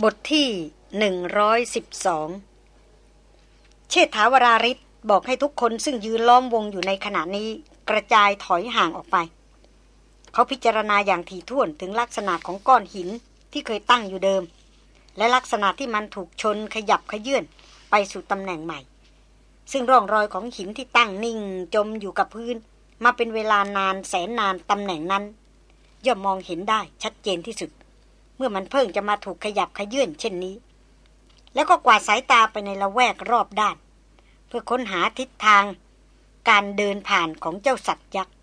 บทที่หนึ่งร้อยสิบสองเชษฐาวราริศบอกให้ทุกคนซึ่งยืนล้อมวงอยู่ในขณะนี้กระจายถอยห่างออกไป เขาพิจารณาอย่างถี่ถ้วนถึงลักษณะของก้อนหินที่เคยตั้งอยู่เดิม และลักษณะที่มันถูกชนขยับขยื่นไปสู่ตำแหน่งใหม่ ซึ่งร่องรอยของหินที่ตั้งนิ่งจมอยู่กับพื้น มาเป็นเวลานานแสนนานตำแหน่งนั้น ย่อมมองเห็นได้ชัดเจนที่สุด เมื่อมันเพิ่งจะมาถูกขยับขยื่นเช่นนี้ แล้วก็กวาดสายตาไปในละแวกรอบด้าน เพื่อค้นหาทิศทาง การเดินผ่านของเจ้าสัตว์ยักษ์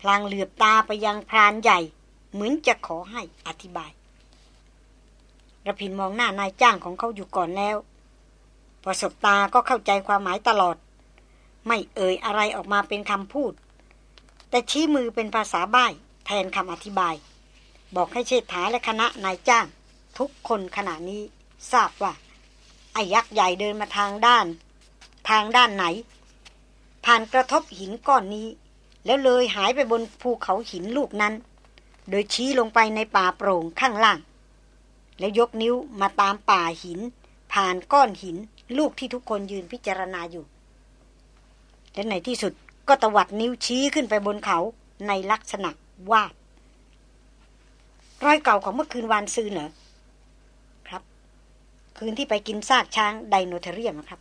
พลางเหลือบตาไปยังพรานใหญ่ เหมือนจะขอให้อธิบายระพินมองหน้านายจ้างของเขาอยู่ก่อนแล้วพอสบตาก็เข้าใจความหมายตลอด ไม่เอ่ยอะไรออกมาเป็นคำพูด แต่ชี้มือเป็นภาษาใบ้แทนคำอธิบาย บอกให้เชษฐาและคณะนายจ้าง ทุกคนขณะนี้ทราบว่าไอ้ยักษ์ใหญ่เดินมาทางด้าน ทางด้านไหน ผ่านกระทบหินก้อนนี้ แล้วเลยหายไปบนภูเขาหินลูกนั้น โดยชี้ลงไปในป่าโปร่งข้างล่าง แล้วยกนิ้วมาตามป่าหิน ผ่านก้อนหินลูกที่ทุกคนยืนพิจารณาอยู่ และในที่สุดก็ตวัดนิ้วชี้ขึ้นไปบนเขาในลักษณะวาด รอยเก่าของเมื่อคืนวานซืนเหรอครับ คืนที่ไปกินซากช้าง dinotherium ครับ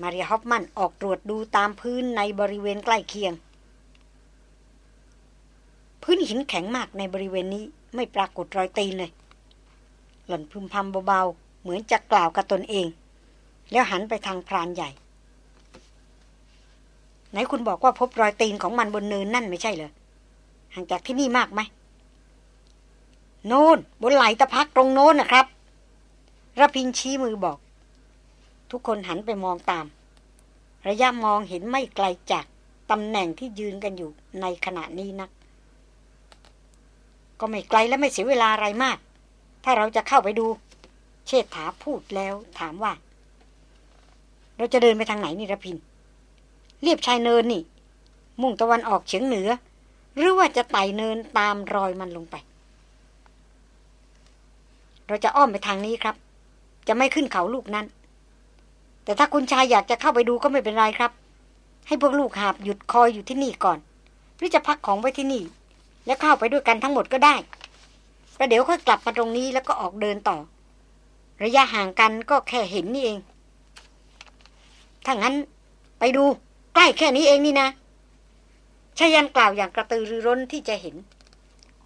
มาเรีย ฮอฟมันออกตรวจดูตามพื้นในบริเวณใกล้เคียง พื้นหินแข็งมากในบริเวณนี้ไม่ปรากฏรอยตีนเลย หล่อนพึมพำเบาๆ เหมือนจะกล่าวกับตนเอง แล้วหันไปทางพรานใหญ่ไหนคุณบอกว่าพบรอยตีนของมันบนเนินนั่นไม่ใช่เหรอห่างจากที่นี่มากไหม โน่นบนไหลตะพักตรงโน้นนะครับระพินชี้มือบอก ทุกคนหันไปมองตาม ระยะมองเห็นไม่ไกลจากตำแหน่งที่ยืนกันอยู่ในขณะนี้นัก ก็ไม่ไกลและไม่เสียเวลาอะไรมาก ถ้าเราจะเข้าไปดู เชษฐาพูดแล้วถามว่า เราจะเดินไปทางไหนนี่ระพิน เรียบชายเนินนี่ มุ่งตะวันออกเฉียงเหนือ หรือว่าจะไต่เนินตามรอยมันลงไป เราจะอ้อมไปทางนี้ครับ จะไม่ขึ้นเขาลูกนั้น แต่ถ้าคุณชายอยากจะเข้าไปดูก็ไม่เป็นไรครับ ให้พวกลูกหาบหยุดคอยอยู่ที่นี่ก่อน หรือจะพักของไว้ที่นี่ แล้วเข้าไปด้วยกันทั้งหมดก็ได้แล้วเดี๋ยวค่อยกลับมาตรงนี้แล้วก็ออกเดินต่อ ระยะห่างกันก็แค่เห็นนี่เอง ถ้างั้นไปดูใกล้แค่นี้เองนี่นะชายันกล่าวอย่างกระตือรือร้นที่จะเห็น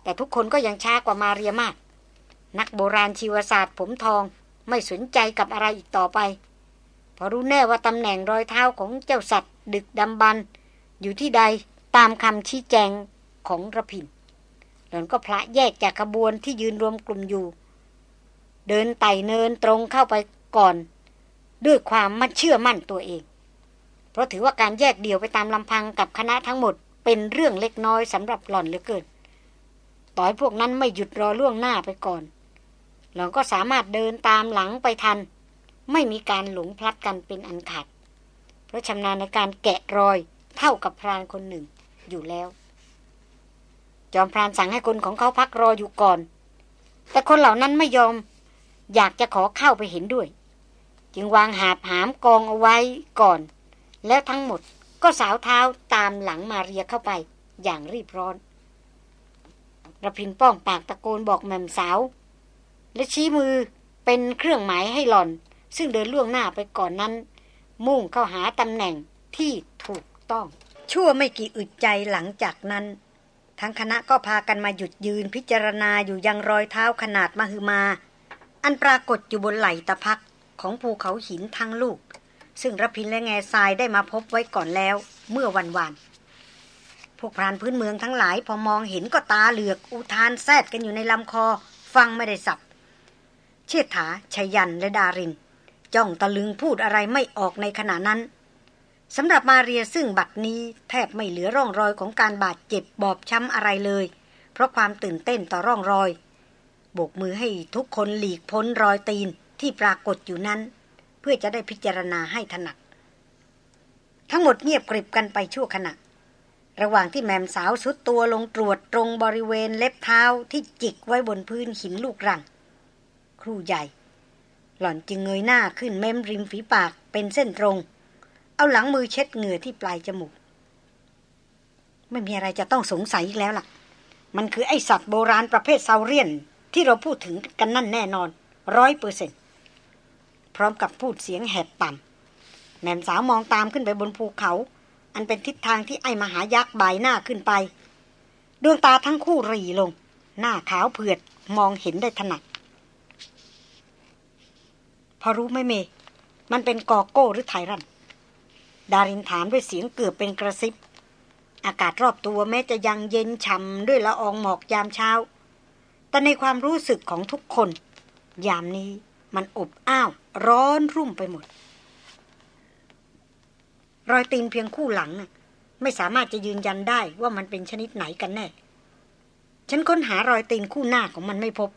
แต่ทุกคนก็ยังช้ากว่ามาเรียมาก นักโบราณชีวศาสตร์ผมทองไม่สนใจกับอะไรอีกต่อไป พอรู้แน่ว่าตำแหน่งรอยเท้าของเจ้าสัตว์ ดึกดำบรรอยู่ที่ใดตามคำชี้แจงของระพินหล่อนก็พระแยกจากขบวนที่ยืนรวมกลุ่มอยู่ เดินไต่เนินตรงเข้าไปก่อน ด้วยความมั่นเชื่อมั่นตัวเอง เพราะถือว่าการแยกเดี่ยวไปตามลำพังกับคณะทั้งหมด เป็นเรื่องเล็กน้อยสำหรับหล่อนเหลือเกินต่อยพวกนั้นไม่หยุดรอล่วงหน้าไปก่อน เราก็สามารถเดินตามหลังไปทัน ไม่มีการหลงพลัดกันเป็นอันขาด เพราะชำนาญในการแกะรอยเท่ากับพรานคนหนึ่งอยู่แล้ว จอมพรานสั่งให้คนของเขาพักรออยู่ก่อน แต่คนเหล่านั้นไม่ยอม อยากจะขอเข้าไปเห็นด้วย จึงวางหาบหามกองเอาไว้ก่อน แล้วทั้งหมดก็สาวเท้าตามหลังมาเรียเข้าไปอย่างรีบร้อนระพินป้องปากตะโกนบอกแม่มสาว และชี้มือเป็นเครื่องหมายให้หล่อน ซึ่งเดินล่วงหน้าไปก่อนนั้น มุ่งเข้าหาตำแหน่งที่ถูกต้อง ชั่วไม่กี่อึดใจหลังจากนั้น ทั้งคณะก็พากันมาหยุดยืนพิจารณาอยู่ยังรอยเท้าขนาดมหึมา อันปรากฏอยู่บนไหลตะพักของภูเขาหินทั้งลูก ซึ่งระพินและแง่ทรายได้มาพบไว้ก่อนแล้วเมื่อวันวานพวกพรานพื้นเมืองทั้งหลายพอมองเห็นก็ตาเหลือกอุทานแซดกันอยู่ในลำคอ ฟังไม่ได้สับ เชษฐาชยันและดาริน จ้องตะลึงพูดอะไรไม่ออกในขณะนั้นสำหรับมาเรียซึ่งบัดนี้แทบไม่เหลือร่องรอยของการบาดเจ็บบอบช้ำอะไรเลย เพราะความตื่นเต้นต่อร่องรอยโบกมือให้ทุกคนหลีกพ้นรอยตีนที่ปรากฏอยู่นั้น เพื่อจะได้พิจารณาให้ถนัด ทั้งหมดเงียบกริบกันไปชั่วขณะ ระหว่างที่แมมสาวสุดตัวลงตรวจตรงบริเวณเล็บเท้าที่จิกไว้บนพื้นหินลูกรัง ครู่ใหญ่ หล่อนจึงเงยหน้าขึ้นเม้มริมฝีปากเป็นเส้นตรง เอาหลังมือเช็ดเหงื่อที่ปลายจมูก ไม่มีอะไรจะต้องสงสัยอีกแล้วล่ะ มันคือไอสัตว์โบราณประเภทเซาเรียน ที่เราพูดถึงกันนั่นแน่นอนร้อยเปอร์เซ็นพร้อมกับพูดเสียงแหบต่ำแม่สาวมองตามขึ้นไปบนภูเขา อันเป็นทิศทางที่ไอมหายักษ์บายหน้าขึ้นไปดวงตาทั้งคู่รีลง หน้าขาวเผือดมองเห็นได้ถนัด พอรู้ไหมเม มันเป็นกอโก้หรือไทรัน ดารินถามด้วยเสียงเกือบเป็นกระซิบ อากาศรอบตัวแม้จะยังเย็นช่ำด้วยละอองหมอกยามเช้า แต่ในความรู้สึกของทุกคน ยามนี้มันอบอ้าว ร้อนรุ่มไปหมด รอยตีนเพียงคู่หลังน่ะไม่สามารถจะยืนยันได้ว่ามันเป็นชนิดไหนกันแน่ ฉันค้นหารอยตีนคู่หน้าของมันไม่พบ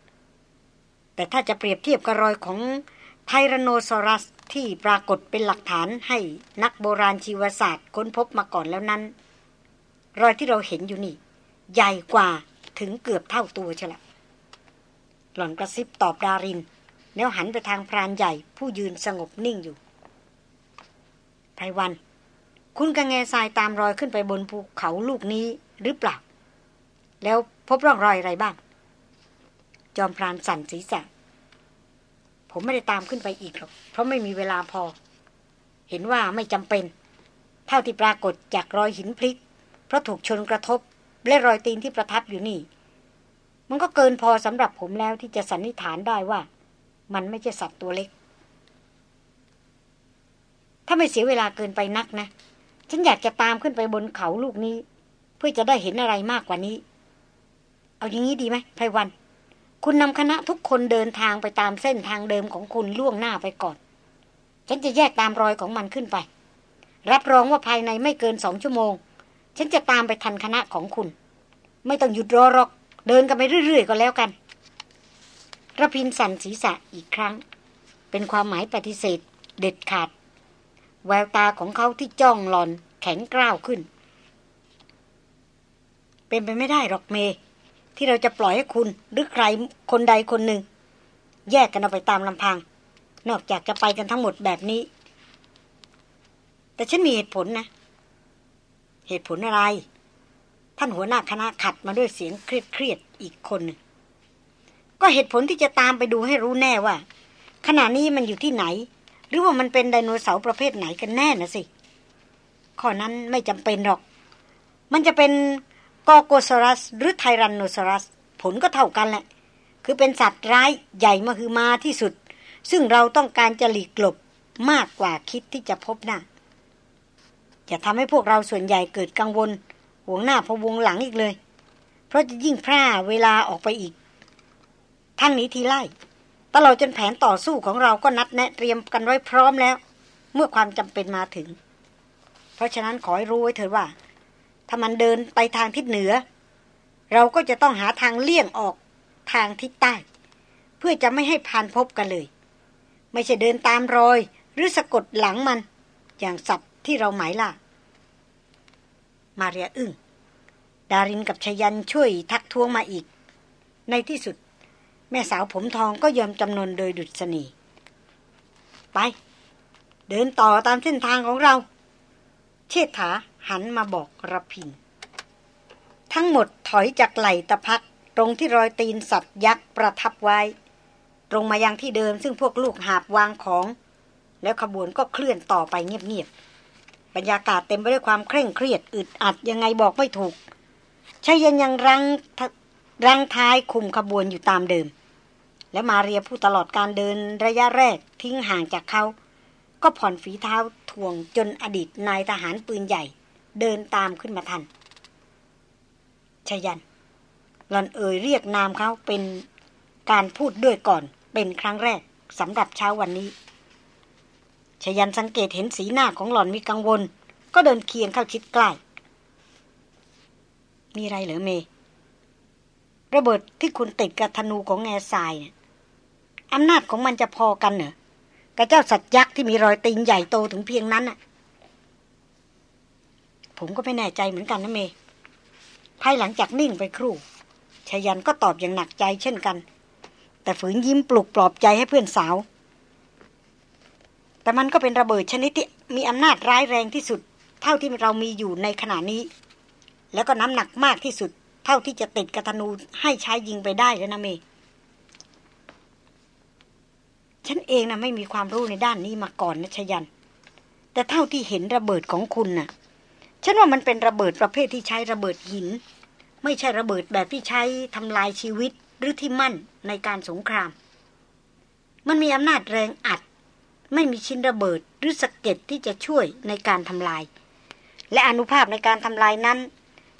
แต่ถ้าจะเปรียบเทียบกับรอยของ ไทรโนซอรัสที่ปรากฏเป็นหลักฐานให้นักโบราณชีวศาสตร์ค้นพบมาก่อนแล้วนั้น รอยที่เราเห็นอยู่นี่ ใหญ่กว่าถึงเกือบเท่าตัวใช่ละหล่อนกระซิบตอบดาริน แล้วหันไปทางพรานใหญ่ผู้ยืนสงบนิ่งอยู่ไพวัน คุณกระแงทรายตามรอยขึ้นไปบนภูเขาลูกนี้หรือเปล่า แล้วพบร่องรอยอะไรบ้าง จอมพรานสั่นศีรษะ ผมไม่ได้ตามขึ้นไปอีกหรอก เพราะไม่มีเวลาพอ เห็นว่าไม่จำเป็น เท่าที่ปรากฏจากรอยหินพลิก เพราะถูกชนกระทบ และรอยตีนที่ประทับอยู่นี่ มันก็เกินพอสำหรับผมแล้วที่จะสันนิษฐานได้ว่า มันไม่ใช่สัตว์ตัวเล็ก ถ้าไม่เสียเวลาเกินไปนักนะ ฉันอยากจะตามขึ้นไปบนเขาลูกนี้ เพื่อจะได้เห็นอะไรมากกว่านี้ เอาอย่างนี้ดีไหมไพวัน คุณนำคณะทุกคนเดินทางไปตามเส้นทางเดิมของคุณล่วงหน้าไปก่อน ฉันจะแยกตามรอยของมันขึ้นไป รับรองว่าภายในไม่เกินสองชั่วโมง ฉันจะตามไปทันคณะของคุณ ไม่ต้องหยุดรอหรอก เดินกันไปเรื่อย ๆ ก็แล้วกันระพินสั่นศีรษะอีกครั้ง เป็นความหมายปฏิเสธ เด็ดขาด แววตาของเขาที่จ้องหลอนแข็งกร้าวขึ้น เป็นไปไม่ได้หรอกเม ที่เราจะปล่อยให้คุณหรือใครคนใดคนหนึ่ง แยกกันเอาไปตามลำพัง นอกจากจะไปกันทั้งหมดแบบนี้ แต่ฉันมีเหตุผลนะ เหตุผลอะไร ท่านหัวหน้าคณะขัดมาด้วยเสียงเครียดเครียดอีกคนนึงก็เหตุผลที่จะตามไปดูให้รู้แน่ว่า ขณะนี้มันอยู่ที่ไหน หรือว่ามันเป็นไดโนเสาร์ประเภทไหนกันแน่นะสิข้อนั้นไม่จำเป็นหรอก มันจะเป็น กอโกซอรัส หรือไทรันโนซอรัส ผลก็เท่ากันแหละ คือเป็นสัตว์ร้ายใหญ่มาคือมาที่สุด ซึ่งเราต้องการจะหลีกหลบมากกว่าคิดที่จะพบหน้าจะทำให้พวกเราส่วนใหญ่เกิดกังวลห่วงหน้าพวงหลังอีกเลย เพราะจะยิ่งพร่าเวลาออกไปอีก ทั้งนี้ทีไล่ตลอดจนแผนต่อสู้ของเราก็นัดแนะเตรียมกันไว้พร้อมแล้ว เมื่อความจำเป็นมาถึง เพราะฉะนั้นขอให้รู้ไว้เถิดว่า ถ้ามันเดินไปทางทิศเหนือ เราก็จะต้องหาทางเลี่ยงออกทางทิศใต้ เพื่อจะไม่ให้ผ่านพบกันเลย ไม่ใช่เดินตามรอย หรือสะกดหลังมัน อย่างสัตว์ที่เราหมายล่ามาเรียอึ้งดารินกับชยันช่วยทักท้วงมาอีก ในที่สุด แม่สาวผมทองก็ยอมจำนนโดยดุษณีไป เดินต่อตามเส้นทางของเรา เชษฐา หันมาบอกระพิน ทั้งหมดถอยจากไหลตะพักตรงที่รอยตีนสัตว์ยักษ์ประทับไว้ ตรงมายังที่เดิมซึ่งพวกลูกหาบวางของ แล้วขบวนก็เคลื่อนต่อไปเงียบๆบรรยากาศเต็มไปด้วยความเคร่งเครียดอึดอัดยังไงบอกไม่ถูกชายันยังรังรังท้ายคุมขบวนอยู่ตามเดิม และมาเรียผู้ตลอดการเดินระยะแรกทิ้งห่างจากเขา ก็ผ่อนฝีเท้าทวงจนอดีตนายทหารปืนใหญ่ เดินตามขึ้นมาทันชยันหลอนเอ่ยเรียกนามเขาเป็นการพูดด้วยก่อนเป็นครั้งแรกสำหรับเช้าวันนี้ชยันสังเกตเห็นสีหน้าของหล่อนมีกังวล ก็เดินเคียงเข้าชิดใกล้ มีไรเหรอเม ระเบิดที่คุณติดกับธนูของแง่ทรายอำนาจของมันจะพอกันเหรอกับเจ้าสัตว์ยักษ์ที่มีรอยตีนใหญ่โตถึงเพียงนั้นน่ะ ผมก็ไม่แน่ใจเหมือนกันนะเม ภายหลังจากนิ่งไปครู่ชายันก็ตอบอย่างหนักใจเช่นกัน แต่ฝืนยิ้มปลุกปลอบใจให้เพื่อนสาว แต่มันก็เป็นระเบิดชนิดที่มีอำนาจร้ายแรงที่สุด เท่าที่เรามีอยู่ในขณะนี้ แล้วก็น้ำหนักมากที่สุด เท่าที่จะติดกระธนูให้ใช้ยิงไปได้แล้วนะเม ฉันเองนะไม่มีความรู้ในด้านนี้มาก่อนนะชยัน แต่เท่าที่เห็นระเบิดของคุณนะ่ะ ฉันว่ามันเป็นระเบิดประเภทที่ใช้ระเบิดหิน ไม่ใช่ระเบิดแบบที่ใช้ทำลายชีวิตหรือที่มั่นในการสงคราม มันมีอำนาจแรงอัด ไม่มีชิ้นระเบิดหรือสะเก็ดที่จะช่วยในการทำลาย และอนุภาพในการทำลายนั้น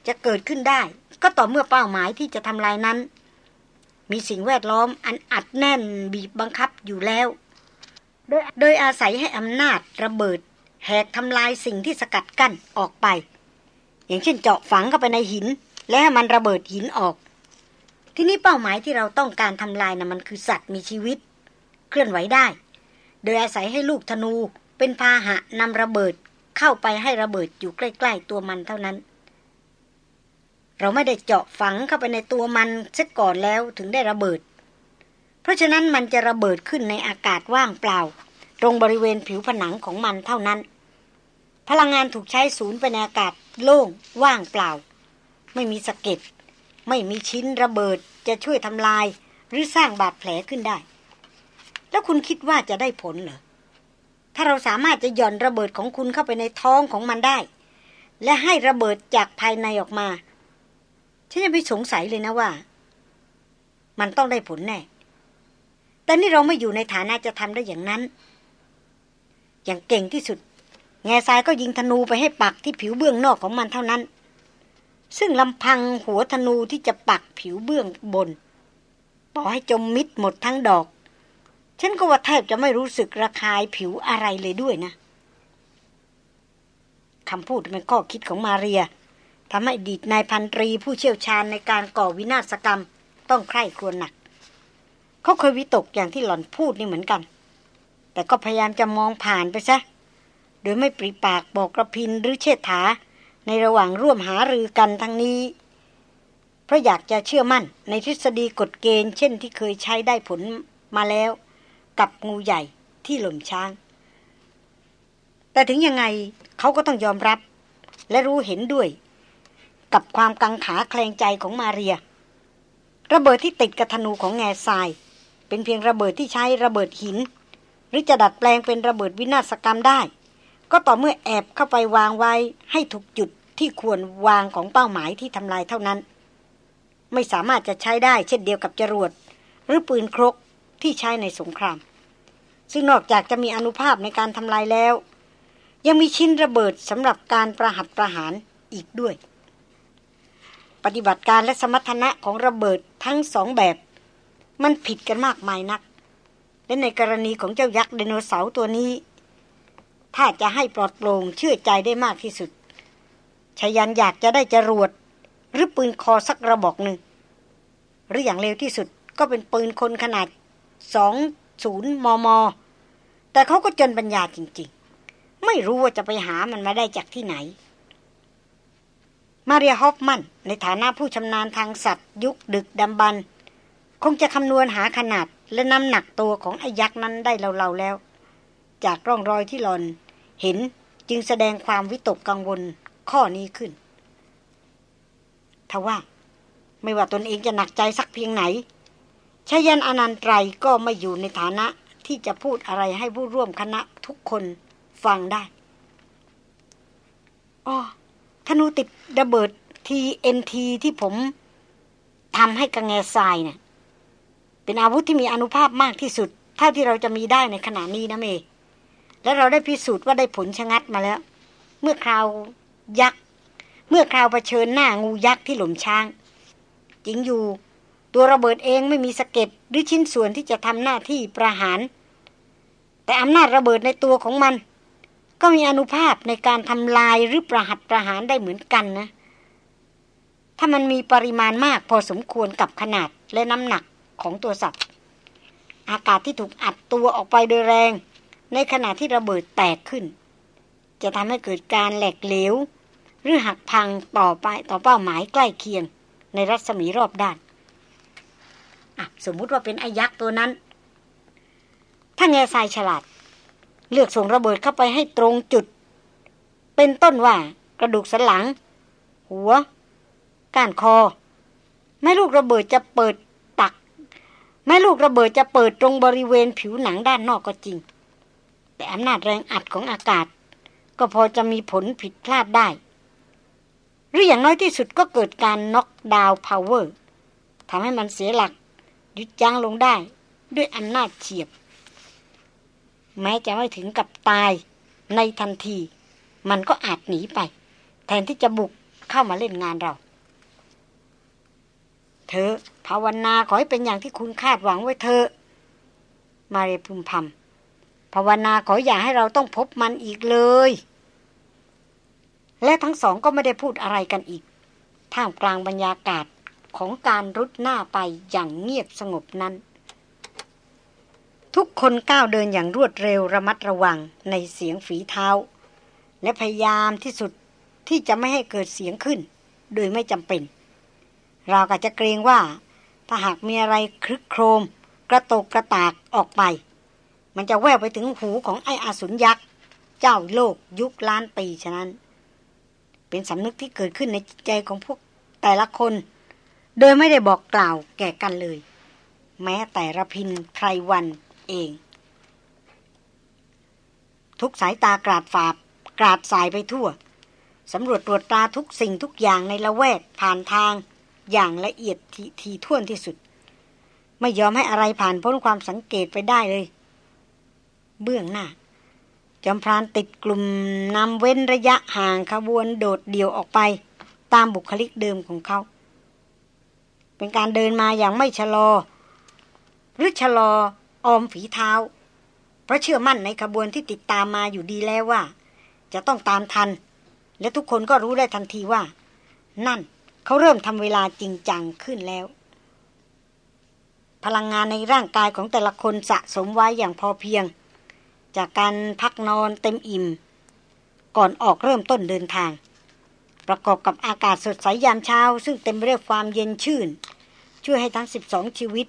จะเกิดขึ้นได้ ก็ต่อเมื่อเป้าหมายที่จะทำลายนั้น มีสิ่งแวดล้อมอันอัดแน่นบีบบังคับอยู่แล้ว โดยโดยอาศัยให้อำนาจระเบิด แหกทำลายสิ่งที่สกัดกั้นออกไป อย่างเช่นเจาะฝังเข้าไปในหิน และให้มันระเบิดหินออก ที่นี้เป้าหมายที่เราต้องการทำลายนะ่ะมันคือสัตว์มีชีวิต เคลื่อนไหวได้ โดยอาศัยให้ลูกธนูเป็นพาหะนำระเบิดเข้าไปให้ระเบิดอยู่ใกล้ ๆ ตัวมันเท่านั้น เราไม่ได้เจาะฝังเข้าไปในตัวมันซะก่อนแล้วถึงได้ระเบิด เพราะฉะนั้นมันจะระเบิดขึ้นในอากาศว่างเปล่า ตรงบริเวณผิวผนังของมันเท่านั้น พลังงานถูกใช้ศูนย์ไปในอากาศโล่งว่างเปล่า ไม่มีสะเก็ดไม่มีชิ้นระเบิดจะช่วยทำลายหรือสร้างบาดแผลขึ้นได้ แล้วคุณคิดว่าจะได้ผลเหรอ ถ้าเราสามารถจะหย่อนระเบิดของคุณเข้าไปในท้องของมันได้ และให้ระเบิดจากภายในออกมา ฉันยังไม่สงสัยเลยนะว่า มันต้องได้ผลแน่ แต่นี่เราไม่อยู่ในฐานะจะทำได้อย่างนั้น อย่างเก่งที่สุด แง่ทรายก็ยิงธนูไปให้ปักที่ผิวเบื้องนอกของมันเท่านั้น ซึ่งลำพังหัวธนูที่จะปักผิวเบื้องบนต่อให้จมมิดหมดทั้งดอก ฉันก็ว่าแทบจะไม่รู้สึกระคายผิวอะไรเลยด้วยนะคำพูดเป็นข้อคิดของมาเรียทำให้ดีดนายพันตรีผู้เชี่ยวชาญในการก่อวินาศกรรม ต้องใคร่ครวญหนัก เขาเคยวิตกอย่างที่หล่อนพูดนี่เหมือนกัน แต่ก็พยายามจะมองผ่านไปซะ โดยไม่ปริปากบอกกระพินหรือเชษฐา ในระหว่างร่วมหารือกันทั้งนี้ เพราะอยากจะเชื่อมั่นในทฤษฎีกฎเกณฑ์เช่นที่เคยใช้ได้ผลมาแล้ว กับงูใหญ่ที่หล่มช้าง แต่ถึงยังไงเขาก็ต้องยอมรับ และรู้เห็นด้วย กับความกังขาแคลงใจของมาเรีย ระเบิดที่ติดกระธนูของแง่ทราย เป็นเพียงระเบิดที่ใช้ระเบิดหิน หรือจะดัดแปลงเป็นระเบิดวินาศกรรมได้ ก็ต่อเมื่อแอบเข้าไปวางไว้ให้ถูกจุดที่ควรวางของเป้าหมายที่ทำลายเท่านั้น ไม่สามารถจะใช้ได้เช่นเดียวกับจรวด หรือปืนครกที่ใช้ในสงคราม ซึ่งนอกจากจะมีอนุภาพในการทำลายแล้ว ยังมีชิ้นระเบิดสำหรับการประหัตประหารอีกด้วย ปฏิบัติการและสมรรถนะของระเบิดทั้งสองแบบ มันผิดกันมากมายนัก และในกรณีของเจ้ายักษ์ไดโนเสาร์ตัวนี้ ถ้าจะให้ปลอดโปร่งเชื่อใจได้มากที่สุดชยันอยากจะได้จรวด หรือปืนคอสักระบอกหนึ่ง หรืออย่างเร็วที่สุดก็เป็นปืนคนขนาดสองศูนย์มม แต่เขาก็จนปัญญาจริงๆ ไม่รู้ว่าจะไปหามันมาได้จากที่ไหน มาเรียฮอฟมัน ในฐานะผู้ชำนาญทางสัตว์ ยุคดึกดำบรรคงจะคำนวณหาขนาดและน้ำหนักตัวของไอ้ยักษ์นั้นได้เราๆแล้ว จากร่องรอยที่หลอน เห็นจึงแสดงความวิตกกังวลข้อนี้ขึ้นทว่า ไม่ว่าตนเองจะหนักใจสักเพียงไหนชายันอนันตรัยก็ไม่อยู่ในฐานะที่จะพูดอะไรให้ผู้ร่วมคณะทุกคนฟังได้อ๋อธนูติดระเบิดทีเอ็นทีที่ผมทำให้กังแงทรายเนี่ยเป็นอาวุธที่มีอนุภาพมากที่สุด เท่าที่เราจะมีได้ในขณะนี้นะเมย์ และเราได้พิสูจน์ว่าได้ผลชะงัดมาแล้ว เมื่อคราวยักษ์ เมื่อคราวเผชิญหน้างูยักษ์ที่หล่มช้าง จริงอยู่ ตัวระเบิดเองไม่มีสะเก็ดหรือชิ้นส่วนที่จะทำหน้าที่ประหาร แต่อำนาจระเบิดในตัวของมัน ก็มีอนุภาพในการทำลายหรือประหัตประหารได้เหมือนกันนะ ถ้ามันมีปริมาณมากพอสมควรกับขนาดและน้ำหนักของตัวสัตว์ อากาศที่ถูกอัดตัวออกไปโดยแรง ในขณะที่ระเบิดแตกขึ้น จะทำให้เกิดการแหลกเหลว หรือหักพังต่อไปต่อเป้าหมายใกล้เคียง ในรัศมีรอบด้านสมมุติว่าเป็นไอ้ยักษ์ตัวนั้น ถ้าแง่ทรายฉลาด เลือกส่งระเบิดเข้าไปให้ตรงจุด เป็นต้นว่ากระดูกสันหลัง หัว ก้านคอแม้ลูกระเบิดจะระเบิดตักแม้ลูกระเบิดจะระเบิดตรงบริเวณผิวหนังด้านนอกก็จริง แต่อำนาจแรงอัดของอากาศ ก็พอจะมีผลผิดพลาดได้ หรืออย่างน้อยที่สุดก็เกิดการ knockdown power ทำให้มันเสียหลักหยุดยั้งลงได้ด้วยอำนาจเฉียบ แม้จะไม่ถึงกับตายในทันที มันก็อาจหนีไป แทนที่จะบุกเข้ามาเล่นงานเรา เธอภาวนาขอให้เป็นอย่างที่คุณคาดหวังไว้เธอ มาเรพึมพำ ภาวนาขออย่าให้เราต้องพบมันอีกเลย และทั้งสองก็ไม่ได้พูดอะไรกันอีก ท่ามกลางบรรยากาศของการรุดหน้าไปอย่างเงียบสงบนั้น ทุกคนก้าวเดินอย่างรวดเร็วระมัดระวังในเสียงฝีเท้า และพยายามที่สุดที่จะไม่ให้เกิดเสียงขึ้น โดยไม่จำเป็น เราก็จะเกรงว่าถ้าหากมีอะไรคลึกโครม กระตกกระตากออกไป มันจะแววไปถึงหูของไอ้อาสุนยักษ์เจ้าโลกยุคล้านปีฉะนั้น เป็นสำนึกที่เกิดขึ้นในใจของพวกแต่ละคน โดยไม่ได้บอกกล่าวแก่กันเลย แม้แต่ระพินไพรวันเอง ทุกสายตากราดฝาบกราดสายไปทั่วสำรวจตรวจตาทุกสิ่งทุกอย่างในละแวกผ่านทางอย่างละเอียดททีท่วนที่สุด ไม่ยอมให้อะไรผ่านพ้นความสังเกตไปได้เลย เบื้องหน้า จอมพรานติดกลุ่มนำเว้นระยะห่างขบวนโดดเดี่ยวออกไป ตามบุคลิกเดิมของเขา เป็นการเดินมาอย่างไม่ชะลอ หรือชะลอออมฝีเท้า เพราะเชื่อมั่นในขบวนที่ติดตามมาอยู่ดีแล้วว่า จะต้องตามทัน และทุกคนก็รู้ได้ทันทีว่า นั่นเขาเริ่มทำเวลาจริงจังขึ้นแล้วพลังงานในร่างกายของแต่ละคนสะสมไว้อย่างพอเพียง จากการพักนอนเต็มอิ่ม ก่อนออกเริ่มต้นเดินทาง ประกอบกับอากาศสดใสยามเช้า ซึ่งเต็มไปด้วยความเย็นชื่น ช่วยให้ทั้ง 12 ชีวิต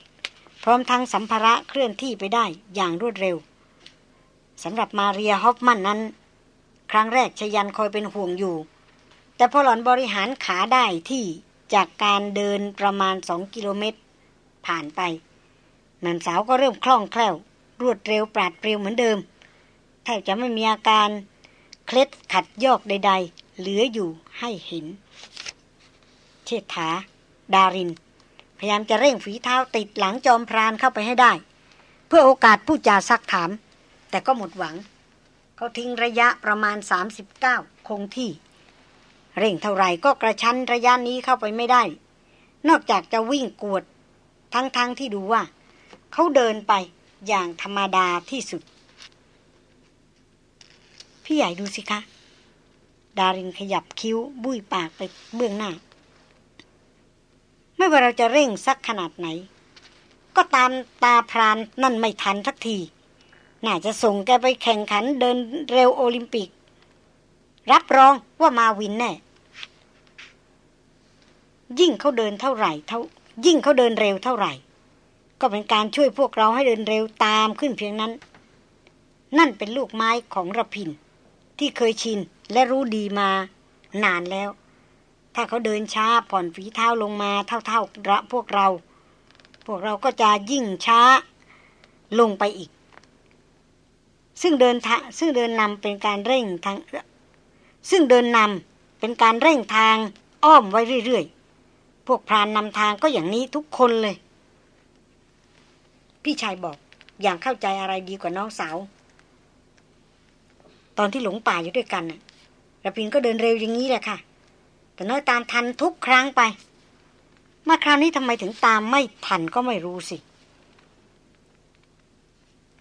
พร้อมทั้งสัมภาระเคลื่อนที่ไปได้อย่างรวดเร็วสำหรับมาเรียฮอฟมันนั้น ครั้งแรกชยันคอยเป็นห่วงอยู่ แต่พอหลอนบริหารขาได้ที่จากการเดินประมาณสองกิโลเมตร ผ่านไปนันสาวก็เริ่มคล่องแคล่ว รวดเร็วปราดเปรียวเหมือนเดิม แทบจะไม่มีอาการเคล็ดขัดยอกใด ๆ เหลืออยู่ให้เห็น เชษฐา ดาริน พยายามจะเร่งฝีเท้าติดหลังจอมพรานเข้าไปให้ได้ เพื่อโอกาสผู้จาซักถาม แต่ก็หมดหวัง เขาทิ้งระยะประมาณ 39 คงที่ เร่งเท่าไรก็กระชั้นระยะนี้เข้าไปไม่ได้ นอกจากจะวิ่งกวด ทั้งๆทที่ดูว่า เขาเดินไปอย่างธรรมดาที่สุด พี่ใหญ่ดูสิคะ ดารินขยับคิ้ว บุ้ยปากไปเบื้องหน้า ไม่ว่าเราจะเร่งสักขนาดไหน ก็ตามตาพรานนั่นไม่ทันทักที น่าจะส่งแกไปแข่งขันเดินเร็วโอลิมปิก รับรองว่ามาวินแน่ ยิ่งเขาเดินเท่าไหร่เท่า ยิ่งเขาเดินเร็วเท่าไหร่ ก็เป็นการช่วยพวกเราให้เดินเร็วตามขึ้นเพียงนั้นนั่นเป็นลูกไม้ของระพิน ที่เคยชินและรู้ดีมานานแล้ว ถ้าเขาเดินช้าผ่อนฝีเท้าลงมาเท่าๆระพวกเรา พวกเราก็จะยิ่งช้าลงไปอีก ซึ่งเดินทางซึ่งเดินนำเป็นการเร่งทางซึ่งเดินนำเป็นการเร่งทางอ้อมไว้เรื่อยๆ พวกพรานนำทางก็อย่างนี้ทุกคนเลย พี่ชายบอกอย่างเข้าใจอะไรดีกว่าน้องสาว ตอนที่หลงป่าอยู่ด้วยกันน่ะระพินก็เดินเร็วอย่างนี้แหละค่ะ แต่น้อยตามทันทุกครั้งไป มาคราวนี้ทำไมถึงตามไม่ทันก็ไม่รู้สิ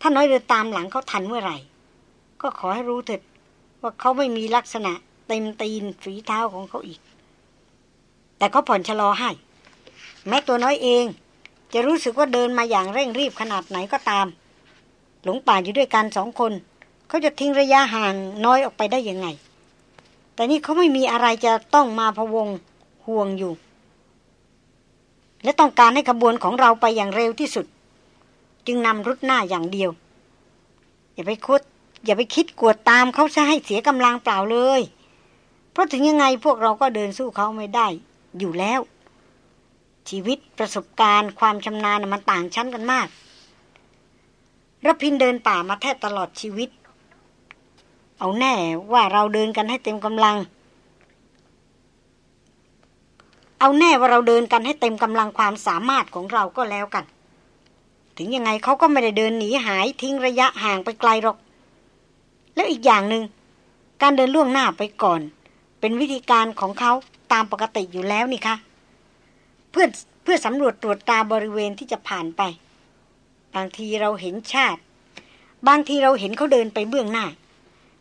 ถ้าน้อยเดินตามหลังเขาทันเมื่อไหร่ ก็ขอให้รู้เถิดว่าเขาไม่มีลักษณะเต็มตีนฝีเท้าของเขาอีก แต่เขาผ่อนชะลอให้ แม้ตัวน้อยเอง จะรู้สึกว่าเดินมาอย่างเร่งรีบขนาดไหนก็ตาม หลงป่าอยู่ด้วยกันสองคน เขาจะทิ้งระยะห่างน้อยออกไปได้ยังไง แต่นี่เขาไม่มีอะไรจะต้องมาพวงห่วงอยู่ และต้องการให้ขบวนของเราไปอย่างเร็วที่สุด จึงนำรุดหน้าอย่างเดียว อย่าไปคุด อย่าไปคิดกวดตามเขาซะให้เสียกำลังเปล่าเลย เพราะถึงยังไงพวกเราก็เดินสู้เขาไม่ได้ อยู่แล้ว ชีวิตประสบการณ์ ความชำนาญมันต่างชั้นกันมากรพินเดินป่ามาแทบตลอดชีวิต เอาแน่ว่าเราเดินกันให้เต็มกำลัง เอาแน่ว่าเราเดินกันให้เต็มกำลังความสามารถของเราก็แล้วกัน ถึงยังไงเขาก็ไม่ได้เดินหนีหายทิ้งระยะห่างไปไกลหรอก แล้วอีกอย่างหนึง่งการเดินล่วงหน้าไปก่อน เป็นวิธีการของเขาตามปกติอยู่แล้วนี่คะเพื่อเพื่อสำรวจตรวจตาบริเวณที่จะผ่านไป บางทีเราเห็นชาติ บางทีเราเห็นเขาเดินไปเบื้องหน้า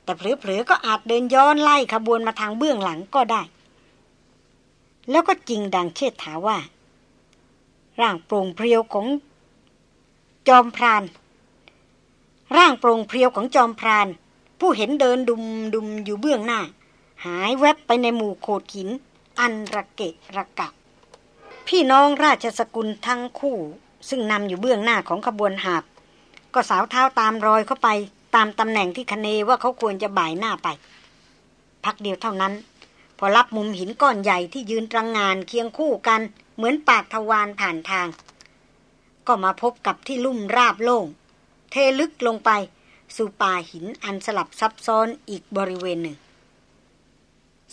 แต่เผลอๆก็อาจเดินย้อนไล่ขบวนมาทางเบื้องหลังก็ได้ แล้วก็จริงดังเชษฐาว่า ร่างโปร่งเพรียวของจอมพราน ร่างโปร่งเพรียวของจอมพราน ผู้เห็นเดินดุมดุมอยู่เบื้องหน้า หายแวบไปในหมู่โขดหิน อันระเกะระกะ พี่น้องราชสกุลทั้งคู่ ซึ่งนำอยู่เบื้องหน้าของขบวนหาบ ก็สาวเท้าตามรอยเข้าไป ตามตำแหน่งที่คเนว่าเขาควรจะบ่ายหน้าไป พักเดียวเท่านั้น พอรับมุมหินก้อนใหญ่ที่ยืนตรังงานเคียงคู่กัน เหมือนปากทวารผ่านทาง ก็มาพบกับที่ลุ่มราบโล่ง เทลึกลงไป สู่ป่าหินอันสลับซับซ้อนอีกบริเวณหนึ่ง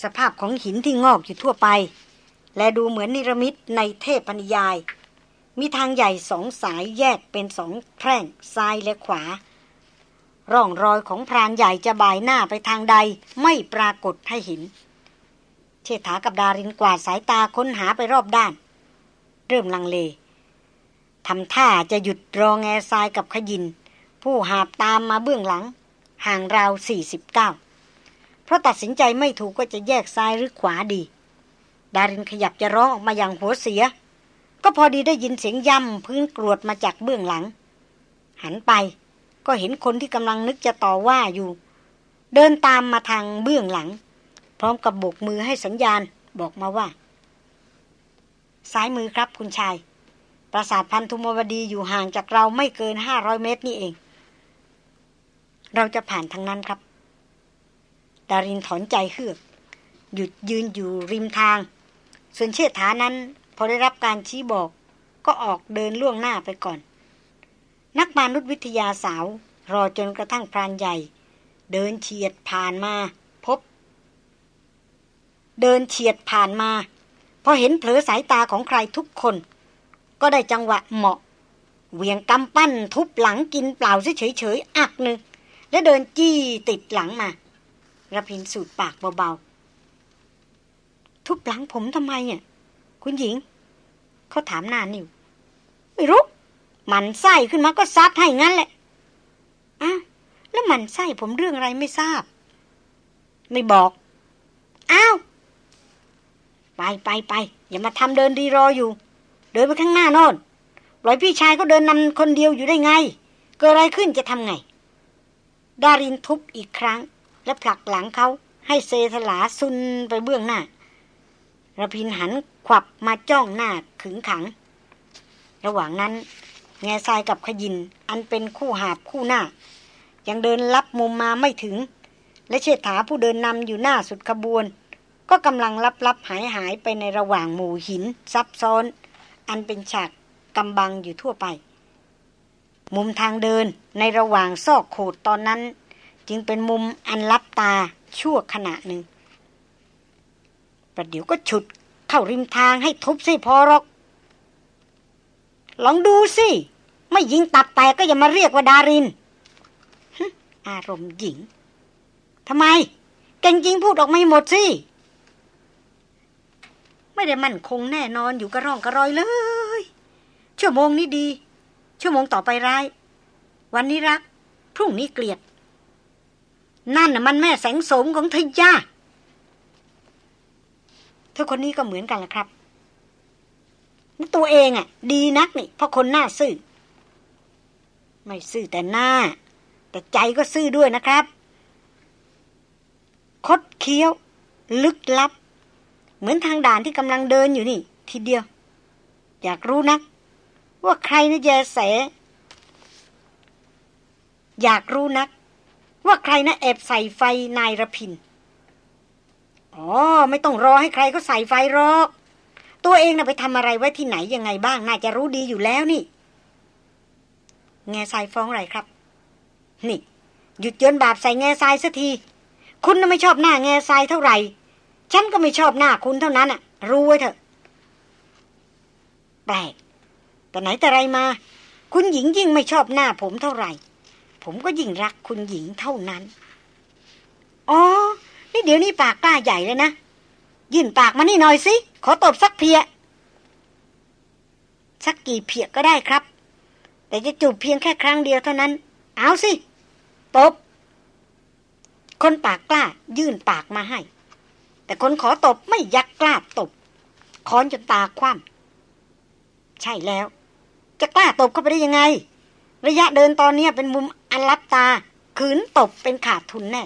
สภาพของหินที่งอกอยู่ทั่วไป และดูเหมือนนิรมิตในเทพนิยายมีทางใหญ่สองสายแยกเป็นสองแพร่งซ้ายและขวา ร่องรอยของพรานใหญ่จะบ่ายหน้าไปทางใดไม่ปรากฏให้เห็น เชษฐากับดารินกวาดสายตาค้นหาไปรอบด้าน เริ่มลังเลทำท่าจะหยุดรอแงทรายกับขยิน ผู้หาบตามมาเบื้องหลัง ห่างราวสี่สิบเก้าเพราะตัดสินใจไม่ถูกก็จะแยกซ้ายหรือขวาดี ดารินขยับจะร้องออกมาอย่างหัวเสีย ก็พอดีได้ยินเสียงย่ำพื้นกรวดมาจากเบื้องหลัง หันไป ก็เห็นคนที่กำลังนึกจะต่อว่าอยู่ เดินตามมาทางเบื้องหลัง พร้อมกับโบกมือให้สัญญาณบอกมาว่า ซ้ายมือครับคุณชาย ปราสาทพันธุมวดีอยู่ห่างจากเราไม่เกินห้าร้อยเมตรนี่เอง เราจะผ่านทางนั้นครับ ดารินถอนใจเฮือก หยุดยืนอยู่ริมทาง ส่วนเชิดฐานั้น พอได้รับการชี้บอก ก็ออกเดินล่วงหน้าไปก่อน นักมนุษยวิทยาสาว รอจนกระทั่งพรานใหญ่ เดินเฉียดผ่านมา พบ เดินเฉียดผ่านมาพอเห็นเผลอสายตาของใครทุกคน ก็ได้จังหวะเหมาะเวียงกำปั้นทุบหลังกินเปล่าเฉยๆอักหนึ่ง แล้วเดินจี้ติดหลังมาระพินสูดปากเบาๆ ทุบหลังผมทำไมเนี่ยคุณหญิง เขาถามหน้านิวไม่รู้ มันไส้ขึ้นมาก็ซัดให้งั้นแหละอ้าวแล้วมันไส้ผมเรื่องอะไรไม่ทราบ ไม่บอกอ้าวไปไปไปอย่ามาทำเดินดีรออยู่ เดินไปข้างหน้าโน่นปล่อยพี่ชายก็เดินนำคนเดียวอยู่ได้ไง เกิดอะไรขึ้นจะทำไง ดารินทุบอีกครั้ง และผลักหลังเขาให้เซสลาซุนไปเบื้องหน้าระพินหันขวับมาจ้องหน้าขึงขัง ระหว่างนั้น แง่ทรายกับขยิน อันเป็นคู่หาบคู่หน้า ยังเดินลับมุมมาไม่ถึง และเชษฐาผู้เดินนำอยู่หน้าสุดขบวน ก็กำลังลับลับหายหายไปในระหว่างหมู่หิน ซับซ้อน อันเป็นฉากกำบังอยู่ทั่วไป มุมทางเดินในระหว่างซอกโขดตอนนั้น จึงเป็นมุมอันลับตาชั่วขณะหนึ่งประเดี๋ยวก็ฉุดเข้าริมทางให้ทุบสิพอรอก ลองดูสิ ไม่ยิงตับแตกก็อย่ามาเรียกว่าดาริน อารมณ์หญิงทำไมเก่งจริงพูดออกไม่หมดสิ ไม่ได้มั่นคงแน่นอนอยู่กระร่องกระรอยเลย ชั่วโมงนี้ดี ชั่วโมงต่อไปร้าย วันนี้รัก พรุ่งนี้เกลียด นั่นน่ะมันแม่แสงสมของเธอย่าธอคนนี้ก็เหมือนกันแหละครับ ตัวเองอะ ดีนักนี่เพราะคนหน้าซื่อ ไม่ซื่อแต่หน้า แต่ใจก็ซื่อด้วยนะครับ คดเคี้ยว ลึกลับ เหมือนทางด่านที่กำลังเดินอยู่นี่ ทีเดียว อยากรู้นะว่าใครนะแยแส อยากรู้นัก ว่าใครนะแอบใส่ไฟนายระพินอ๋อไม่ต้องรอให้ใครก็ใส่ไฟหรอก ตัวเองนะ่ะไปทำอะไรไว้ที่ไหนยังไงบ้าง น่าจะรู้ดีอยู่แล้วนี่ แง่ทรายฟ้องอะไรครับ นี่ หยุดโยนบาปใส่แง่ทรายสักที คุณน่ะไม่ชอบหน้าแง่ทรายเท่าไหร่ ฉันก็ไม่ชอบหน้าคุณเท่านั้นอะรู้ไว้เถอะ แปลก แต่ไหนแต่ไรมา คุณหญิงยิ่งไม่ชอบหน้าผมเท่าไหร่ ผมก็ยิ่งรักคุณหญิงเท่านั้น อ๋อ นี่เดี๋ยวนี้ปากกล้าใหญ่เลยนะ ยื่นปากมานี่หน่อยสิขอตบสักเพีย สักกี่เพียก็ได้ครับ แต่จะจูบเพียงแค่ครั้งเดียวเท่านั้น เอาสิ ตบ คนปากกล้ายื่นปากมาให้ แต่คนขอตบไม่ยักกล้าตบค้อนจนตาคว่ำใช่แล้ว จะกล้าตบเข้าไปได้ยังไง ระยะเดินตอนนี้เป็นมุมอันลับตาขืนตบเป็นขาดทุนแน่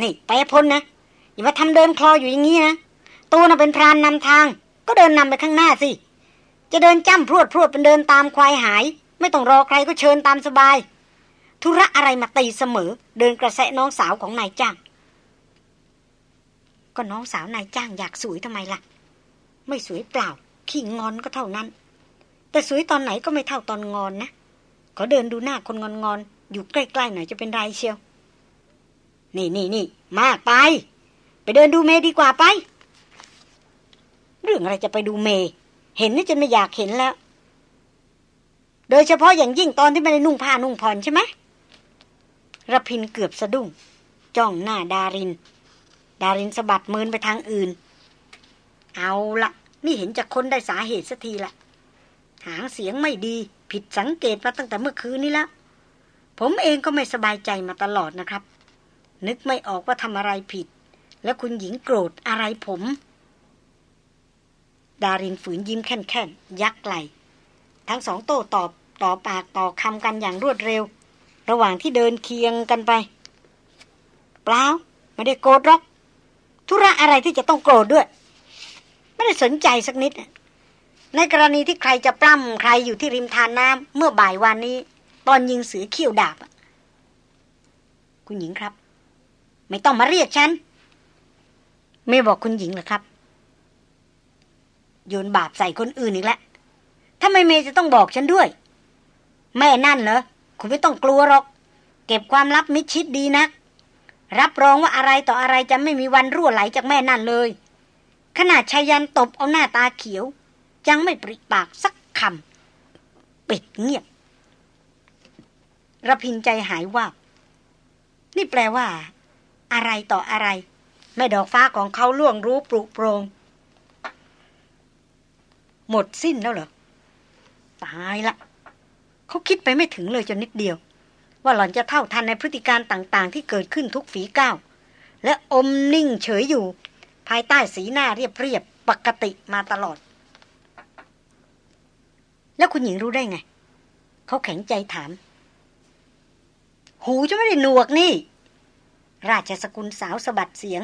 นี่ไปพ้นนะ อย่ามาทำเดินคลออยู่อย่างนี้นะตัวน่ะเป็นพรานนำทาง ก็เดินนำไปข้างหน้าสิ จะเดินจ้ำพรวดพรวดเป็นเดินตามควายหาย ไม่ต้องรอใครก็เชิญตามสบาย ธุระอะไรมาตีเสมอ เดินกระแสน้องสาวของนายจ้าง ก็น้องสาวนายจ้างอยากสวยทำไมล่ะ ไม่สวยเปล่า ขี้งอนก็เท่านั้น แต่สวยตอนไหนก็ไม่เท่าตอนงอนนะขอเดินดูหน้าคนงอนงอนอยู่ใกล้ๆหน่อยจะเป็นไรเชียว นี่นี่นี่มากไป ไปเดินดูเมดีกว่าไป เรื่องอะไรจะไปดูเม เห็นนี่จนไม่อยากเห็นแล้ว โดยเฉพาะอย่างยิ่งตอนที่ไม่ได้นุ่งผ้านุ่งผ่อนใช่ไหมระพินเกือบสะดุ้ง จ้องหน้าดาริน ดารินสะบัดมือไปทางอื่น เอาละนี่เห็นจะค้นได้สาเหตุสักทีละหางเสียงไม่ดี ผิดสังเกตมาตั้งแต่เมื่อคืนนี้แล้วผมเองก็ไม่สบายใจมาตลอดนะครับ นึกไม่ออกว่าทำอะไรผิด แล้วคุณหญิงโกรธอะไรผม ดารินฝืนยิ้มแค่นๆยักไหล ทั้งสองโต้ตอบต่อปากต่อคำกันอย่างรวดเร็ว ระหว่างที่เดินเคียงกันไป เปล่าไม่ได้โกรธหรอก ธุระอะไรที่จะต้องโกรธด้วย ไม่ได้สนใจสักนิด ในกรณีที่ใครจะปล้ำใครอยู่ที่ริมทานน้ำเมื่อบ่ายวันนี้ ตอนยิงเสือเขี้ยวดาบคุณหญิงครับ ไม่ต้องมาเรียกฉัน ไม่บอกคุณหญิงหรอครับ โยนบาปใส่คนอื่นอีกแล้วทำไมเมย์จะต้องบอกฉันด้วย แม่นั่นเหรอ คุณไม่ต้องกลัวหรอก เก็บความลับมิดชิดดีนะัก รับรองว่าอะไรต่ออะไรจะไม่มีวันรั่วไหลจากแม่นั่นเลย ขนาดชายันตบเอาหน้าตาเขียว ยังไม่ปริปากสักคำปิดเงียบระพินใจหายว่านี่แปลว่า อะไรต่ออะไร แม่ดอกฟ้าของเขาล่วงรู้ปลุกโปรงหมดสิ้นแล้วเหรอ ตายละ เขาคิดไปไม่ถึงเลยจนนิดเดียว ว่าหล่อนจะเท่าทันในพฤติการต่างๆ ที่เกิดขึ้นทุกฝีก้าว และอมนิ่งเฉยอยู่ ภายใต้สีหน้าเรียบๆปกติมาตลอด แล้วคุณหญิงรู้ได้ไง เขาแข็งใจถาม หูจะไม่ได้หนวกนี่ ราชสกุลสาวสะบัดเสียง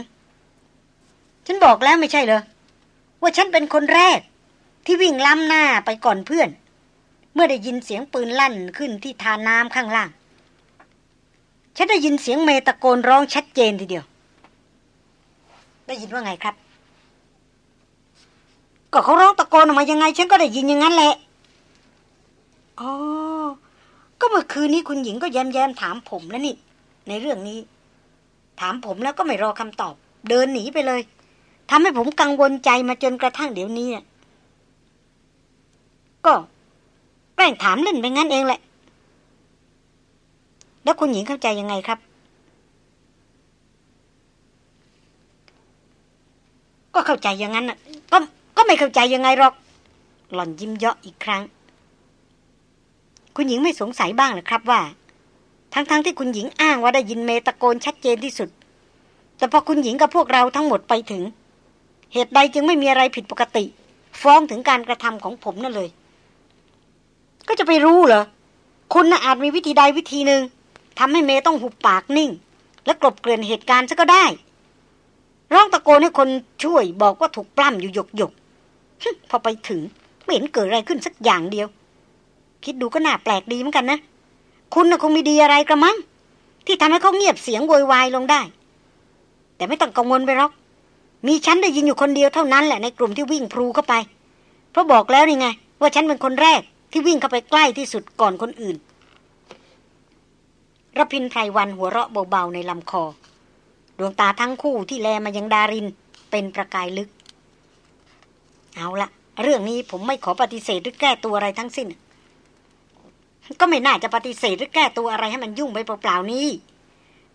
ฉันบอกแล้วไม่ใช่เหรอว่าฉันเป็นคนแรก ที่วิ่งล้ำหน้าไปก่อนเพื่อน เมื่อได้ยินเสียงปืนลั่นขึ้นที่ทาน้ำข้างล่าง ฉันได้ยินเสียงเมตะโกนร้องชัดเจนทีเดียว ได้ยินว่าไงครับ ก็เขาร้องตะโกนออกมายังไง ฉันก็ได้ยินอย่างนั้นแหละอ๋อก็เมื่อคืนนี้คุณหญิงก็แย้มแย้มถามผมแล้วนี่ในเรื่องนี้ ถามผมแล้วก็ไม่รอคำตอบ เดินหนีไปเลย ทำให้ผมกังวลใจมาจนกระทั่งเดี๋ยวนี้ก็แกล้งถามเล่นไปงั้นเองแหละ แล้วคุณหญิงเข้าใจยังไงครับ ก็เข้าใจอย่างนั้นน่ะก็ก็ไม่เข้าใจยังไงหรอก หล่อนยิ้มเยาะอีกครั้ง คุณหญิงไม่สงสัยบ้างหรือครับว่า ทั้งๆทที่คุณหญิงอ้างว่าได้ยินเมตะโกนชัดเจนที่สุด แต่พอคุณหญิงกับพวกเราทั้งหมดไปถึง เหตุใดจึงไม่มีอะไรผิดปกติ ฟ้องถึงการกระทำของผมนั่นเลย ก็จะไปรู้เหรอ คุณน่ะอาจมีวิธีใดวิธีหนึ่งทำให้เมย์ต้องหุบปากนิ่ง และกลบเกลื่อนเหตุการณ์ซะก็ได้ ร้องตะโกนให้คนช่วยบอกว่าถูกปล้ำอยู่หยกหยกพอไปถึงไม่เห็นเกิดอะไรขึ้นสักอย่างเดียว คิดดูก็น่าแปลกดีเหมือนกันนะ คุณน่ะคงมีดีอะไรกระมัง ที่ทำให้เขาเงียบเสียงโวยวายลงได้ แต่ไม่ต้องกังวลไปหรอก มีฉันได้ยินอยู่คนเดียวเท่านั้นแหละในกลุ่มที่วิ่งพลูเข้าไป เพราะบอกแล้วนี่ไง ว่าฉันเป็นคนแรกที่วิ่งเข้าไปใกล้ที่สุดก่อนคนอื่นระพินไพรวันหัวเราะเบาๆในลำคอ ดวงตาทั้งคู่ที่แลมายังดารินเป็นประกายลึก เอาละเรื่องนี้ผมไม่ขอปฏิเสธหรือแก้ตัวอะไรทั้งสิ้น ก็ไม่น่าจะปฏิเสธหรือแก้ตัวอะไรให้มันยุ่งไปเปล่าๆนี้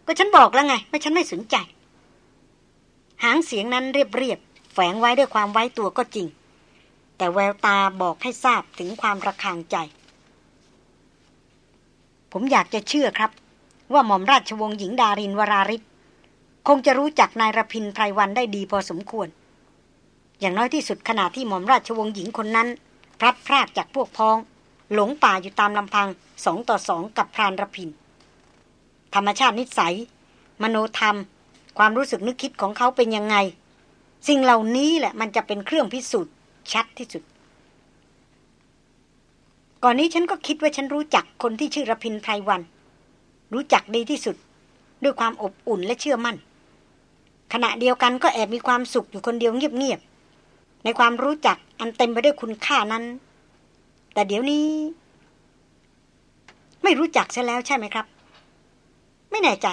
ก็ฉันบอกแล้วไงว่าฉันไม่สนใจ หางเสียงนั้นเรียบๆแฝงไว้ด้วยความไว้ตัวก็จริง แต่แววตาบอกให้ทราบถึงความระคางใจ ผมอยากจะเชื่อครับ ว่าหม่อมราชวงศ์หญิงดารินวราริศคงจะรู้จักนายรพินไพรวันได้ดีพอสมควร อย่างน้อยที่สุดขณะที่หม่อมราชวงศ์หญิงคนนั้นพลัดพรากจากพวกพ้อง หลงป่าอยู่ตามลำพังสองต่อสองกับพรานรพิน ธรรมชาตินิสัย มโนธรรม ความรู้สึกนึกคิดของเขาเป็นยังไง สิ่งเหล่านี้แหละมันจะเป็นเครื่องพิสูจน์ชัดที่สุด ก่อนนี้ฉันก็คิดว่าฉันรู้จักคนที่ชื่อรพินไพรวัน รู้จักดีที่สุด ด้วยความอบอุ่นและเชื่อมั่น ขณะเดียวกันก็แอบมีความสุขอยู่คนเดียวเงียบๆในความรู้จักอันเต็มไปด้วยคุณค่านั้น แต่เดี๋ยวนี้ ไม่รู้จักซะแล้วใช่ไหมครับ ไม่แน่ใจ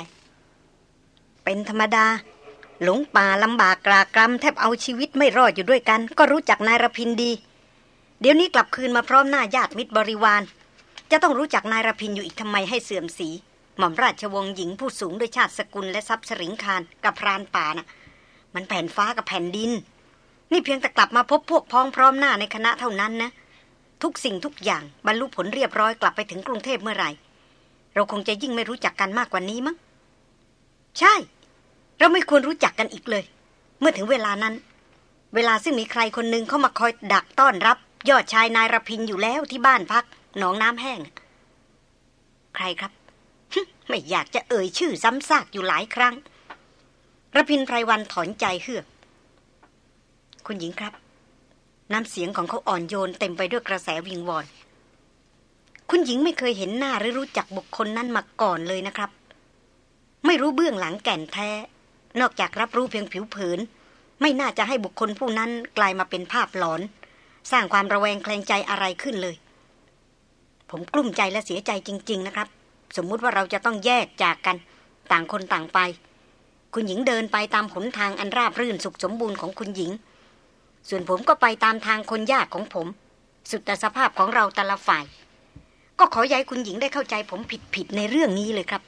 เป็นธรรมดา หลงป่าลำบากกรากรำแทบเอาชีวิตไม่รอดอยู่ด้วยกัน ก็รู้จักนายรพินดี เดี๋ยวนี้กลับคืนมาพร้อมหน้าญาติมิตรบริวาร จะต้องรู้จักนายรพินอยู่อีกทำไมให้เสื่อมสี หม่อมราชวงศ์หญิงผู้สูงด้วยชาติสกุลและทรัพย์สริงคารกับพรานป่านะ่ะ มันแผ่นฟ้ากับแผ่นดิน นี่เพียงแต่กลับมาพบพวกพ้องพร้อมหน้าในคณะเท่านั้นนะทุกสิ่งทุกอย่างบรรลุผลเรียบร้อยกลับไปถึงกรุงเทพเมื่อไหร่ เราคงจะยิ่งไม่รู้จักกันมากกว่านี้มั้ง ใช่ เราไม่ควรรู้จักกันอีกเลย เมื่อถึงเวลานั้น เวลาซึ่งมีใครคนหนึ่งเข้ามาคอยดักต้อนรับ ยอดชายนายรพินอยู่แล้วที่บ้านพักหนองน้ำแห้ง ใครครับไม่อยากจะเอ่ยชื่อซ้ำซากอยู่หลายครั้งระพินไพรวันถอนใจเฮือก คุณหญิงครับ น้ำเสียงของเขาอ่อนโยนเต็มไปด้วยกระแสวิงวอน คุณหญิงไม่เคยเห็นหน้าหรือรู้จักบุคคลนั้นมาก่อนเลยนะครับ ไม่รู้เบื้องหลังแก่นแท้ นอกจากรับรู้เพียงผิวเผิน ไม่น่าจะให้บุคคลผู้นั้นกลายมาเป็นภาพหลอน สร้างความระแวงแคลงใจอะไรขึ้นเลย ผมกลุ้มใจและเสียใจจริง ๆ นะครับ สมมุติว่าเราจะต้องแยกจากกัน ต่างคนต่างไป คุณหญิงเดินไปตามหนทางอันราบรื่นสุขสมบูรณ์ของคุณหญิง ส่วนผมก็ไปตามทางคนยากของผม สุดแต่สภาพของเราแต่ละฝ่าย ก็ขอย้ายคุณหญิงได้เข้าใจผมผิดผิดในเรื่องนี้เลยครับ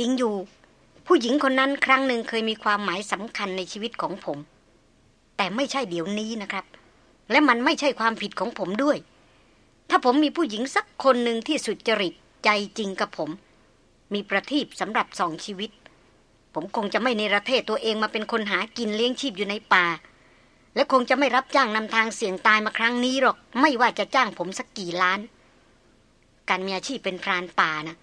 จริงอยู่ ผู้หญิงคนนั้นครั้งหนึ่งเคยมีความหมายสำคัญในชีวิตของผม แต่ไม่ใช่เดี๋ยวนี้นะครับ และมันไม่ใช่ความผิดของผมด้วย ถ้าผมมีผู้หญิงสักคนหนึ่งที่สุดจริตใจจริงกับผม มีประทีปสำหรับสองชีวิต ผมคงจะไม่ในระเทศตัวเองมาเป็นคนหากินเลี้ยงชีพอยู่ในป่า และคงจะไม่รับจ้างนำทางเสี่ยงตายมาครั้งนี้หรอก ไม่ว่าจะจ้างผมสักกี่ล้าน การมีอาชีพเป็นพรานป่านะ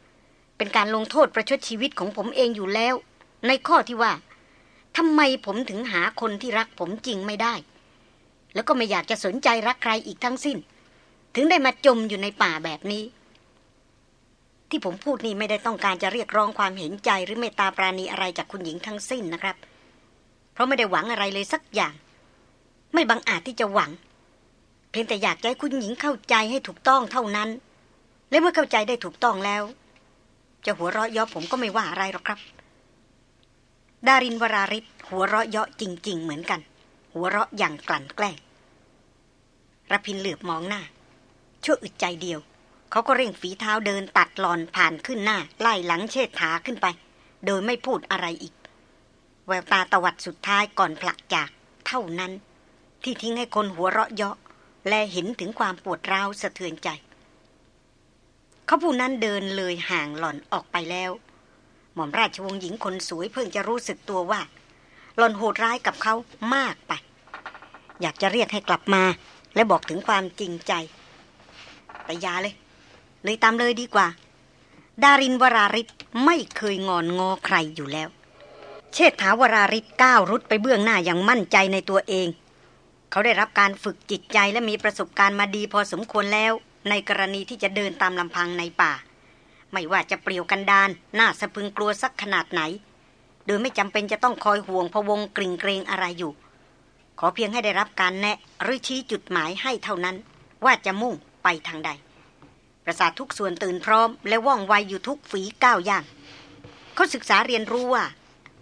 เป็นการลงโทษประชดชีวิตของผมเองอยู่แล้ว ในข้อที่ว่าทำไมผมถึงหาคนที่รักผมจริงไม่ได้ แล้วก็ไม่อยากจะสนใจรักใครอีกทั้งสิ้น ถึงได้มาจมอยู่ในป่าแบบนี้ ที่ผมพูดนี่ไม่ได้ต้องการจะเรียกร้องความเห็นใจหรือเมตตาปราณีอะไรจากคุณหญิงทั้งสิ้นนะครับ เพราะไม่ได้หวังอะไรเลยสักอย่าง ไม่บังอาจที่จะหวัง เพียงแต่อยากให้คุณหญิงเข้าใจให้ถูกต้องเท่านั้น และเมื่อเข้าใจได้ถูกต้องแล้ว จะหัวเราะเยาะผมก็ไม่ว่าอะไรหรอกครับ ดารินวราริศหัวเราะเยาะจริง ๆ เหมือนกัน หัวเราะอย่างกลั่นแกล้งรพินเหลือบมองหน้า ชั่วอึดใจเดียว เขาก็เร่งฝีเท้าเดินตัดหลอนผ่านขึ้นหน้า ไล่หลังเชิดขาขึ้นไป โดยไม่พูดอะไรอีก แววตาตวัดสุดท้ายก่อนผลักจาก เท่านั้น ที่ทิ้งให้คนหัวเราะเยาะและเห็นถึงความปวดร้าวสะเทือนใจ เขาผู้นั้นเดินเลยห่างหล่อนออกไปแล้ว หม่อมราชวงศ์หญิงคนสวยเพิ่งจะรู้สึกตัวว่า หล่อนโหดร้ายกับเขามากไป อยากจะเรียกให้กลับมา และบอกถึงความจริงใจ แต่ยาเลย เลยตามเลยดีกว่า ดารินวราริศไม่เคยงอนงอใครอยู่แล้ว เชษฐาวราริศก้าวรุดไปเบื้องหน้าอย่างมั่นใจในตัวเอง เขาได้รับการฝึกจิตใจและมีประสบการณ์มาดีพอสมควรแล้ว ในกรณีที่จะเดินตามลำพังในป่า ไม่ว่าจะเปลี่ยวกันดานน่าสะพึงกลัวสักขนาดไหน โดยไม่จำเป็นจะต้องคอยห่วงพวงกริ่งเกรงอะไรอยู่ ขอเพียงให้ได้รับการแนะหรือชี้จุดหมายให้เท่านั้น ว่าจะมุ่งไปทางใด ประสาททุกส่วนตื่นพร้อม และว่องไวอยู่ทุกฝีก้าวย่างเขาศึกษาเรียนรู้ว่า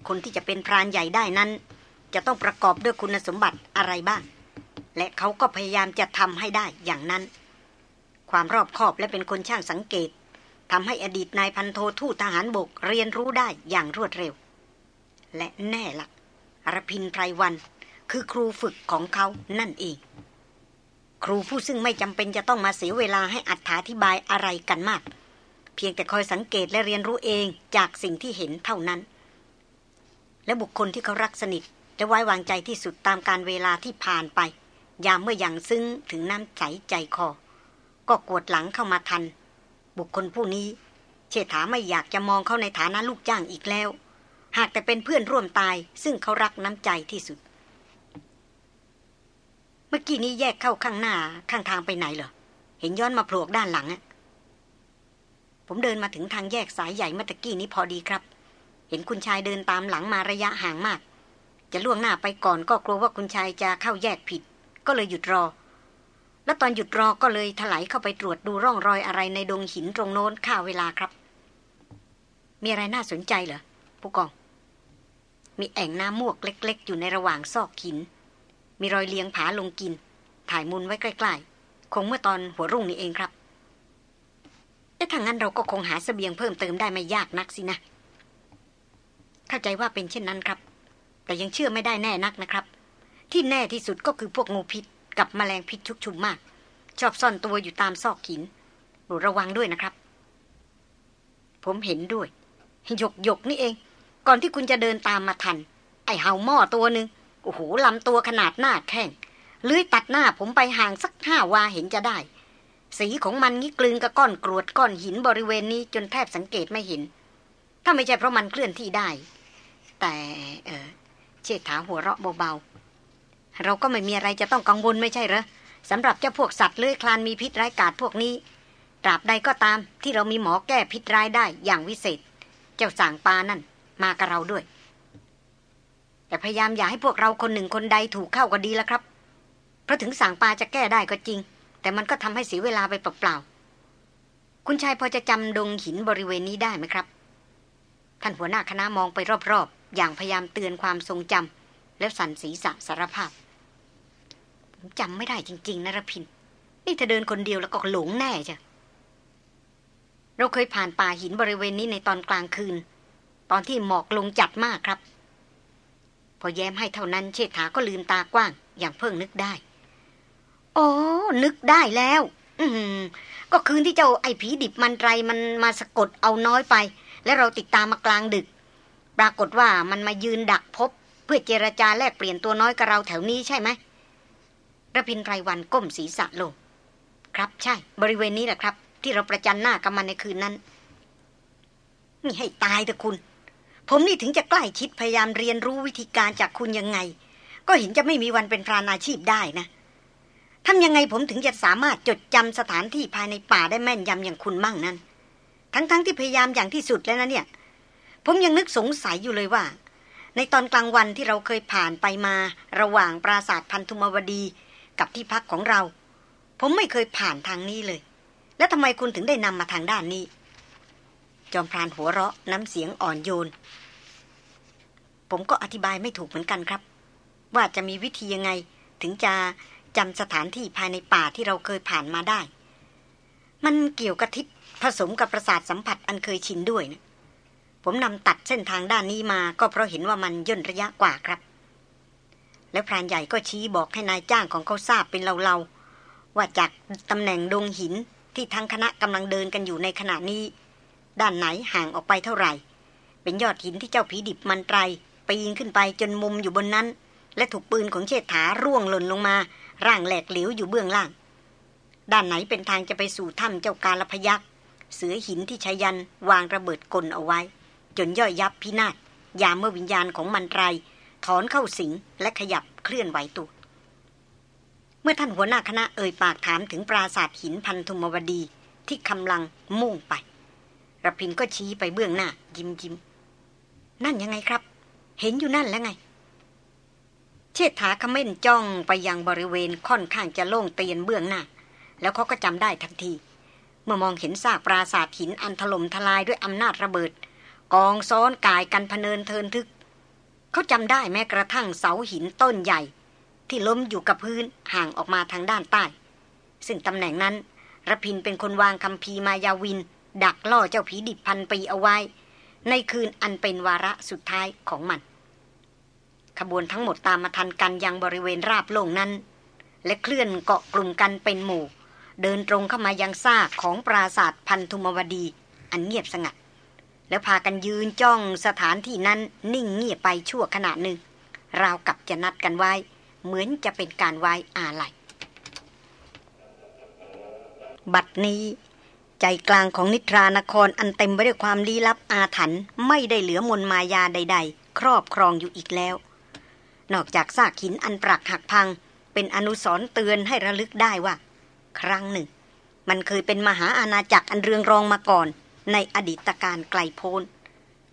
คนที่จะเป็นพรานใหญ่ได้นั้น จะต้องประกอบด้วยคุณสมบัติอะไรบ้างและเขาก็พยายามจะทำให้ได้อย่างนั้น ความรอบคอบและเป็นคนช่างสังเกตทำให้อดีตนายพันโททูตทหารบกเรียนรู้ได้อย่างรวดเร็ว และแน่ละอรพินไพรวัน คือครูฝึกของเขานั่นเอง ครูผู้ซึ่งไม่จำเป็นจะต้องมาเสียเวลาให้อัธาธิบายอะไรกันมาก เพียงแต่คอยสังเกตและเรียนรู้เองจากสิ่งที่เห็นเท่านั้น และบุคคลที่เขารักสนิทและไว้วางใจที่สุดตามการเวลาที่ผ่านไป ยามเมื่ออย่างซึ้งถึงน้ำใสใจคอ ก็กวดหลังเข้ามาทัน บุคคลผู้นี้ เชษฐาไม่อยากจะมองเขาในฐานะลูกจ้างอีกแล้ว หากแต่เป็นเพื่อนร่วมตาย ซึ่งเขารักน้ำใจที่สุด เมื่อกี้นี้แยกเข้าข้างหน้าข้างทางไปไหนเหรอ เห็นย้อนมาโผล่ด้านหลังอะผมเดินมาถึงทางแยกสายใหญ่เมื่อกี้นี้พอดีครับ เห็นคุณชายเดินตามหลังมาระยะห่างมาก จะล่วงหน้าไปก่อนก็กลัวว่าคุณชายจะเข้าแยกผิด ก็เลยหยุดรอ แล้วตอนหยุดรอก็เลยถลายเข้าไปตรวจดูร่องรอยอะไรในดงหินตรงโน้นข้าเวลาครับ มีอะไรน่าสนใจเหรอผู้กอง มีแอ่งน้ำมวกเล็ก ๆ อยู่ในระหว่างซอกหิน มีรอยเลียงผาลงกิน ถ่ายมุนไว้ใกล้ ๆ คงเมื่อตอนหัวรุ่งนี้เองครับเอ๊ะถ้างั้นเราก็คงหาสเสบียงเพิ่มเติมได้ไม่ยากนักสินะ เข้าใจว่าเป็นเช่นนั้นครับ แต่ยังเชื่อไม่ได้แน่นักนะครับ ที่แน่ที่สุดก็คือพวกงูพิษ กับแมลงพิษชุกชุมมาก ชอบซ่อนตัวอยู่ตามซอกหินโปรดระวังด้วยนะครับ ผมเห็นด้วยหยกหยกนี่เอง ก่อนที่คุณจะเดินตามมาทัน ไอเห่าหม้อตัวหนึ่งโอ้โหลำตัวขนาดหน้าแข้งเลื้อยตัดหน้าผมไปห่างสักห้าวาเห็นจะได้ สีของมันงี้กลืนกับก้อนกรวดก้อนหินบริเวณนี้จนแทบสังเกตไม่เห็น ถ้าไม่ใช่เพราะมันเคลื่อนที่ได้ แต่เออเชษฐาหัวเราะเบาๆ เราก็ไม่มีอะไรจะต้องกังวลไม่ใช่เหรอสำหรับเจ้าพวกสัตว์เลื้อยคลานมีพิษร้ายกาจพวกนี้ตราบใดก็ตามที่เรามีหมอแก้พิษร้ายได้อย่างวิเศษ เจ้าสางปานั่น มากับเราด้วย แต่พยายามอย่าให้พวกเราคนหนึ่งคนใดถูกเข้าก็ดีแล้วครับ เพราะถึงสางปาจะแก้ได้ก็จริง แต่มันก็ทำให้เสียเวลาไปเปล่าๆคุณชายพอจะจำดงหินบริเวณนี้ได้ไหมครับ ท่านหัวหน้าคณะมองไปรอบๆอย่างพยายามเตือนความทรงจำแล้วสั่นศีรษะสารภาพ จำไม่ได้จริง ๆนะรพิน นี่ถ้าเดินคนเดียวแล้วก็หลงแน่จ้ะเราเคยผ่านป่าหินบริเวณนี้ในตอนกลางคืน ตอนที่หมอกลงจัดมากครับ พอแย้มให้เท่านั้นเชษฐาก็ลืมตากว้าง อย่างเพิ่งนึกได้ โอ้นึกได้แล้ว อืมก็คืนที่เจ้าไอ้ผีดิบมันไรมันมาสะกดเอาน้อยไป แล้วเราติดตามมากลางดึก ปรากฏว่ามันมายืนดักพบ เพื่อเจรจาแลกเปลี่ยนตัวน้อยกับเราแถวนี้ใช่ไหม ระพินไรวันก้มศีรษะลง ครับใช่ บริเวณนี้แหละครับ ที่เราประจันหน้ากับมันในคืนนั้นนี่ให้ตายเถอะคุณ ผมนี่ถึงจะใกล้ชิดพยายามเรียนรู้วิธีการจากคุณยังไง ก็เห็นจะไม่มีวันเป็นพรานอาชีพได้นะทำยังไงผมถึงจะสามารถจดจำสถานที่ภายในป่าได้แม่นยำอย่างคุณมั่งนั้น ทั้งๆทที่พยายามอย่างที่สุดแล้วนะเนี่ย ผมยังนึกสงสัยอยู่เลยว่า ในตอนกลางวันที่เราเคยผ่านไปมา ระหว่างปราสาทพันธุมวดี กับที่พักของเรา ผมไม่เคยผ่านทางนี้เลย แล้วทำไมคุณถึงได้นำมาทางด้านนี้ จอมพรานหัวเราะน้ำเสียงอ่อนโยน ผมก็อธิบายไม่ถูกเหมือนกันครับ ว่าจะมีวิธียังไงถึงจะจำสถานที่ภายในป่าที่เราเคยผ่านมาได้ มันเกี่ยวกับทิศผสมกับประสาทสัมผัสอันเคยชินด้วยนะผมนำตัดเส้นทางด้านนี้มาก็เพราะเห็นว่ามันย่นระยะกว่าครับ แล้วพรานใหญ่ก็ชี้บอกให้นายจ้างของเขาทราบเป็นเราๆว่าจากตำแหน่งดงหินที่ทั้งคณะกำลังเดินกันอยู่ในขณะนี้ ด้านไหนห่างออกไปเท่าไหร่ เป็นยอดหินที่เจ้าผีดิบมันไตรปีนขึ้นไปจนมุมอยู่บนนั้น และถูกปืนของเชษฐาร่วงหล่นลงมา ร่างแหลกเหลวอยู่เบื้องล่าง ด้านไหนเป็นทางจะไปสู่ถ้ำเจ้าการลพยักษ์เสือหินที่ชายันวางระเบิดกลเอาไว้ จนย่อยยับพินาศยามเมื่อวิญญาณของมันไตร ถอนเข้าสิงและขยับเคลื่อนไหวตัว เมื่อท่านหัวหน้าคณะเอ่ยปากถามถึงปราสาทหินพันธุมวดีที่กำลังมุ่งไประพินก็ชี้ไปเบื้องหน้า ยิ้มยิ้มนั่นยังไงครับ เห็นอยู่นั่นแล้วไง เชษฐาขม้นจ้องไปยังบริเวณค่อนข้างจะโล่งเตียนเบื้องหน้า แล้วเขาก็จำได้ทันที เมื่อมองเห็นซากปราสาทหินอันถล่มทลายด้วยอำนาจระเบิด กองซ้อนกายกันพเนินเทินทึก เขาจำได้แม้กระทั่งเสาหินต้นใหญ่ ที่ล้มอยู่กับพื้นห่างออกมาทางด้านใต้ ซึ่งตำแหน่งนั้นระพินเป็นคนวางคำพีมายาวิน ดักล่อเจ้าผีดิบพันปีเอาไว้ ในคืนอันเป็นวาระสุดท้ายของมัน ขบวนทั้งหมดตามมาทันกันยังบริเวณราบโล่งนั้น และเคลื่อนเกาะกลุ่มกันเป็นหมู่ เดินตรงเข้ามายังซากของปราศาสตร์พันธุมวดี อันเงียบสงัด แล้วพากันยืนจ้องสถานที่นั้นนิ่งเงียบไปชั่วขณะหนึ่ง ราวกับจะนัดกันไว้ เหมือนจะเป็นการไว้อาลัยบัดนี้ ใจกลางของนิทรานครอันเต็มไปด้วยความลี้ลับอาถรรพ์ไม่ได้เหลือมนมายาใด ๆ ครอบครองอยู่อีกแล้ว นอกจากซากหินอันปรักหักพัง เป็นอนุสรเตือนให้ระลึกได้ว่า ครั้งหนึ่ง มันเคยเป็นมหาอาณาจักรอันเรืองรองมาก่อน ในอดีตการไกลโพ้น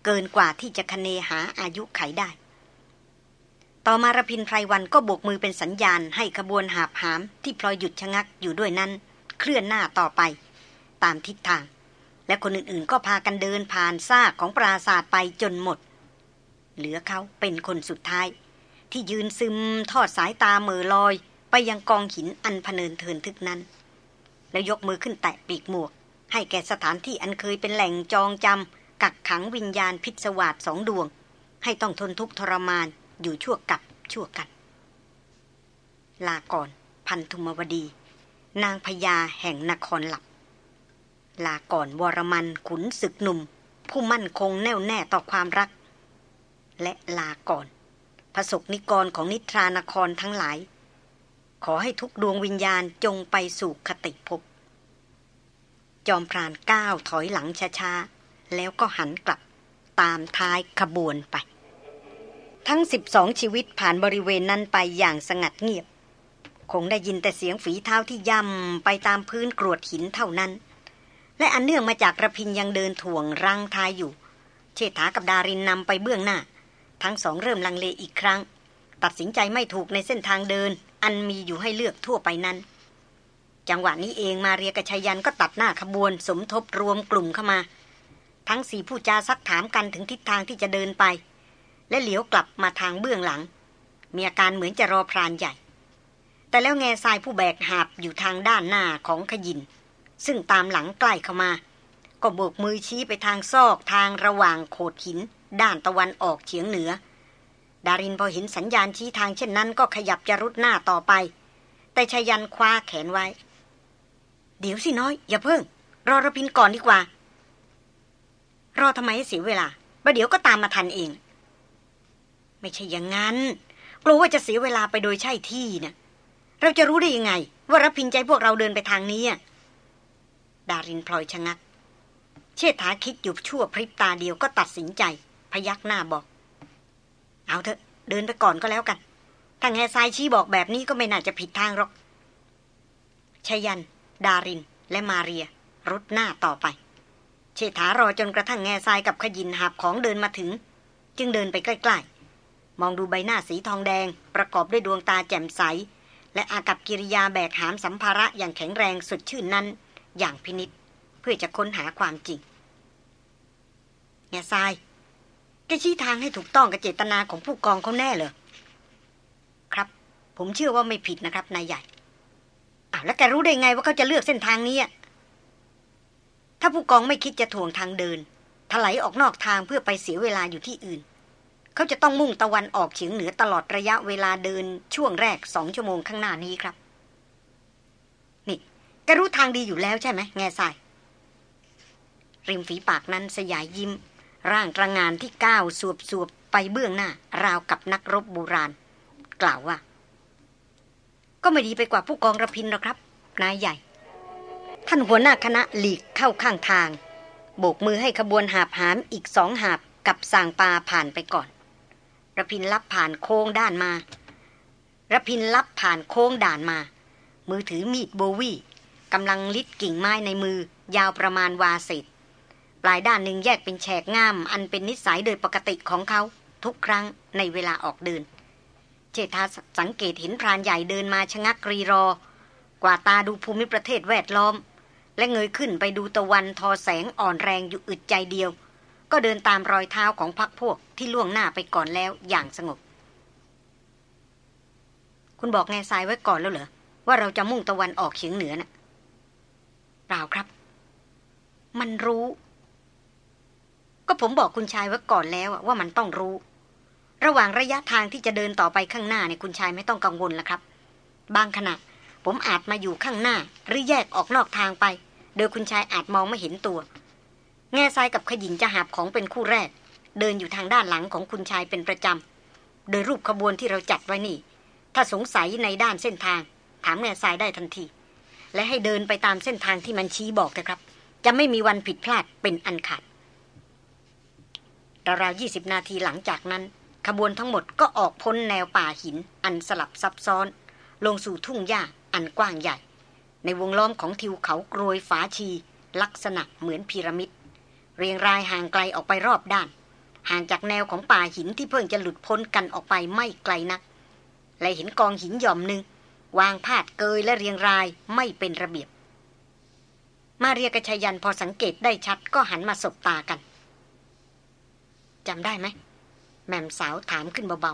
เกินกว่าที่จะคเนหาอายุไขได้ ต่อมารพินไพรวันก็โบกมือเป็นสัญญาณให้ขบวนหาบหามที่พลอยหยุดชะงักอยู่ด้วยนั้น เคลื่อนหน้าต่อไป ตามทิศทาง และคนอื่นๆ ก็พากันเดินผ่านซากของปราศาสตร์ไปจนหมด เหลือเขาเป็นคนสุดท้าย ที่ยืนซึมทอดสายตาเมือลอย ไปยังกองหินอันพเนินเทินทึกนั้น แล้วยกมือขึ้นแตะปีกหมวก ให้แก่สถานที่อันเคยเป็นแหล่งจองจำกักขังวิญญาณพิศวาสสองดวง ให้ต้องทนทุกข์ทรมานอยู่ชั่วกับชั่วกัน ลาก่อน พันธุมวดี นางพญาแห่งนครหลับ ลาก่อนวรมันขุนศึกหนุ่ม ผู้มั่นคงแน่วแน่ต่อความรัก และลาก่อนพระสกนิกรของนิทรานครทั้งหลาย ขอให้ทุกดวงวิญญาณจงไปสู่คติภพ จอมพรานก้าวถอยหลังช้าๆ แล้วก็หันกลับตามท้ายขบวนไป ทั้งสิบสองชีวิตผ่านบริเวณนั้นไปอย่างสงัดเงียบ คงได้ยินแต่เสียงฝีเท้าที่ย่ำไปตามพื้นกรวดหินเท่านั้น และอันเนื่องมาจากระพินยังเดินถ่วงรังทายอยู่ เชษฐากับดารินนำไปเบื้องหน้า ทั้งสองเริ่มลังเลอีกครั้ง ตัดสินใจไม่ถูกในเส้นทางเดิน อันมีอยู่ให้เลือกทั่วไปนั้น จังหวะนี้เองมาเรียกชัยยันก็ตัดหน้าขบวน สมทบรวมกลุ่มเข้ามา ทั้งสี่ผู้จาซักถามกันถึงทิศทางที่จะเดินไป และเหลียวกลับมาทางเบื้องหลัง มีอาการเหมือนจะรอพรานใหญ่ แต่แล้วแง่ทรายผู้แบกหาบอยู่ทางด้านหน้าของขยิน ซึ่งตามหลังใกล้เข้ามา ก็โบกมือชี้ไปทางซอกทางระหว่างโขดหิน ด้านตะวันออกเฉียงเหนือ ดารินพอเห็นสัญญาณชี้ทางเช่นนั้น ก็ขยับจะรุดหน้าต่อไป แต่ชายันคว้าแขนไว้ เดี๋ยวสิน้อย อย่าเพิ่ง รอระพินก่อนดีกว่า รอทำไมให้เสียเวลาประเดี๋ยวก็ตามมาทันเอง ไม่ใช่อย่างนั้น กลัวว่าจะเสียเวลาไปโดยใช่ที่นะ่ะเราจะรู้ได้ยังไง ว่ารพินใจพวกเราเดินไปทางนี้ดารินพลอยชะงัก เชษฐาคิดอยู่ชั่วพริบตาเดียวก็ตัดสินใจ พยักหน้าบอก เอาเถอะ เดินไปก่อนก็แล้วกันถ้าแง่ทรายชี้บอกแบบนี้ก็ไม่น่าจะผิดทางหรอกชยัน ดาริน และมาเรีย รุดหน้าต่อไป เชษฐารอจนกระทั่งแง่ทรายกับขยินหับของเดินมาถึง จึงเดินไปใกล้ๆ มองดูใบหน้าสีทองแดง ประกอบด้วยดวงตาแจ่มใส และอากับกิริยาแบกหามสัมภาระอย่างแข็งแรงสุดชื่นนั้น อย่างพินิษเพื่อจะค้นหาความจริง แง่ทรายแกชี้ทางให้ถูกต้องกับเจตนาของผู้กองเขาแน่เลยครับ ผมเชื่อว่าไม่ผิดนะครับนายใหญ่ อ้าวแล้วแกรู้ได้ไงว่าเขาจะเลือกเส้นทางนี้ถ้าผู้กองไม่คิดจะถ่วงทางเดิน ถลายออกนอกทางเพื่อไปเสียเวลาอยู่ที่อื่น เขาจะต้องมุ่งตะวันออกเฉียงเหนือตลอดระยะเวลาเดินช่วงแรกสองชั่วโมงข้างหน้านี้ครับ นี่แกรู้ทางดีอยู่แล้วใช่ไหมแง่ทรายริมฝีปากนั้นสยายยิ้ม ร่างตระงานที่ก้าวสวบสวบไปเบื้องหน้า ราวกับนักรบโบราณ กล่าวว่า ก็ไม่ดีไปกว่าผู้กองระพินหรอกครับ นายใหญ่ ท่านหัวหน้าคณะหลีกเข้าข้างทาง โบกมือให้ขบวนหาบหามอีกสองหาบกับสางปลาผ่านไปก่อนระพินลับผ่านโค้งด้านมาระพินลับผ่านโค้งด่านมา มือถือมีดโบวี่กำลังลิดกิ่งไม้ในมือยาวประมาณวาสิตปลายด้านหนึ่งแยกเป็นแฉกง่าม อันเป็นนิสัยโดยปกติของเขา ทุกครั้งในเวลาออกเดิน เจษฐาสังเกตเห็นพรานใหญ่เดินมาชะงักกรีรอ กว่าตาดูภูมิประเทศแวดล้อม และเงยขึ้นไปดูตะวันทอแสงอ่อนแรงอยู่อึดใจเดียว ก็เดินตามรอยเท้าของพักพวกที่ล่วงหน้าไปก่อนแล้วอย่างสงบ คุณบอกแง่ทรายไว้ก่อนแล้วเหรอ ว่าเราจะมุ่งตะวันออกเฉียงเหนือนะ่ะเปล่าครับ มันรู้ ก็ผมบอกคุณชายไว้ก่อนแล้วว่ามันต้องรู้ ระหว่างระยะทางที่จะเดินต่อไปข้างหน้าเนี่ยคุณชายไม่ต้องกังวลและครับ บางขณะ ผมอาจมาอยู่ข้างหน้า หรือแยกออกนอกทางไป โดยคุณชายอาจมองไม่เห็นตัว แง่ทรายกับขยินจะหาบของเป็นคู่แรก เดินอยู่ทางด้านหลังของคุณชายเป็นประจำ โดยรูปขบวนที่เราจัดไว้นี่ ถ้าสงสัยในด้านเส้นทาง ถามแง่ทรายได้ทันที และให้เดินไปตามเส้นทางที่มันชี้บอกนะครับ จะไม่มีวันผิดพลาดเป็นอันขาดราวๆยี่สิบนาทีหลังจากนั้น ขบวนทั้งหมดก็ออกพ้นแนวป่าหินอันสลับซับซ้อน ลงสู่ทุ่งหญ้าอันกว้างใหญ่ ในวงล้อมของทิวเขากรวยฝาชี ลักษณะเหมือนพีระมิด เรียงรายห่างไกลออกไปรอบด้าน ห่างจากแนวของป่าหินที่เพิ่งจะหลุดพ้นกันออกไปไม่ไกลนัก และเห็นกองหินหย่อมหนึ่งวางพาดเกยและเรียงรายไม่เป็นระเบียบ มาเรียกชยันพอสังเกตได้ชัดก็หันมาสบตากันจำได้ไหม แม่มสาวถามขึ้นเบา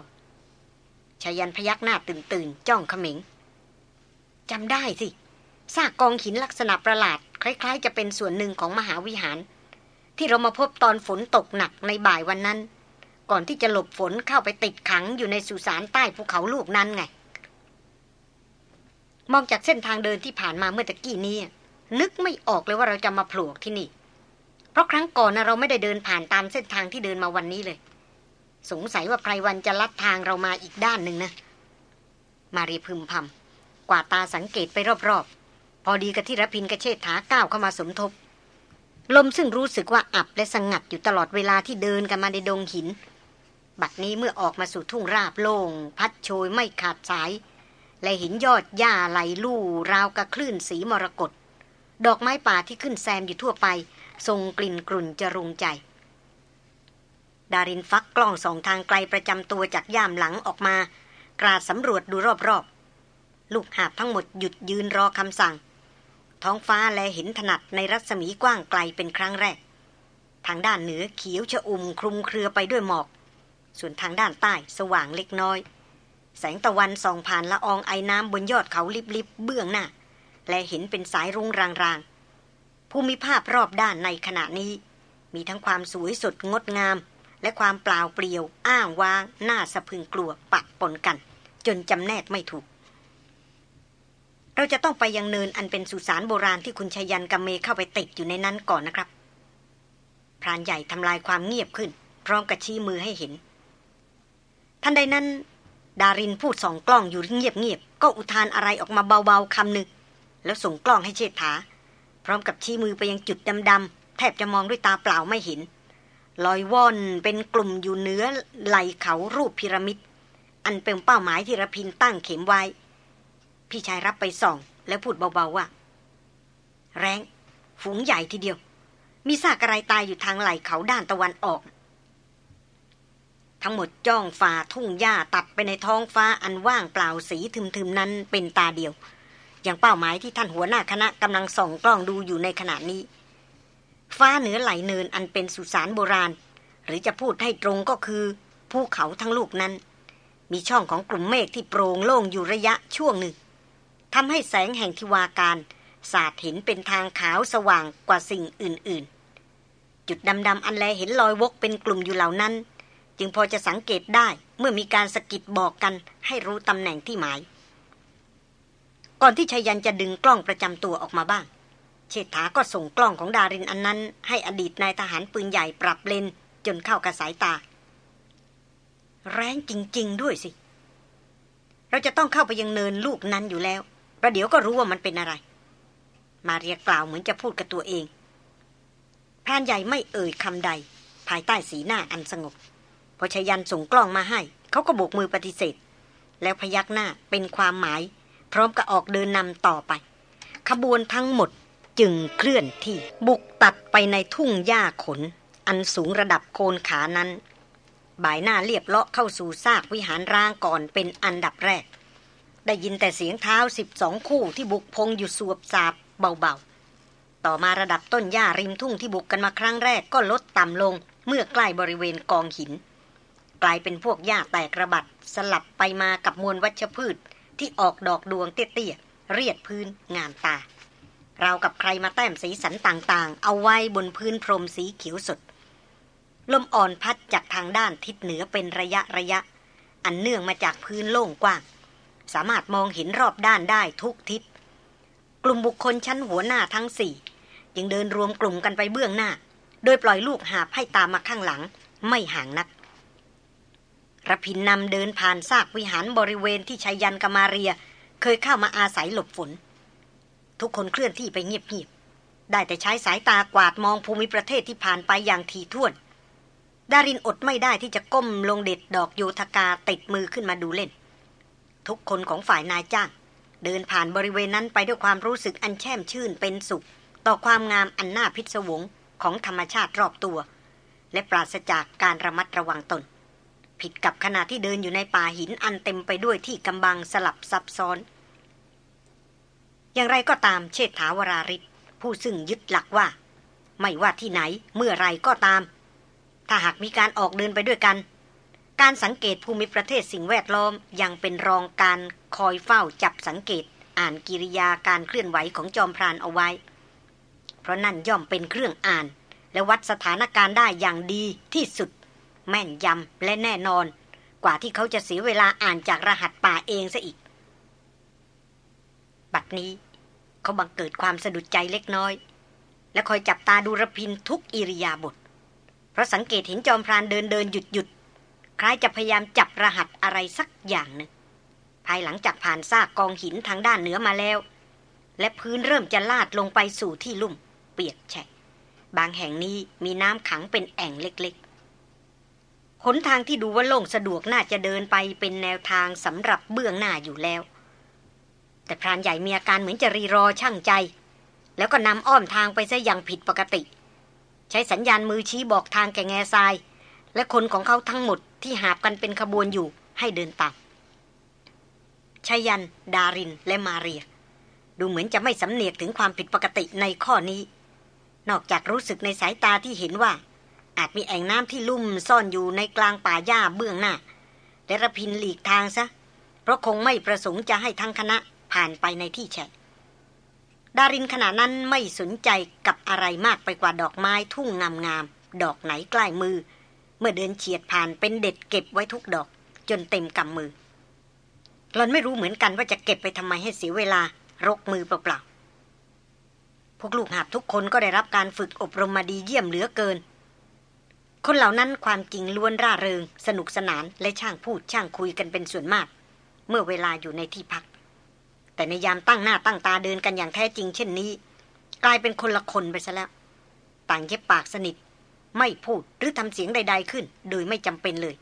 ๆชายันพยักหน้าตื่นตื่นจ้องขมิงจำได้สิซากกองหินลักษณะประหลาด คล้าย ๆ จะเป็นส่วนหนึ่งของมหาวิหาร ที่เรามาพบตอนฝนตกหนักในบ่ายวันนั้น ก่อนที่จะหลบฝนเข้าไปติดขังอยู่ในสุสานใต้ภูเขาลูกนั้นไง มองจากเส้นทางเดินที่ผ่านมาเมื่อตะกี้นี้นึกไม่ออกเลยว่าเราจะมาโผล่ที่นี่ เพราะครั้งก่อนนะเราไม่ได้เดินผ่านตามเส้นทางที่เดินมาวันนี้เลย สงสัยว่าไพรวันจะลัดทางเรามาอีกด้านหนึ่งนะ มารีพึมพำกว่าตาสังเกตไปรอบๆ พอดีกับที่รพินกระเชษฐาก้าวเข้ามาสมทบ ลมซึ่งรู้สึกว่าอับและสงัดอยู่ตลอดเวลาที่เดินกันมาในดงหิน บัดนี้เมื่อออกมาสู่ทุ่งราบโล่ง พัดโชยไม่ขาดสาย และหินยอดหญ้าไหลลู่ราวกับคลื่นสีมรกตดอกไม้ป่าที่ขึ้นแซมอยู่ทั่วไปทรงกลิ่นกลุ่นจรุงใจ ดารินฟักกล้องสองทางไกลประจำตัวจากย่ามหลังออกมา กราดสำรวจดูรอบๆ ลูกหาบทั้งหมดหยุดยืนรอคำสั่ง ท้องฟ้าแลเห็นถนัดในรัศมีกว้างไกลเป็นครั้งแรก ทางด้านเหนือเขียวชะอุ่มคลุมเครือไปด้วยหมอก ส่วนทางด้านใต้สว่างเล็กน้อย แสงตะวันส่องผ่านละอองไอ้น้ำบนยอดเขาลิบๆเบื้องหน้า และเห็นเป็นสายรุ้งรางภูมิภาพรอบด้านในขณะนี้ มีทั้งความสวยสดงดงาม และความเปล่าเปลี่ยว อ้างว้างน่าสะพึงกลัวปะปนกัน จนจำแนกไม่ถูก เราจะต้องไปยังเนินอันเป็นสุสานโบราณที่คุณชยันกับเมเข้าไปติดอยู่ในนั้นก่อนนะครับพรานใหญ่ทำลายความเงียบขึ้น พร้อมกับชี้มือให้เห็นทันใดนั้น ดารินพูดสองกล้องอยู่เงียบๆก็อุทานอะไรออกมาเบาๆคำหนึ่งแล้วส่งกล้องให้เชษฐา พร้อมกับชี้มือไปยังจุดดำๆแทบจะมองด้วยตาเปล่าไม่เห็น ลอยว่อนเป็นกลุ่มอยู่เหนือไหลเขารูปพีระมิด อันเป็นเป้าหมายที่ระพินตั้งเข็มไว้ พี่ชายรับไปส่อง แล้วพูดเบาๆว่า แรงฝูงใหญ่ทีเดียว มีซากอะไรตายอยู่ทางไหลเขาด้านตะวันออก ทั้งหมดจ้องฝ่าทุ่งหญ้าตัดไปในท้องฟ้าอันว่างเปล่าสีทึมๆนั้นเป็นตาเดียว อย่างเป้าหมายที่ท่านหัวหน้าคณะกำลังส่องกล้องดูอยู่ในขณะนี้ ฟ้าเหนือไหลเนินอันเป็นสุสานโบราณ หรือจะพูดให้ตรงก็คือภูเขาทั้งลูกนั้น มีช่องของกลุ่มเมฆที่โปร่งโล่งอยู่ระยะช่วงหนึ่งทำให้แสงแห่งทิวาการสาดเห็นเป็นทางขาวสว่างกว่าสิ่งอื่น ๆ จุดดำๆอันแลเห็นลอยวกเป็นกลุ่มอยู่เหล่านั้น จึงพอจะสังเกตได้เมื่อมีการสกิดบอกกันให้รู้ตำแหน่งที่หมาย ก่อนที่ชายันจะดึงกล้องประจำตัวออกมาบ้าง เชษฐาก็ส่งกล้องของดารินอันนั้น ให้อดีตนายทหารปืนใหญ่ปรับเลนจนเข้ากระสายตา แรงจริง ๆ ด้วยสิ เราจะต้องเข้าไปยังเนินลูกนั้นอยู่แล้ว ประเดี๋ยวก็รู้ว่ามันเป็นอะไร มาเรียกล่าวเหมือนจะพูดกับตัวเองพรานใหญ่ไม่เอ่ยคำใด ภายใต้สีหน้าอันสงบ พอชยันส่งกล้องมาให้ เขาก็โบกมือปฏิเสธ แล้วพยักหน้าเป็นความหมาย พร้อมกับออกเดินนำต่อไป ขบวนทั้งหมด จึงเคลื่อนที่บุกตัดไปในทุ่งหญ้าขน อันสูงระดับโคนขานั้น บ่ายหน้าเรียบเลาะเข้าสู่ซากวิหารร้างก่อนเป็นอันดับแรก ได้ยินแต่เสียงเท้าสิบสองคู่ที่บุกพงอยู่สวบสาบเบาๆ ต่อมาระดับต้นหญ้าริมทุ่งที่บุกกันมาครั้งแรกก็ลดต่ำลงเมื่อใกล้บริเวณกองหิน กลายเป็นพวกหญ้าแตกระบัดสลับไปมากับมวลวัชพืชที่ออกดอกดวงเตี้ยๆเรียดพื้นงามตา เรากับใครมาแต้มสีสันต่างๆ เอาไว้บนพื้นพรมสีเขียวสด ลมอ่อนพัดจากทางด้านทิศเหนือเป็นระยะระยะ อันเนื่องมาจากพื้นโล่งกว้าง สามารถมองเห็นรอบด้านได้ทุกทิศ กลุ่มบุคคลชั้นหัวหน้าทั้งสี่ยังเดินรวมกลุ่มกันไปเบื้องหน้า โดยปล่อยลูกหาบให้ตามมาข้างหลัง ไม่ห่างนักระพินนำเดินผ่านซากวิหารบริเวณที่ชายันกมาเรีย เคยเข้ามาอาศัยหลบฝน ทุกคนเคลื่อนที่ไปเงียบๆได้แต่ใช้สายตากวาดมองภูมิประเทศที่ผ่านไปอย่างทีท่วนดารินอดไม่ได้ที่จะก้มลงเด็ดดอกโยธกาติดมือขึ้นมาดูเล่น ทุกคนของฝ่ายนายจ้าง เดินผ่านบริเวณนั้นไปด้วยความรู้สึกอันแช่มชื่นเป็นสุข ต่อความงามอันน่าพิศวงของธรรมชาติรอบตัว และปราศจากการระมัดระวังตน ผิดกับขณะที่เดินอยู่ในป่าหินอันเต็มไปด้วยที่กำบังสลับซับซ้อน อย่างไรก็ตามเชษฐาวราริศผู้ซึ่งยึดหลักว่า ไม่ว่าที่ไหนเมื่อไรก็ตาม ถ้าหากมีการออกเดินไปด้วยกัน การสังเกตภูมิประเทศสิ่งแวดล้อมยังเป็นรองการคอยเฝ้าจับสังเกตอ่านกิริยาการเคลื่อนไหวของจอมพรานเอาไว้ เพราะนั่นย่อมเป็นเครื่องอ่าน และวัดสถานการณ์ได้อย่างดีที่สุด แม่นยำและแน่นอน กว่าที่เขาจะเสียเวลาอ่านจากรหัสป่าเองซะอีก บัดนี้เขาบังเกิดความสะดุดใจเล็กน้อย และคอยจับตาดูรพินทุกอิริยาบถเพราะสังเกตเห็นจอมพรานเดินเดินหยุดหยุดคล้ายจะพยายามจับรหัสอะไรสักอย่างหนึ่งภายหลังจากผ่านซากกองหินทางด้านเหนือมาแล้ว และพื้นเริ่มจะลาดลงไปสู่ที่ลุ่ม เปียกแฉะบางแห่งนี้มีน้ำขังเป็นแอ่งเล็กๆหนทางที่ดูว่าโล่งสะดวกน่าจะเดินไปเป็นแนวทางสำหรับเบื้องหน้าอยู่แล้ว แต่พรานใหญ่มีอาการเหมือนจะรีรอช่างใจ แล้วก็นำอ้อมทางไปซะอย่างผิดปกติ ใช้สัญญาณมือชี้บอกทางแกแง่ทราย และคนของเขาทั้งหมดที่หาบกันเป็นขบวนอยู่ให้เดินตามชายัน ดาริน และมาเรีย ดูเหมือนจะไม่สำเนียกถึงความผิดปกติในข้อนี้ นอกจากรู้สึกในสายตาที่เห็นว่า อาจมีแอ่งน้ำที่ลุ่มซ่อนอยู่ในกลางป่าหญ้าเบื้องหน้าและระพินหลีกทางซะ เพราะคงไม่ประสงค์จะให้ทั้งคณะ ผ่านไปในที่แฉะดารินขณะนั้นไม่สนใจกับอะไรมากไปกว่าดอกไม้ทุ่งงามๆ ดอกไหนใกล้มือ เมื่อเดินเฉียดผ่านเป็นเด็ดเก็บไว้ทุกดอก จนเต็มกำมือหลอนไม่รู้เหมือนกันว่าจะเก็บไปทำไมให้เสียเวลารกมือเปล่าๆ พวกลูกหาบทุกคนก็ได้รับการฝึกอบรมมาดีเยี่ยมเหลือเกิน คนเหล่านั้นความจริงล้วนร่าเริง สนุกสนานและช่างพูดช่างคุยกันเป็นส่วนมาก เมื่อเวลาอยู่ในที่พัก แต่ในยามตั้งหน้าตั้งตาเดินกันอย่างแท้จริงเช่นนี้ กลายเป็นคนละคนไปซะแล้ว ต่างเย็บปากสนิท ไม่พูดหรือทำเสียงใด ๆขึ้น โดยไม่จำเป็นเลย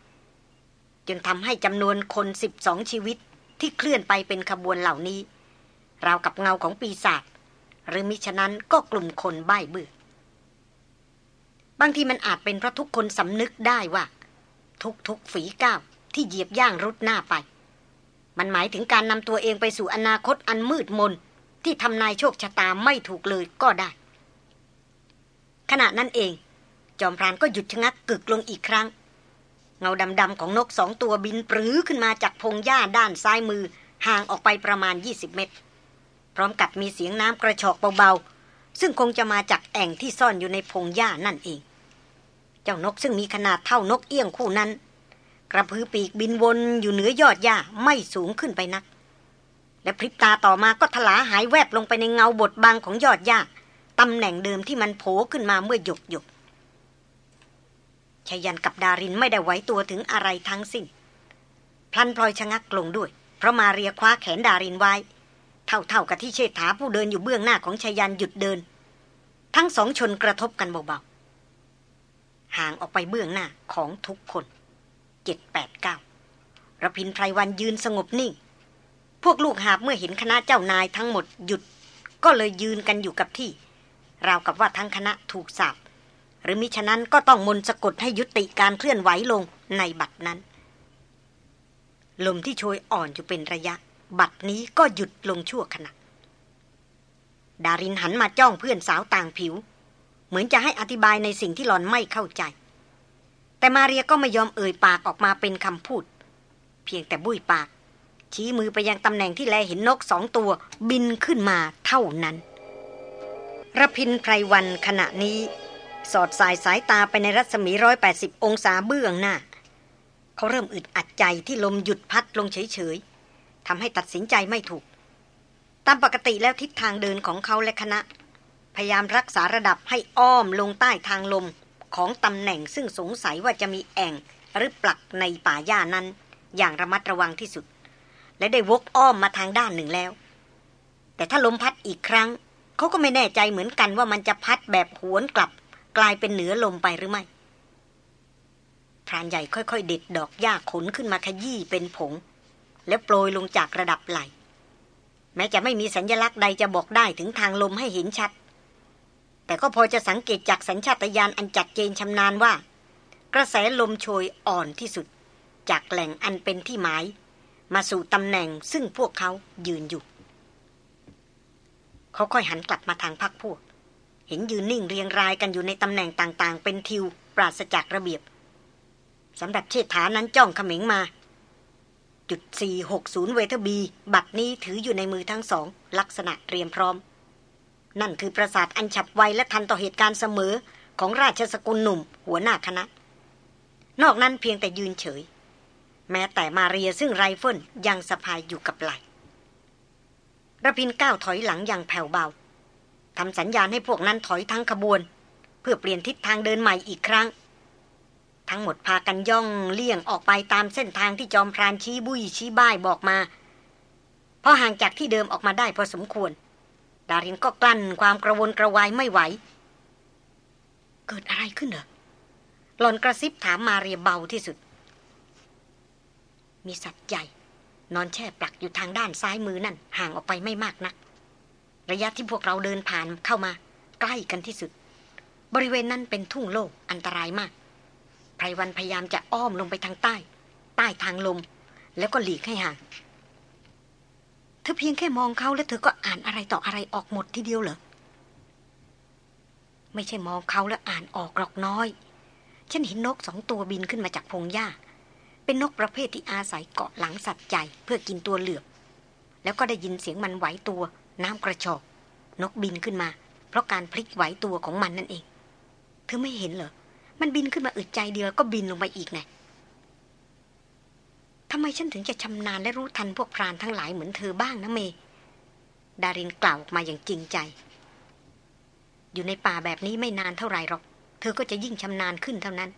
จนทำให้จำนวนคนสิบสองชีวิตที่เคลื่อนไปเป็นขบวนเหล่านี้ ราวกับเงาของปีศาจหรือมิฉะนั้นก็กลุ่มคนใบ้เบื่อบางทีมันอาจเป็นเพราะทุกคนสำนึกได้ว่า ทุกๆฝีก้าวที่เหยียบย่างรุดหน้าไป มันหมายถึงการนำตัวเองไปสู่อนาคตอันมืดมน ที่ทำนายโชคชะตาไม่ถูกเลยก็ได้ ขณะนั้นเอง จอมพรานก็หยุดชะงักกึกลงอีกครั้ง เงาดำๆของนกสองตัวบินปรือขึ้นมาจากพงหญ้าด้านซ้ายมือห่างออกไปประมาณ 20 เมตร พร้อมกับมีเสียงน้ำกระชอกเบาๆ ซึ่งคงจะมาจากแอ่งที่ซ่อนอยู่ในพงหญ้านั่นเอง เจ้านกซึ่งมีขนาดเท่านกเอี้ยงคู่นั้น กระพือปีกบินวนอยู่เหนือยอดหญ้าไม่สูงขึ้นไปนัก และพริบตาต่อมาก็ถลาหายแวบลงไปในเงาบดบังของยอดหญ้าตำแหน่งเดิมที่มันโผล่ขึ้นมาเมื่อหยกหยกชายันกับดารินไม่ได้ไหวตัวถึงอะไรทั้งสิ้น พลันพลอยชะงักลงด้วย เพราะมาเรียคว้าแขนดารินไว้ เท่าๆกับที่เชษฐาผู้เดินอยู่เบื้องหน้าของชายันหยุดเดิน ทั้งสองชนกระทบกันเบาๆห่างออกไปเบื้องหน้าของทุกคน เจ็ดแปดเก้าระพินไพรวันยืนสงบนิ่ง พวกลูกหาบเมื่อเห็นคณะเจ้านายทั้งหมดหยุด ก็เลยยืนกันอยู่กับที่ ราวกับว่าทั้งคณะถูกสาบหรือมิฉะนั้นก็ต้องมนสะกดให้ยุติการเคลื่อนไหวลงในบัดนั้น ลมที่โชยอ่อนอยู่เป็นระยะ บัดนี้ก็หยุดลงชั่วขณะ ดารินหันมาจ้องเพื่อนสาวต่างผิว เหมือนจะให้อธิบายในสิ่งที่หลอนไม่เข้าใจ แต่มาเรียก็ไม่ยอมเอ่ยปากออกมาเป็นคำพูด เพียงแต่บุ้ยปาก ชี้มือไปยังตำแหน่งที่แลเห็นนกสองตัวบินขึ้นมาเท่านั้นระพินไพรวันขณะนี้ สอดสายสายตาไปในรัศมีร้อยแปดสิบองศาเบื้องหน้า เขาเริ่มอึดอัดใจที่ลมหยุดพัดลงเฉยๆทำให้ตัดสินใจไม่ถูก ตามปกติแล้วทิศทางเดินของเขาและคณะ พยายามรักษาระดับให้อ้อมลงใต้ทางลม ของตำแหน่งซึ่งสงสัยว่าจะมีแอ่งหรือปลักในป่าหญ้านั้น อย่างระมัดระวังที่สุด และได้วกอ้อมมาทางด้านหนึ่งแล้ว แต่ถ้าลมพัดอีกครั้ง เขาก็ไม่แน่ใจเหมือนกันว่ามันจะพัดแบบหวนกลับ กลายเป็นเหนือลมไปหรือไม่พรานใหญ่ค่อยๆ เด็ดดอกหญ้าขนขึ้นมาขยี้เป็นผง แล้วโปรยลงจากระดับไหล แม้จะไม่มีสัญญลักษณ์ใดจะบอกได้ถึงทางลมให้เห็นชัด แต่ก็พอจะสังเกตจากสัญชาตญาณอันจัดเจนชำนาญว่า กระแสลมโชยอ่อนที่สุด จากแหล่งอันเป็นที่หมาย มาสู่ตำแหน่งซึ่งพวกเขายืนอยู่ เขาค่อยหันกลับมาทางพักพวก เห็นยืนนิ่งเรียงรายกันอยู่ในตำแหน่งต่างๆ เป็นทิวปราศจากระเบียบสำหรับเชษฐานั้นจ้องเขม็งมาจุด460เวทบี บัตรนี้ถืออยู่ในมือทั้งสอง ลักษณะเตรียมพร้อม นั่นคือประสาทอันฉับไวและทันต่อเหตุการณ์เสมอของราชสกุลหนุ่ม หัวหน้าคณะ นอกนั้นเพียงแต่ยืนเฉย แม้แต่มาเรียซึ่งไรเฟิลยังสะพายอยู่กับไหลระพินก้าวถอยหลังอย่างแผ่วเบาทำสัญญาณให้พวกนั้นถอยทั้งขบวน เพื่อเปลี่ยนทิศทางเดินใหม่อีกครั้ง ทั้งหมดพากันย่องเลี่ยงออกไปตามเส้นทางที่จอมพรานชี้บุยชี้บ้ายบอกมาพอห่างจากที่เดิมออกมาได้พอสมควร ดารินก็กลั้นความกระวนกระวายไม่ไหว เกิดอะไรขึ้นเหรอหลอนกระซิบถามมาเรียเบาที่สุด มีสัตว์ใหญ่ นอนแช่ปลักอยู่ทางด้านซ้ายมือนั่น ห่างออกไปไม่มากนัก ระยะที่พวกเราเดินผ่านเข้ามา ใกล้กันที่สุด บริเวณนั้นเป็นทุ่งโล่งอันตรายมากไพรวันพยายามจะอ้อมลงไปทางใต้ ใต้ทางลม แล้วก็หลีกให้ห่าง ธอเพียงแค่มองเขาแล้วเธอก็อ่านอะไรต่ออะไรออกหมดทีเดียวเหรอ ไม่ใช่มองเขาแล้วอ่านออกหรอกน้อย ฉันเห็นนกสองตัวบินขึ้นมาจากพงหญ้า เป็นนกประเภทที่อาศัยเกาะหลังสัตว์ใหญ่เพื่อกินตัวเหลือบ แล้วก็ได้ยินเสียงมันไหวตัวน้ำกระชอกนกบินขึ้นมา เพราะการพลิกไหวตัวของมันนั่นเอง เธอไม่เห็นเหรอ มันบินขึ้นมาอึดใจเดียวก็บินลงไปอีกไง ทำไมฉันถึงจะชำนาญและรู้ทันพวกพรานทั้งหลายเหมือนเธอบ้างนะเม ดารินกล่าวออกมาอย่างจริงใจ อยู่ในป่าแบบนี้ไม่นานเท่าไหร่หรอก เธอก็จะยิ่งชำนาญขึ้นเท่านั้น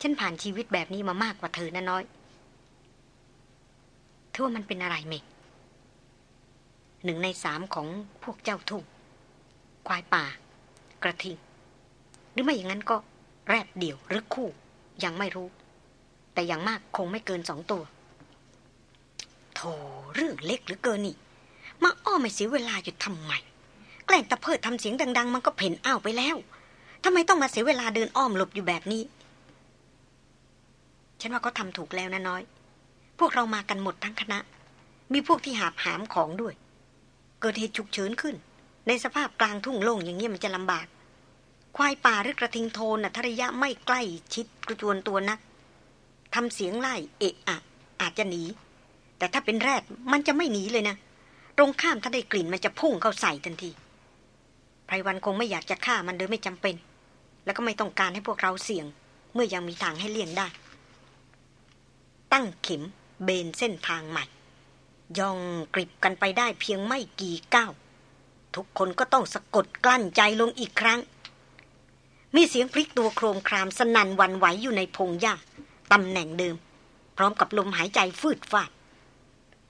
ฉันผ่านชีวิตแบบนี้มามากกว่าเธอนะน้อย เธอว่ามันเป็นอะไรเมหนึ่งในสามของพวกเจ้าทุ่งควายป่า กระทิง หรือไม่อย่างนั้นก็แรดเดี่ยวหรือคู่ ยังไม่รู้ แต่อย่างมากคงไม่เกินสองตัวโถเรื่องเล็กหรือเกินนี่ มาอ้อไม่เสียเวลาอยู่ทำไมแกล้งตะเพิดทำเสียงดัง ๆ มันก็เพ่นอ้าวไปแล้วทำไมต้องมาเสียเวลาเดินอ้อมหลบอยู่แบบนี้ ฉันว่าเขาทำถูกแล้วนะน้อย พวกเรามากันหมดทั้งคณะ มีพวกที่หาบหามของด้วย เกิดเหตุฉุกเฉินขึ้น ในสภาพกลางทุ่งโล่งอย่างนี้มันจะลำบาก ควายป่าหรือกระทิงโทนน่ะทระยะไม่ใกล้ชิดกระจวนตัวนัก ทำเสียงไล่เอะอะ อาจจะหนี แต่ถ้าเป็นแรดมันจะไม่หนีเลยนะ ตรงข้ามถ้าได้กลิ่นมันจะพุ่งเข้าใส่ทันทีไพรวันคงไม่อยากจะฆ่ามันโดยไม่จำเป็น แล้วก็ไม่ต้องการให้พวกเราเสี่ยง เมื่อยังมีทางให้เลี่ยงได้ ตั้งเข็มเบนเส้นทางใหม่ย่องกริบกันไปได้เพียงไม่กี่ก้าวทุกคนก็ต้องสะกดกลั้นใจลงอีกครั้ง มีเสียงพลิกตัวโครมครามสนั่นวันไหวอยู่ในพงหญ้า ตำแหน่งเดิม พร้อมกับลมหายใจฟืดฟาด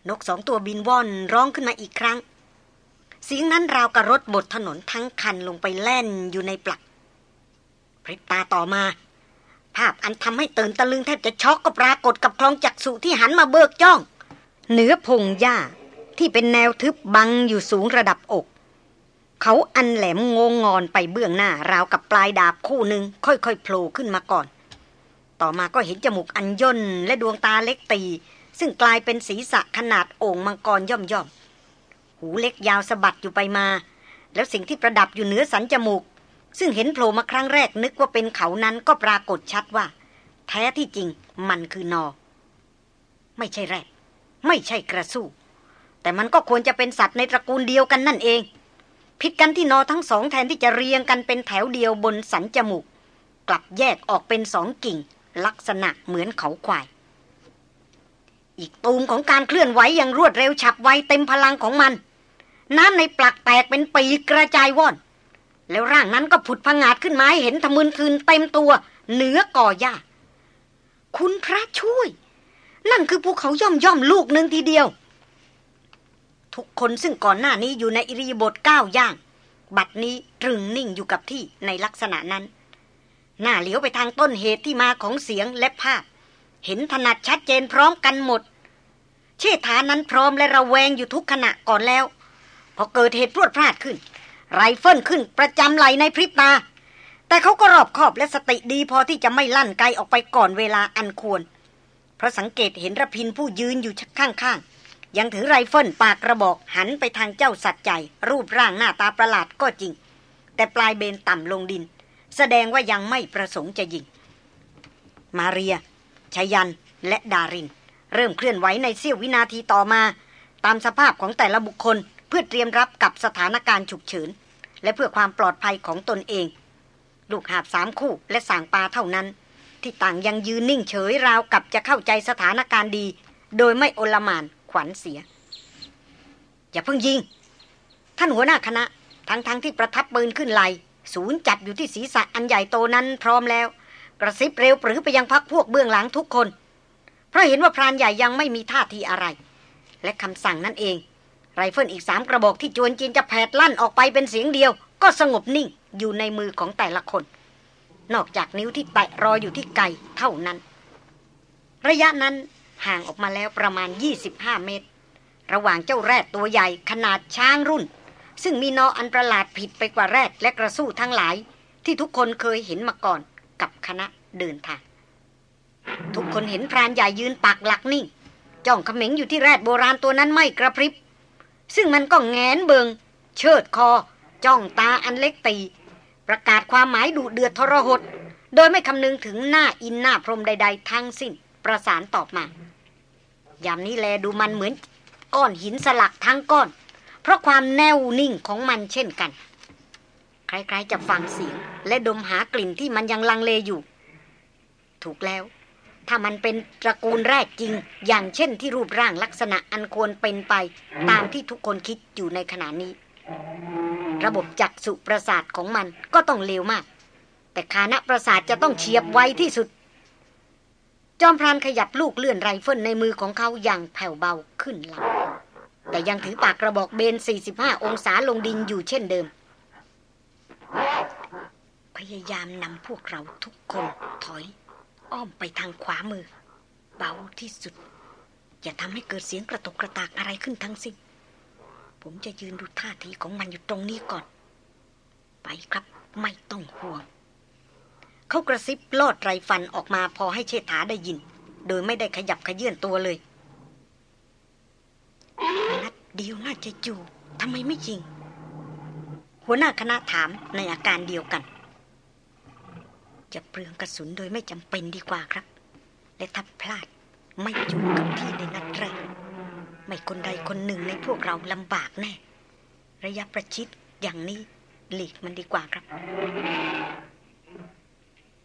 นกสองตัวบินว่อนร้องขึ้นมาอีกครั้ง เสียงนั้นราวกับรถบดถนนทั้งคันลงไปแล่นอยู่ในปลักพริบตาต่อมา ภาพอันทำให้ตื่นตะลึงแทบจะช็อกก็ปรากฏกับคลองจักสุที่หันมาเบิกจ้อง เหนือพงหญ้าที่เป็นแนวทึบบังอยู่สูงระดับอก เขาอันแหลมงงงอนไปเบื้องหน้าราวกับปลายดาบคู่หนึ่งค่อยๆโผล่ขึ้นมาก่อน ต่อมาก็เห็นจมูกอันย่นและดวงตาเล็กตี ซึ่งกลายเป็นศีรษะขนาดโอ่งมังกรย่อมย่อมหูเล็กยาวสะบัดอยู่ไปมา แล้วสิ่งที่ประดับอยู่เหนือสันจมูก ซึ่งเห็นโผล่มาครั้งแรกนึกว่าเป็นเขานั้นก็ปรากฏชัดว่า แท้ที่จริงมันคือนอ ไม่ใช่แรดไม่ใช่กระสู้ แต่มันก็ควรจะเป็นสัตว์ในตระกูลเดียวกันนั่นเองผิดกันที่นอทั้งสองแทนที่จะเรียงกันเป็นแถวเดียวบนสันจมูก กลับแยกออกเป็นสองกิ่ง ลักษณะเหมือนเขาควาย อีกตูมของการเคลื่อนไหวอย่างรวดเร็วฉับไวเต็มพลังของมัน น้ำในปลักแตกเป็นปีกระจายว่อน แล้วร่างนั้นก็ผุดพังาดขึ้นมาให้เห็นทะมึนคืนเต็มตัวเหนือก่อหญ้าคุณพระช่วย นั่นคือภูเขาย่อมย่อมลูกหนึ่งทีเดียว ทุกคนซึ่งก่อนหน้านี้อยู่ในอิริยบถก้าวย่าง บัดนี้ตรึงนิ่งอยู่กับที่ในลักษณะนั้น หน้าเหลียวไปทางต้นเหตุที่มาของเสียงและภาพ เห็นถนัดชัดเจนพร้อมกันหมด เชษฐานั้นพร้อมและระแวงอยู่ทุกขณะก่อนแล้ว พอเกิดเหตุพรวดพราดขึ้น ไรเฟิลขึ้นประจำไหล่ในพริบตา แต่เขาก็รอบคอบและสติดีพอที่จะไม่ลั่นไกออกไปก่อนเวลาอันควร เพราะสังเกตเห็นรพินทร์ผู้ยืนอยู่ข้างๆยังถือไรเฟิลปากกระบอกหันไปทางเจ้าสัตว์ร้ายรูปร่างหน้าตาประหลาดก็จริง แต่ปลายเบนต่ำลงดิน แสดงว่ายังไม่ประสงค์จะยิง มาเรียชยันและดาริน เริ่มเคลื่อนไหวในเสี้ยววินาทีต่อมา ตามสภาพของแต่ละบุคคลเพื่อเตรียมรับกับสถานการณ์ฉุกเฉิน และเพื่อความปลอดภัยของตนเอง ลูกหาบสามคู่และสางปลาเท่านั้น ที่ต่างยังยืนนิ่งเฉยราวกับจะเข้าใจสถานการณ์ดี โดยไม่โอลมานขวัญเสีย อย่าเพิ่งยิง ท่านหัวหน้าคณะทั้งๆทที่ประทับปืนขึ้นไหล ศูนย์จัดอยู่ที่ศีรษะอันใหญ่โตนั้นพร้อมแล้ว กระซิบเร็วปรื๋อไปยังพรรคพวกเบื้องหลังทุกคน เพราะเห็นว่าพรานใหญ่ยังไม่มีท่าทีอะไร และคำสั่งนั่นเอง ไรเฟิลอีกสามกระบอกที่จวนเจียนจะแผดลั่นออกไปเป็นเสียงเดียว ก็สงบนิ่งอยู่ในมือของแต่ละคน นอกจากนิ้วที่แตะรออยู่ที่ไกเท่านั้น ระยะนั้นห่างออกมาแล้วประมาณ 25 เมตร ระหว่างเจ้าแรดตัวใหญ่ขนาดช้างรุ่น ซึ่งมีนออันประหลาดผิดไปกว่าแรดและกระสู้ทั้งหลาย ที่ทุกคนเคยเห็นมาก่อนกับคณะเดินทาง ทุกคนเห็นพรานใหญ่ยืนปักหลักนิ่ง จ้องเขม็งอยู่ที่แรดโบราณตัวนั้นไม่กระพริบ ซึ่งมันก็แงนเบิง เชิดคอ จ้องตาอันเล็กตี ประกาศความหมายดุเดือดทรหด โดยไม่คำนึงถึงหน้าอินหน้าพรมใด ๆ ทั้งสิ้นประสานตอบมายามนี้แลดูมันเหมือนก้อนหินสลักทั้งก้อน ราะความแน่วนิ่งของมันเช่นกันใครๆจะฟังเสียง และดมหากลิ่นที่มันยังลังเลอยู่ ถูกแล้ว ถ้ามันเป็นตระกูลแรกจริง อย่างเช่นที่รูปร่างลักษณะอันควรเป็นไป ตามที่ทุกคนคิดอยู่ในขณะนี้ ระบบจักษุประสาทของมันก็ต้องเลวมาก แต่คานะประสาทจะต้องเฉียบไวที่สุด จอมพรานขยับลูกเลื่อนไรเฟิลในมือของเขาอย่างแผ่วเบาขึ้นหลัง แต่ยังถือปากกระบอกเบน 45 องศาลงดินอยู่เช่นเดิม พยายามนำพวกเราทุกคนถอย อ้อมไปทางขวามือ เบาที่สุด อย่าทำให้เกิดเสียงกระตกกระตากอะไรขึ้นทั้งสิ้น ผมจะยืนดูท่าทีของมันอยู่ตรงนี้ก่อน ไปครับไม่ต้องห่วง เขากระซิบลอดไรฟันออกมาพอให้เชษฐาได้ยิน โดยไม่ได้ขยับขยื่นตัวเลย นัดเดียวน่าจะอยู่ทำไมไม่ยิง หัวหน้าคณะถามในอาการเดียวกัน จะเปลืองกระสุนโดยไม่จำเป็นดีกว่าครับ และถ้าพลาดไม่อยู่กับที่ในนัดแรกไม่คนใดคนหนึ่งในพวกเราลำบากแน่ ระยะประชิดอย่างนี้หลีกมันดีกว่าครับ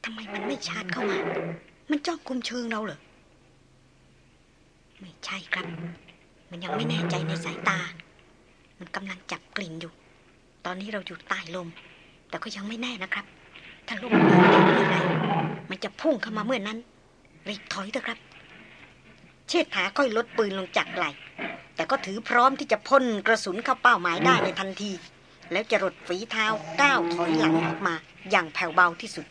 ทำไมมันไม่ชาร์จเข้ามา มันจ้องคุมเชิงเราเหรอ ไม่ใช่ครับ มันยังไม่แน่ใจในสายตา มันกำลังจับกลิ่นอยู่ ตอนนี้เราอยู่ใต้ลม แต่ก็ยังไม่แน่นะครับ ถ้าลมเปลี่ยนเมื่อไรมันจะพุ่งเข้ามาเมื่อนั้น รีบถอยเถอะครับ เชิดาค่อยลดปืนลงจากไหลแต่ก็ถือพร้อมที่จะพ่นกระสุนเข้าเป้าหมายได้ในทันที แล้วจะรดฝีเท้าก้าวถอยหลังออกมาอย่างแผ่วเบาที่สุด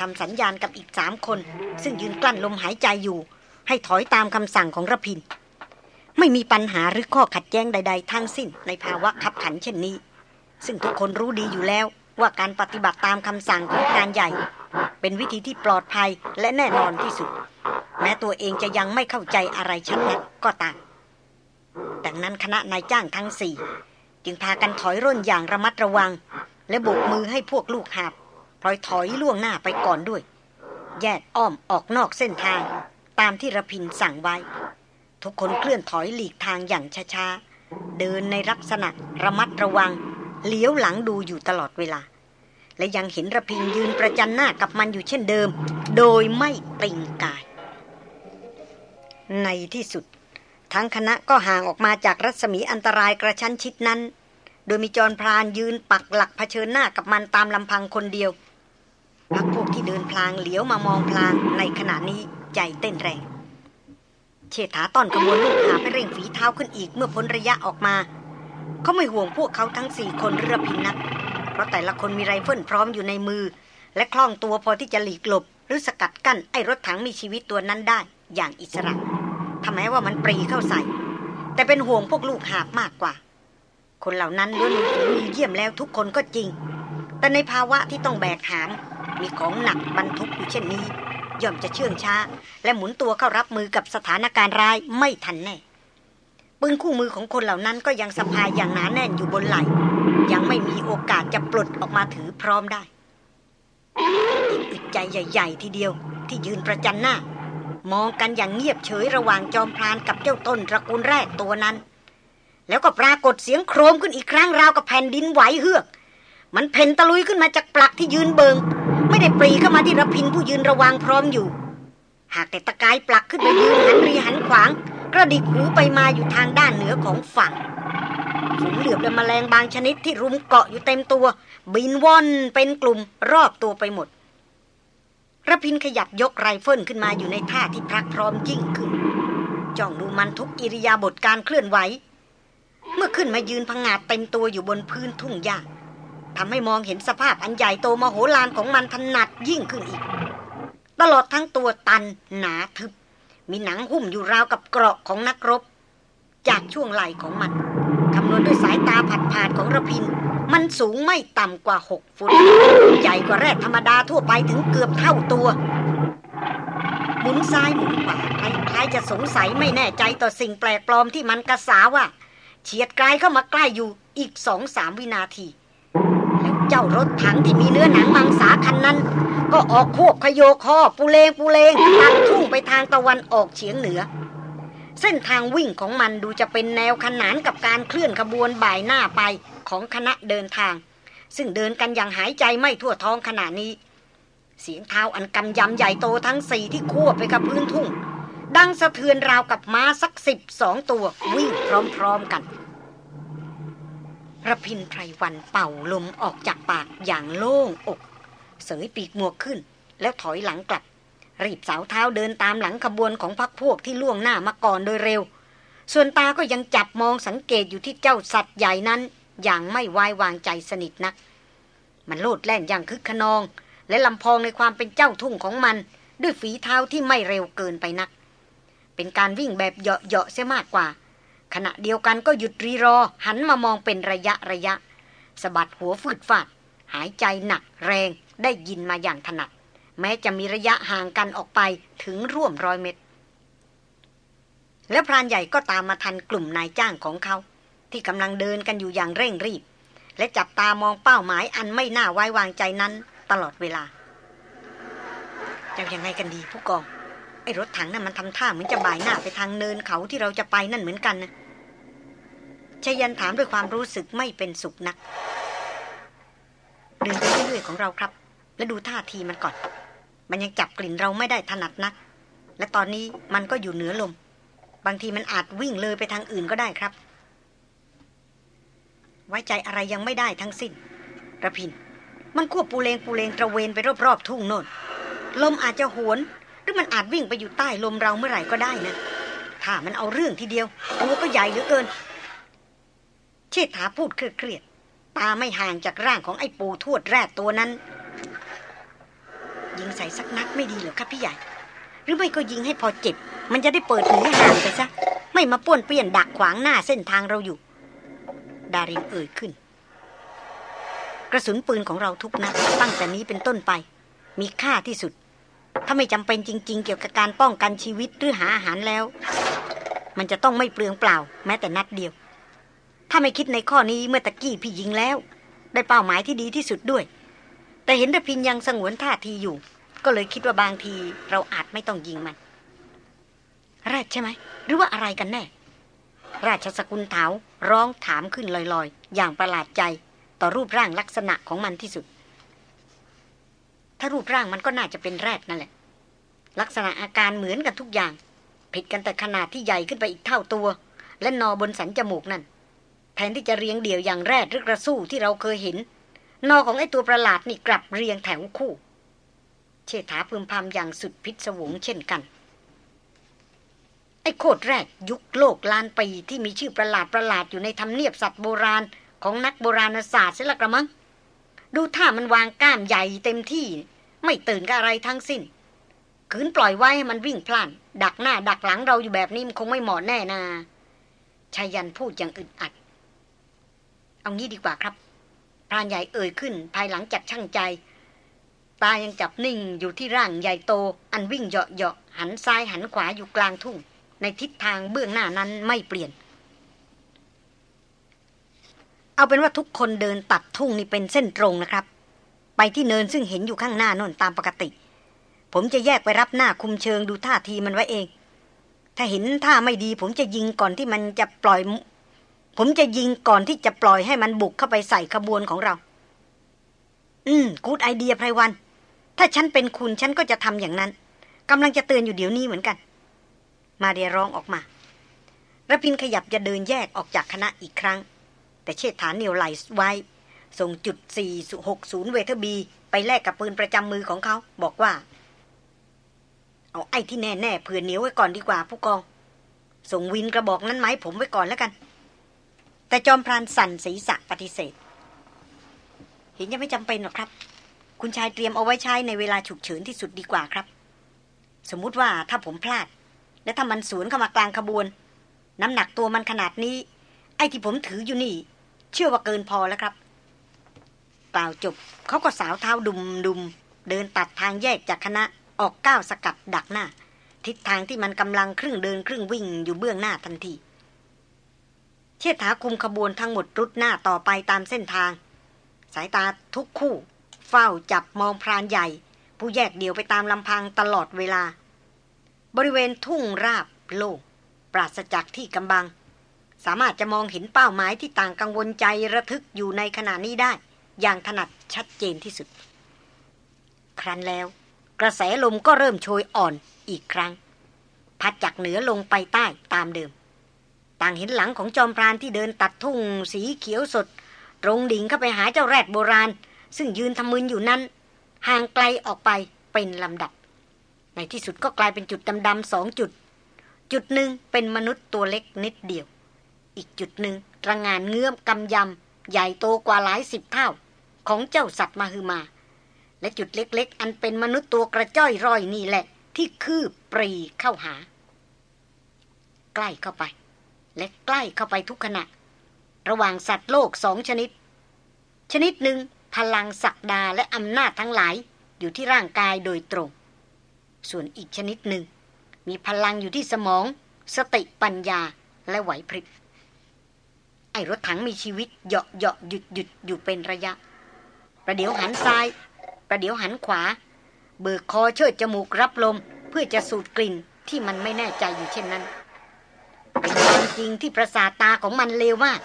ทำสัญญาณกับอีกสามคน ซึ่งยืนกลั้นลมหายใจอยู่ ให้ถอยตามคำสั่งของระพิน ไม่มีปัญหาหรือข้อขัดแย้งใด ๆ ทั้งสิ้นในภาวะขับขันเช่นนี้ ซึ่งทุกคนรู้ดีอยู่แล้วว่าการปฏิบัติตามคำสั่งของการใหญ่ เป็นวิธีที่ปลอดภัยและแน่นอนที่สุด แม้ตัวเองจะยังไม่เข้าใจอะไรชัดนักก็ตามดังนั้นคณะนายจ้างทั้งสี่จึงพากันถอยร่นอย่างระมัดระวัง และโบกมือให้พวกลูกหาบพลอยถอยล่วงหน้าไปก่อนด้วย แยกอ้อมออกนอกเส้นทาง ตามที่ระพินสั่งไว้ ทุกคนเคลื่อนถอยหลีกทางอย่างช้าๆ เดินในลักษณะระมัดระวัง เลี้ยวหลังดูอยู่ตลอดเวลา และยังเห็นระพินยืนประจันหน้ากับมันอยู่เช่นเดิม โดยไม่ติงกาย ในที่สุด ทั้งคณะก็ห่างออกมาจากรัศมีอันตรายกระชั้นชิดนั้น โดยมีจรพรานยืนปักหลักเผชิญหน้ากับมันตามลำพังคนเดียวพักพวกที่เดินพลางเหลียวมามองพลางในขณะนี้ใจเต้นแรง เชษฐาต้อนขบวนลูกหาไปเร่งฝีเท้าขึ้นอีกเมื่อพ้นระยะออกมา เขาไม่ห่วงพวกเขาทั้งสี่คนเรือพินนัก เพราะแต่ละคนมีไรเฟิลพร้อมอยู่ในมือ และคล่องตัวพอที่จะหลีกหลบ หรือสกัดกั้นไอ้รถถังมีชีวิตตัวนั้นได้ อย่างอิสระทำไมว่ามันปรีเข้าใส่ แต่เป็นห่วงพวกลูกหาบมากกว่า คนเหล่านั้นล้วนมีฝีมือเยี่ยมแล้วทุกคนก็จริง แต่ในภาวะที่ต้องแบกหามมีของหนักบรรทุกอยู่เช่นนี้ ย่อมจะเชื่องช้า และหมุนตัวเข้ารับมือกับสถานการณ์ร้ายไม่ทันแน่ปืนคู่มือของคนเหล่านั้นก็ยังสะพายอย่างหนาแน่นอยู่บนไหล่ยังไม่มีโอกาสจะปลดออกมาถือพร้อมได้อึดใจใหญ่ๆทีเดียว ที่ยืนประจันหน้า มองกันอย่างเงียบเฉยระหว่างจอมพรานกับเจ้าต้นตระกูลแรกตัวนั้น แล้วก็ปรากฏเสียงโครมขึ้นอีกครั้งราวกับแผ่นดินไหวเฮือก มันเพ่นตะลุยขึ้นมาจากปลักที่ยืนเบิง ไม่ได้ปรีเข้ามาที่ระพินผู้ยืนระวังพร้อมอยู่ หากแต่ตะกายปลักขึ้นไปยืนหันรีหันขวาง กระดิกหูไปมาอยู่ทางด้านเหนือของฝั่งฝูงเหลือบและแมลงบางชนิดที่รุมเกาะอยู่เต็มตัว บินว่อนเป็นกลุ่มรอบตัวไปหมดระพินขยับยกไรเฟิลขึ้นมาอยู่ในท่าที่พรักพร้อมยิ่งขึ้นจ้องดูมันทุกอิริยาบถการเคลื่อนไหว เมื่อขึ้นมายืนพังงาดเต็มตัวอยู่บนพื้นทุ่งหญ้า ทำให้มองเห็นสภาพอันใหญ่โตมโหฬารของมันถนัดยิ่งขึ้นอีก ตลอดทั้งตัวตันหนาทึบ มีหนังหุ้มอยู่ราวกับเกราะของนักรบ จากช่วงไหล่ของมันคำนวณด้วยสายตาผัดผาดของระพิน มันสูงไม่ต่ำกว่าหกฟุต ใหญ่กว่าแรกธรรมดาทั่วไปถึงเกือบเท่าตัว หมุนซ้ายหมุนขวาคล้ายจะสงสัยไม่แน่ใจต่อสิ่งแปลกปลอมที่มันกระสาว่าเฉียดไกลเข้ามาใกล้อยู่อีกสองสามวินาที เจ้ารถถังที่มีเนื้อหนังมังสาคันนั้น ก็ออกโคบขยโยคอปูเลงปูเลงตัดทุ่งไปทางตะวันออกเฉียงเหนือ เส้นทางวิ่งของมันดูจะเป็นแนวขนานกับการเคลื่อนขบวนบ่ายหน้าไปของคณะเดินทาง ซึ่งเดินกันอย่างหายใจไม่ทั่วท้องขณะนี้ เสียงเท้าอันกำยำใหญ่โตทั้งสี่ที่ควบไปกับพื้นทุ่ง ดังสะเทือนราวกับม้าสักสิบสองตัววิ่งพร้อมๆกัน ระพินไพรวันเป่าลมออกจากปากอย่างโล่งอก เสยปีกหมวกขึ้น แล้วถอยหลังกลับ รีบสาวเท้าเดินตามหลังขบวนของพักพวกที่ล่วงหน้ามาก่อนโดยเร็ว ส่วนตาก็ยังจับมองสังเกตอยู่ที่เจ้าสัตว์ใหญ่นั้น อย่างไม่ไว้วางใจสนิทนัก มันโลดแล่นอย่างคึกขนอง และลำพองในความเป็นเจ้าทุ่งของมัน ด้วยฝีเท้าที่ไม่เร็วเกินไปนัก เป็นการวิ่งแบบเหาะๆเสียมากกว่า ขณะเดียวกันก็หยุดรีรอหันมามองเป็นระยะระยะสะบัดหัวฟืดฟาด หายใจหนักแรงได้ยินมาอย่างถนัด แม้จะมีระยะห่างกันออกไปถึงร่วมร้อยเมตร แล้วพรานใหญ่ก็ตามมาทันกลุ่มนายจ้างของเขา ที่กำลังเดินกันอยู่อย่างเร่งรีบ และจับตามองเป้าหมายอันไม่น่าไว้วางใจนั้นตลอดเวลาจะยังไงกันดีผู้กองไอ้รถถังนั้นมันทำท่าเหมือนจะบ่ายหน้าไปทางเนินเขาที่เราจะไปนั่นเหมือนกันนะ ชยันถามด้วยความรู้สึกไม่เป็นสุขนัก เดินไปเรื่อยๆของเราครับ และดูท่าทีมันก่อน มันยังจับกลิ่นเราไม่ได้ถนัดนัก และตอนนี้มันก็อยู่เหนือลม บางทีมันอาจวิ่งเลยไปทางอื่นก็ได้ครับ ไว้ใจอะไรยังไม่ได้ทั้งสิ้นระพิน มันควบปูเลงปูเลงตระเวนไปรอบๆทุ่งโน่นลมอาจจะหวน หรือมันอาจวิ่งไปอยู่ใต้ลมเราเมื่อไหร่ก็ได้นะถ้ามันเอาเรื่องทีเดียวตัวก็ใหญ่เหลือเกิน เชษฐาพูดเครียดตาไม่ห่างจากร่างของไอ้ปูทวดแรกตัวนั้น ยิงใส่สักนัดไม่ดีเหรอครับพี่ใหญ่ หรือไม่ก็ยิงให้พอเจ็บ มันจะได้เปิดหูห่างไปซะ ไม่มาป้วนเปี้ยนดักขวางหน้าเส้นทางเราอยู่ ดารินเอ่ยขึ้น กระสุนปืนของเราทุกนัดตั้งแต่นี้เป็นต้นไป มีค่าที่สุด ถ้าไม่จำเป็นจริง ๆ เกี่ยวกับการป้องกันชีวิตหรือหาอาหารแล้ว มันจะต้องไม่เปลืองเปล่า แม้แต่นัดเดียว ถ้าไม่คิดในข้อนี้เมื่อตะกี้พี่ยิงแล้ว ได้เป้าหมายที่ดีที่สุดด้วย แต่เห็นระพินยังสงวนท่าทีอยู่ ก็เลยคิดว่าบางทีเราอาจไม่ต้องยิงมัน แรดใช่ไหม หรือว่าอะไรกันแน่ ราชสกุลเถาร้องถามขึ้นลอยๆ อย่างประหลาดใจต่อรูปร่างลักษณะของมันที่สุด ถ้ารูปร่างมันก็น่าจะเป็นแรดนั่นแหละ ลักษณะอาการเหมือนกันทุกอย่าง ผิดกันแต่ขนาดที่ใหญ่ขึ้นไปอีกเท่าตัว และนอบนสันจมูกนั่น แทนที่จะเรียงเดี่ยวอย่างแรดหรือกระสู้ที่เราเคยเห็น นอของไอตัวประหลาดนี่กลับเรียงแถวคู่ เชษฐาพึมพำอย่างสุดพิศวงเช่นกัน ไอโคดแรกยุคโลกลานปีที่มีชื่อประหลาดประหลาดอยู่ในธรรมเนียบสัตว์โบราณของนักโบราณศาสตร์เสียละกระมัง ดูท่ามันวางก้ามใหญ่เต็มที่ ไม่ตื่นกับอะไรทั้งสิ้นขืนปล่อยไว้ให้มันวิ่งพล่าน ดักหน้าดักหลังเราอยู่แบบนี้มันคงไม่เหมาะแน่นาชายันพูดอย่างอึดอัด เอางี้ดีกว่าครับพรานใหญ่เอ่ยขึ้น ภายหลังจากช่างใจ ตายังจับนิ่งอยู่ที่ร่างใหญ่โต อันวิ่งเหาะๆหันซ้ายหันขวาอยู่กลางทุ่ง ในทิศทางเบื้องหน้านั้นไม่เปลี่ยน เอาเป็นว่าทุกคนเดินตัดทุ่งนี่เป็นเส้นตรงนะครับ ไปที่เนินซึ่งเห็นอยู่ข้างหน้านนตามปกติ ผมจะแยกไปรับหน้าคุมเชิงดูท่าทีมันไว้เอง ถ้าเห็นท่าไม่ดีผมจะยิงก่อนที่มันจะปล่อย ผมจะยิงก่อนที่จะปล่อยให้มันบุกเข้าไปใส่ขบวนของเรา อืม กูดไอเดียไพรวัน ถ้าฉันเป็นคุณฉันก็จะทำอย่างนั้นกำลังจะเตือนอยู่เดี๋ยวนี้เหมือนกัน มาเรียร้องออกมาระพินขยับจะเดินแยกออกจากคณะอีกครั้ง แต่เชษฐานเหนียวไหลไว้ ส่งจุด 460 เวทบี ไปแลกกับปืนประจำมือของเขา บอกว่า เอาไอ้ที่แน่แน่เผื่อเหนียวไว้ก่อนดีกว่าผู้กอง ส่งวินกระบอกนั้นไหมผมไว้ก่อนแล้วกัน แต่จอมพรานสั่นศีรษะปฏิเสธ เห็นยังไม่จำเป็นหรอกครับ คุณชายเตรียมเอาไว้ใช้ในเวลาฉุกเฉินที่สุดดีกว่าครับ สมมุติว่าถ้าผมพลาด และถ้ามันสวนเข้ามากลางขบวน น้ำหนักตัวมันขนาดนี้ ไอ้ที่ผมถืออยู่นี่ เชื่อว่าเกินพอแล้วครับกล่าวจบเขาก็สาวเท้าดุมดุมเดินตัดทางแยกจากคณะออกก้าวสกัดดักหน้า ทิศทางที่มันกำลังครึ่งเดินครึ่งวิ่งอยู่เบื้องหน้าทันที เชษฐาคุมขบวนทั้งหมดรุดหน้าต่อไปตามเส้นทาง สายตาทุกคู่ เฝ้าจับมองพรานใหญ่ ผู้แยกเดี่ยวไปตามลำพังตลอดเวลา บริเวณทุ่งราบโล่งปราศจากที่กำบัง สามารถจะมองเห็นเป้าหมายที่ต่างกังวลใจระทึกอยู่ในขณะนี้ได้ อย่างถนัดชัดเจนที่สุด ครั้นแล้ว กระแสลมก็เริ่มโชยอ่อนอีกครั้ง พัดจากเหนือลงไปใต้ตามเดิม ต่างเห็นหลังของจอมพรานที่เดินตัดทุ่งสีเขียวสด ตรงดิ่งเข้าไปหาเจ้าแรดโบราณ ซึ่งยืนทำมืนอยู่นั้น ห่างไกลออกไปเป็นลำดับ ในที่สุดก็กลายเป็นจุดดำๆสองจุด จุดหนึ่งเป็นมนุษย์ตัวเล็กนิดเดียว อีกจุดหนึ่งระงานเงื้อมกำยำ ใหญ่โตกว่าหลายสิบเท่า ของเจ้าสัตว์มาฮือมา และจุดเล็กๆ อันเป็นมนุษย์ตัวกระจ้อยร่อยนี่แหละ ที่คืบปรีเข้าหา ใกล้เข้าไป และใกล้เข้าไปทุกขณะ ระหว่างสัตว์โลกสองชนิด ชนิดหนึ่งพลังศักดาและอำนาจทั้งหลายอยู่ที่ร่างกายโดยตรง ส่วนอีกชนิดหนึ่ง มีพลังอยู่ที่สมอง สติปัญญาและไหวพริบไอรถถังมีชีวิตเหาะเหาะหยุดหยุดอยู่เป็นระยะ ประเดี๋ยวหันซ้าย ประเดี๋ยวหันขวา เบิกคอเชิดจมูกรับลมเพื่อจะสูดกลิ่นที่มันไม่แน่ใจอยู่เช่นนั้น เป็นความจริงที่ประสาทตาของมันเลวมาก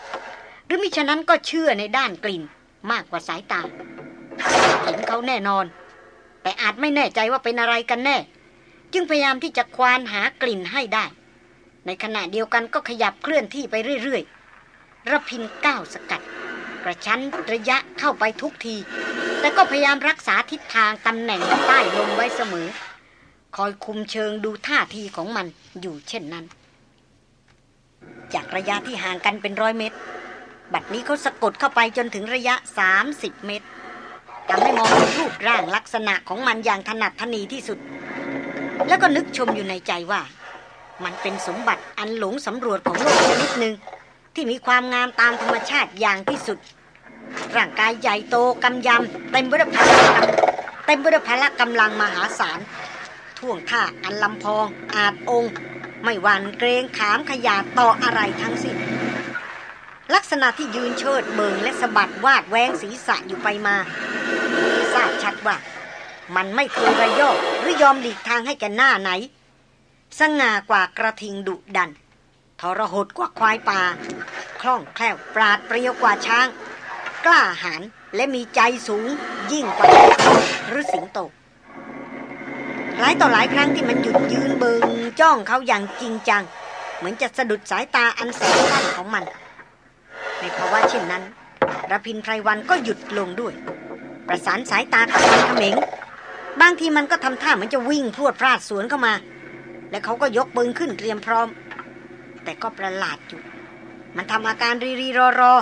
หรือมิฉะนั้นก็เชื่อในด้านกลิ่นมากกว่าสายตา เห็นเขาแน่นอน แต่อาจไม่แน่ใจว่าเป็นอะไรกันแน่ จึงพยายามที่จะควานหากลิ่นให้ได้ ในขณะเดียวกันก็ขยับเคลื่อนที่ไปเรื่อยๆระพินก้าวสกัด กระชั้นระยะเข้าไปทุกที แต่ก็พยายามรักษาทิศทางตำแหน่งใต้ลมไว้เสมอ คอยคุมเชิงดูท่าทีของมันอยู่เช่นนั้น จากระยะที่ห่างกันเป็นร้อยเมตร บัดนี้เขาสะกดเข้าไปจนถึงระยะ 30 เมตรทำให้มองรูปร่างลักษณะของมันอย่างถนัดทนีที่สุด แล้วก็นึกชมอยู่ในใจว่า มันเป็นสมบัติอันหลงสำรวจของโลกชนิดหนึ่งที่มีความงามตามธรรมชาติอย่างที่สุด ร่างกายใหญ่โตกำยำเต็มไปด้วยพลังเต็มไปด้วยพละกำลังมหาศาลท่วงท่าอันลำพองอาจองค์ ไม่หวั่นเกรงขามขยาต่ออะไรทั้งสิ้น ลักษณะที่ยืนเชิดเบิงและสะบัดวาดแวงศีรษะอยู่ไปมาทราบชัดว่า มันไม่เคยระยอกหรือยอมหลีกทางให้แกหน้าไหน สง่ากว่ากระทิงดุดัน ทรหดกว่าควายป่า คล่องแคล่วปราดเปรียวกว่าช้าง กล้าหาญและมีใจสูงยิ่งกว่าหรือสิงโตหลายต่อหลายครั้งที่มันหยุดยืนเบิง จ้องเขาอย่างจริงจัง เหมือนจะสะดุดสายตาอันแสนสั้นของมัน ในภาวะเช่นนั้นระพินไพรวันก็หยุดลงด้วย ประสานสายตากับมันเขม็งบางทีมันก็ทำท่าเหมือนจะวิ่งพรวดพลาดสวนเข้ามา และเขาก็ยกปืนขึ้นเตรียมพร้อม แต่ก็ประหลาดอยู่ มันทำอาการรีรีรอรอ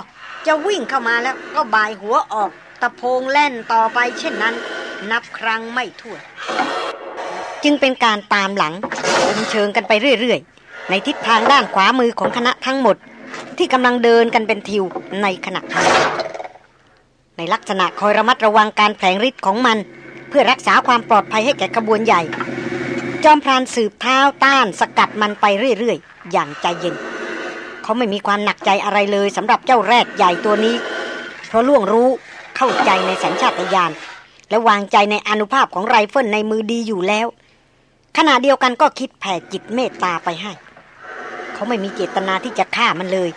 จะวิ่งเข้ามาแล้วก็บายหัวออก ตะโพงแล่นต่อไปเช่นนั้น นับครั้งไม่ถ้วน จึงเป็นการตามหลังอมเชิงกันไปเรื่อยๆ ในทิศทางด้านขวามือของคณะทั้งหมด ที่กำลังเดินกันเป็นทิวในขณะนี้ในลักษณะคอยระมัดระวังการแผลงฤทธิ์ของมัน เพื่อรักษาความปลอดภัยให้แก่ขบวนใหญ่ จอมพรานสืบเท้าต้านสกัดมันไปเรื่อยๆ อย่างใจเย็น เขาไม่มีความหนักใจอะไรเลยสำหรับเจ้าแรดใหญ่ตัวนี้ เพราะล่วงรู้เข้าใจในสัญชาตญาณและวางใจในอานุภาพของไรเฟิลในมือดีอยู่แล้ว ขณะเดียวกันก็คิดแผ่จิตเมตตาไปให้ เขาไม่มีเจตนาที่จะฆ่ามันเลย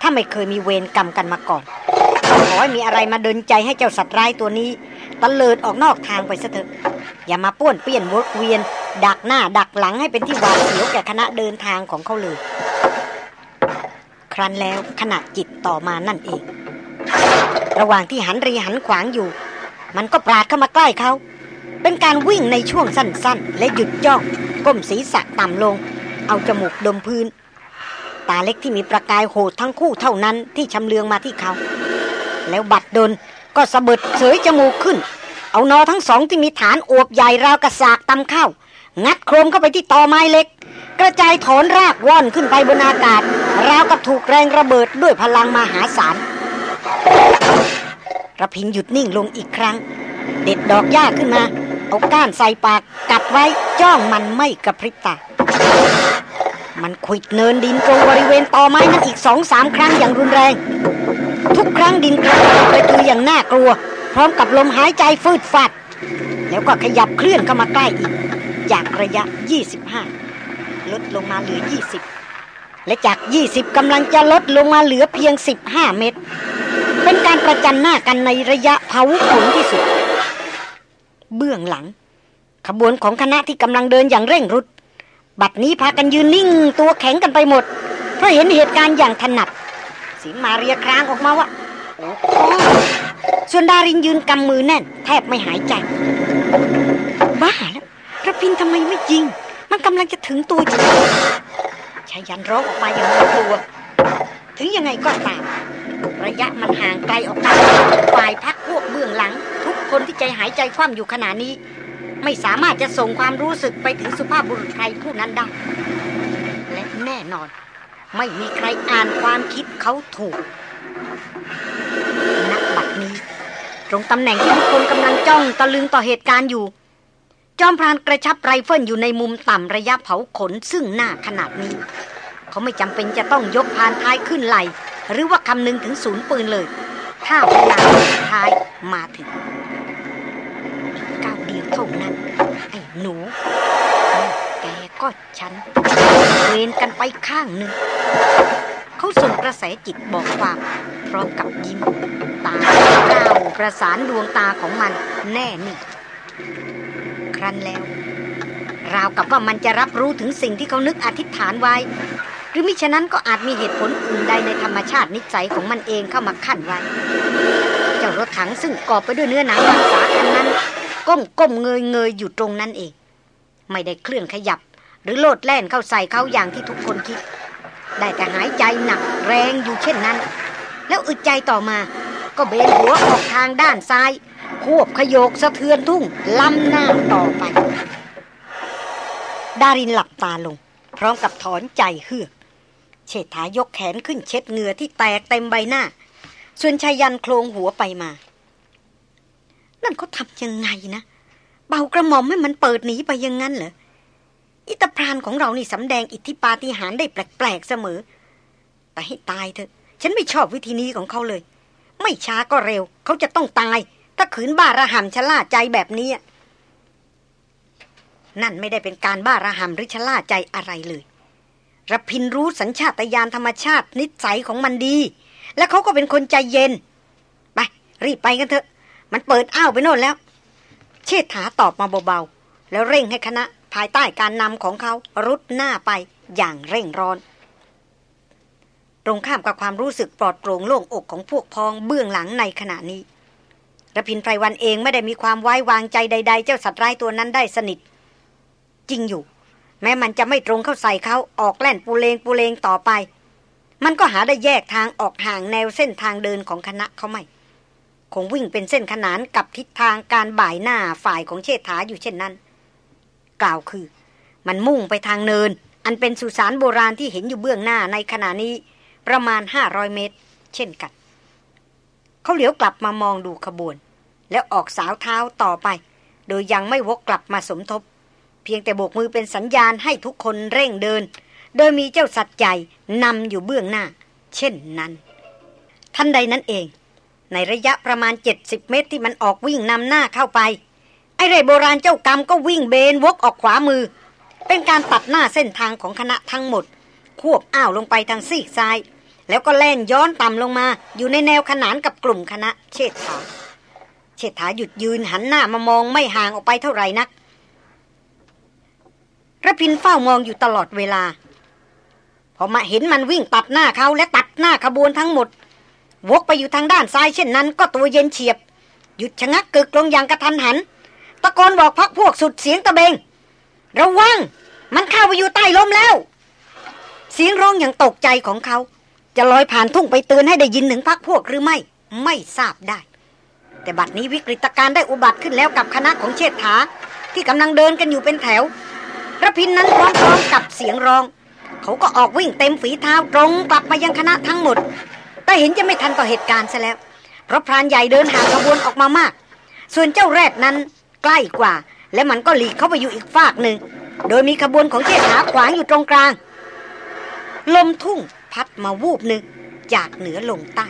ถ้าไม่เคยมีเวรกรรมกันมาก่อนขอให้มีอะไรมาเดินใจให้เจ้าสัตว์ร้ายตัวนี้เตลิดออกนอกทางไปซะเถอะ อย่ามาป้วนเปี้ยนวนเวียน ดักหน้าดักหลังให้เป็นที่หวาดเสียวแก่คณะเดินทางของเขาเลย ครั้นแล้วขณะจิตต่อมานั่นเอง ระหว่างที่หันรีหันขวางอยู่ มันก็ปราดเข้ามาใกล้เขา เป็นการวิ่งในช่วงสั้นๆ และหยุดย่อง ก้มศีรษะต่ำลง เอาจมูกดมพื้น ตาเล็กที่มีประกายโหดทั้งคู่เท่านั้นที่ชำเลืองมาที่เขา แล้วบัดดลก็สะบัดเสยจมูกขึ้น เอานอทั้งสองที่มีฐานอวบใหญ่ราวกระสากตำข้าวงัดโครมเข้าไปที่ตอไม้เล็ก กระจายถอนรากว่อนขึ้นไปบนอากาศ ราวกับถูกแรงระเบิดด้วยพลังมหาศาลระพินหยุดนิ่งลงอีกครั้ง เด็ดดอกหญ้าขึ้นมา เอาก้านใส่ปากกัดไว้จ้องมันไม่กระพริบตา มันขวิดเนินดินตรงบริเวณตอไม้นั้นอีกสองสามครั้งอย่างรุนแรง ทุกครั้งดินกระไปตุยอย่างน่ากลัว พร้อมกับลมหายใจฟืดฟัดแล้วก็ขยับเคลื่อนเข้ามาใกล้อีก จากระยะ 25 ลดลงมาเหลือ 20 และจาก 20กำลังจะลดลงมาเหลือเพียง 15 เมตร เป็นการประจันหน้ากันในระยะเผาขนที่สุด เบื้องหลัง ขบวนของคณะที่กำลังเดินอย่างเร่งรุด บัดนี้พากันยืนนิ่งตัวแข็งกันไปหมด เพราะเห็นเหตุการณ์อย่างถนัดสิงมาเรียครางออกมาว่าส่วนดารินยืนกำมือแน่น แทบไม่หายใจบ้าแล้วระพินทำไมไม่จริง มันกำลังจะถึงตัวอยู่ชายันร้องออกมาอย่างกลัว ถึงยังไงก็ตาม ระยะมันห่างไกลออกไปฝ่ายพักพวกเบื้องหลัง คนที่ใจหายใจคว่ำอยู่ขณะนี้ ไม่สามารถจะส่งความรู้สึกไปถึงสุภาพบุรุษใครผู้นั้นได้ และแน่นอน ไม่มีใครอ่านความคิดเขาถูกณบัดนี้ ตรงตำแหน่งที่ทุกคนกำลังจ้องตะลึงต่อเหตุการณ์อยู่ จอมพรานกระชับไรเฟิลอยู่ในมุมต่ำระยะเผาขนซึ่งหน้าขนาดนี้ เขาไม่จำเป็นจะต้องยกพานท้ายขึ้นไหลหรือว่าคำนึงถึงศูนย์ปืนเลย ถ้าเวลาท้ายมาถึง เท่านั้น ไอ้หนูแกก็ฉันเวนกันไปข้างหนึ่ง เขาส่งกระแสจิตบอกความ พร้อมกับยิ้ม ตาเก้าวประสานดวงตาของมันแน่นิ่งครั้นแล้ว ราวกับว่ามันจะรับรู้ถึงสิ่งที่เขานึกอธิษฐานไว้ หรือมิฉะนั้นก็อาจมีเหตุผลอื่นใดในธรรมชาตินิสัยของมันเองเข้ามาขั้นไว้ เจ้ารถถังซึ่งกอบไปด้วยเนื้อหนังมังสาคันนั้น ก้มก้มเงยเงยอยู่ตรงนั้นเอง ไม่ได้เคลื่อนขยับ หรือโลดแล่นเข้าใส่เขาอย่างที่ทุกคนคิด ได้แต่หายใจหนักแรงอยู่เช่นนั้น แล้วอึดใจต่อมา ก็เบนหัวออกทางด้านซ้าย ควบขยโกสะเทือนทุ่งล้ำหน้าต่อไปดารินหลับตาลง พร้อมกับถอนใจเฮือกเชษฐายกแขนขึ้นเช็ดเหงื่อที่แตกเต็มใบหน้า ส่วนชายันโคลงหัวไปมา นั่นเขาทำยังไงนะเบากระหม่อมให้มันเปิดหนีไปยังงั้นเหรออิตาพรานของเรานี่สำแดงอิทธิปาฏิหาริย์ได้แปลกๆเสมอ แต่ให้ตายเถอะ ฉันไม่ชอบวิธีนี้ของเขาเลย ไม่ช้าก็เร็ว เขาจะต้องตาย ถ้าขืนบ้าระห่ำชะล่าใจแบบนี้ นั่นไม่ได้เป็นการบ้าระห่ำหรือชะล่าใจอะไรเลยระพินรู้สัญชาตญาณธรรมชาตินิสัยของมันดี และเขาก็เป็นคนใจเย็น ไป รีบไปกันเถอะ มันเปิดอ้าวไปโน่นแล้ว เชษฐาตอบมาเบาๆ แล้วเร่งให้คณะภายใต้การนำของเขารุดหน้าไปอย่างเร่งร้อน ตรงข้ามกับความรู้สึกปลอดโปร่งโล่งอกของพวกพ้องเบื้องหลังในขณะนี้ระพินไพรวันเองไม่ได้มีความไว้วางใจใด ๆ เจ้าสัตว์ร้ายตัวนั้นได้สนิท จริงอยู่ แม้มันจะไม่ตรงเข้าใส่เขาออกแล่นปูเลงปูเลงต่อไป มันก็หาได้แยกทางออกห่างแนวเส้นทางเดินของคณะเขาไม่ คงวิ่งเป็นเส้นขนานกับทิศทางการบ่ายหน้าฝ่ายของเชษฐาอยู่เช่นนั้น กล่าวคือ มันมุ่งไปทางเนิน อันเป็นสุสานโบราณที่เห็นอยู่เบื้องหน้าในขณะนี้ประมาณห้าร้อยเมตร เช่นกัน เขาเหลียวกลับมามองดูขบวน แล้วออกสาวเท้าต่อไป โดยยังไม่วกกลับมาสมทบ เพียงแต่โบกมือเป็นสัญญาณให้ทุกคนเร่งเดิน โดยมีเจ้าสัตว์ใหญ่นำอยู่เบื้องหน้า เช่นนั้น ทันใดนั้นเอง ในระยะประมาณ 70 เมตรที่มันออกวิ่งนำหน้าเข้าไป ไอ้เรโบราณเจ้ากรรมก็วิ่งเบนวกออกขวามือ เป็นการตัดหน้าเส้นทางของคณะทั้งหมด ควบอ้าวลงไปทางซีกซ้าย แล้วก็แล่นย้อนต่ำลงมาอยู่ในแนวขนานกับกลุ่มคณะเชษฐา เชษฐาหยุดยืนหันหน้ามามองไม่ห่างออกไปเท่าไหร่นักระพินเฝ้ามองอยู่ตลอดเวลาพอมาเห็นมันวิ่งตัดหน้าเขาและตัดหน้าขบวนทั้งหมด วกไปอยู่ทางด้านซ้ายเช่นนั้น ก็ตัวเย็นเฉียบ หยุดชะงักกึกลงอย่างกระทันหัน ตะโกนบอกพักพวกสุดเสียงตะเบง ระวัง มันเข้าไปอยู่ใต้ลมแล้ว เสียงร้องอย่างตกใจของเขา จะลอยผ่านทุ่งไปเตือนให้ได้ยินถึงพักพวกหรือไม่ ไม่ทราบได้ แต่บัดนี้วิกฤตการณ์ได้อุบัติขึ้นแล้วกับคณะของเชษฐา ที่กำลังเดินกันอยู่เป็นแถวระพินนั้นพร้อมๆกับเสียงร้อง เขาก็ออกวิ่งเต็มฝีเท้าตรงกลับมายังคณะทั้งหมด แต่เห็นจะไม่ทันต่อเหตุการณ์ซะแล้ว เพราะพรานใหญ่เดินห่างขบวนออกมามาก ส่วนเจ้าแรดนั้นใกล้กว่า และมันก็หลีกเข้าไปอยู่อีกฝากหนึ่ง โดยมีขบวนของเจ้าขวางอยู่ตรงกลาง ลมทุ่งพัดมาวูบหนึ่งจากเหนือลงใต้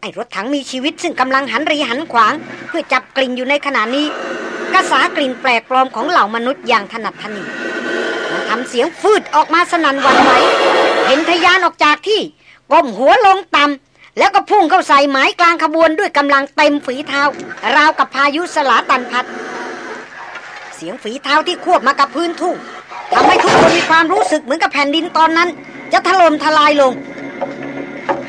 ไอ้รถถังมีชีวิตซึ่งกำลังหันรีหันขวาง เพื่อจับกลิ่นอยู่ในขณะนี้กระสากลิ่นแปลกปลอมของเหล่ามนุษย์อย่างถนัดถนีมันทำเสียงฟืดออกมาสนั่นวันไหวเห็นทยานออกจากที่ ก้มหัวลงต่ำแล้วก็พุ่งเข้าใส่หมายกลางขบวนด้วยกำลังเต็มฝีเท้า ราวกับพายุสลาตันพัด เสียงฝีเท้าที่ควบมากับพื้นทุ่งทำให้ทุกคนมีความรู้สึกเหมือนกับแผ่นดินตอนนั้น จะถล่มทลายลง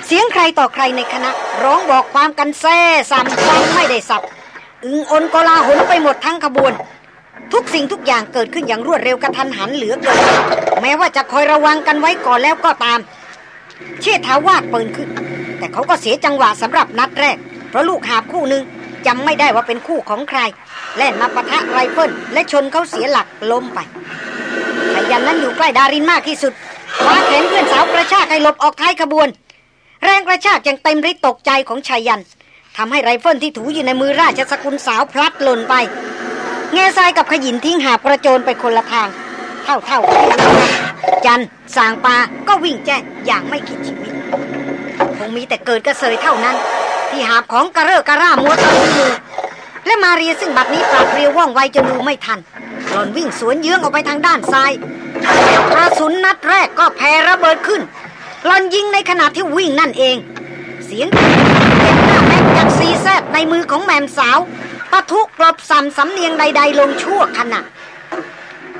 เสียงใครต่อใครในคณะ ร้องบอกความกันแซ่ซ้องฟังไม่ได้ศัพท์ อึงอลโกลาหลไปหมดทั้งขบวน ทุกสิ่งทุกอย่างเกิดขึ้นอย่างรวดเร็วกระทันหันเหลือเกิน แม้ว่าจะคอยระวังกันไว้ก่อนแล้วก็ตาม เชี่ท้าวาดปืนขึ้น แต่เขาก็เสียจังหวะสำหรับนัดแรก เพราะลูกหาบคู่หนึ่งจำไม่ได้ว่าเป็นคู่ของใคร แล่นมาปะทะไรเฟิลและชนเขาเสียหลักล้มไปไชยันต์นั้นอยู่ใกล้ดารินมากที่สุดคว้าแขนเพื่อนสาวกระชากให้หลบออกท้ายขบวน แรงกระชากยังเต็มฤทธิ์ตกใจของชายันทำให้ไรเฟิลที่ถูอยู่ในมือราชสกุลสาวพลัดหล่นไป แง่ทรายกับขยินทิ้งหาประโจนไปคนละทาง เท่าเท่าจันสางปาก็วิ่งแจ้อย่างไม่คิดชีวิต คงมีแต่เกิดกระเสยเท่านั้น ที่หาของกระเรอกระร่ามัวตะลุมือและมาเรียซึ่งบัดนี้ปราดเรียวว่องไวจนดูไม่ทันหล่อนวิ่งสวนเยื้องออกไปทางด้านซ้ายกระสุนนัดแรกก็แผ่ระเบิดขึ้นหล่อนยิงในขณะที่วิ่งนั่นเอง เสียงจากซีแซดในมือของแมมสาวปะทุกรบสัมสำเนียงใด ๆ ลงชั่วขณะ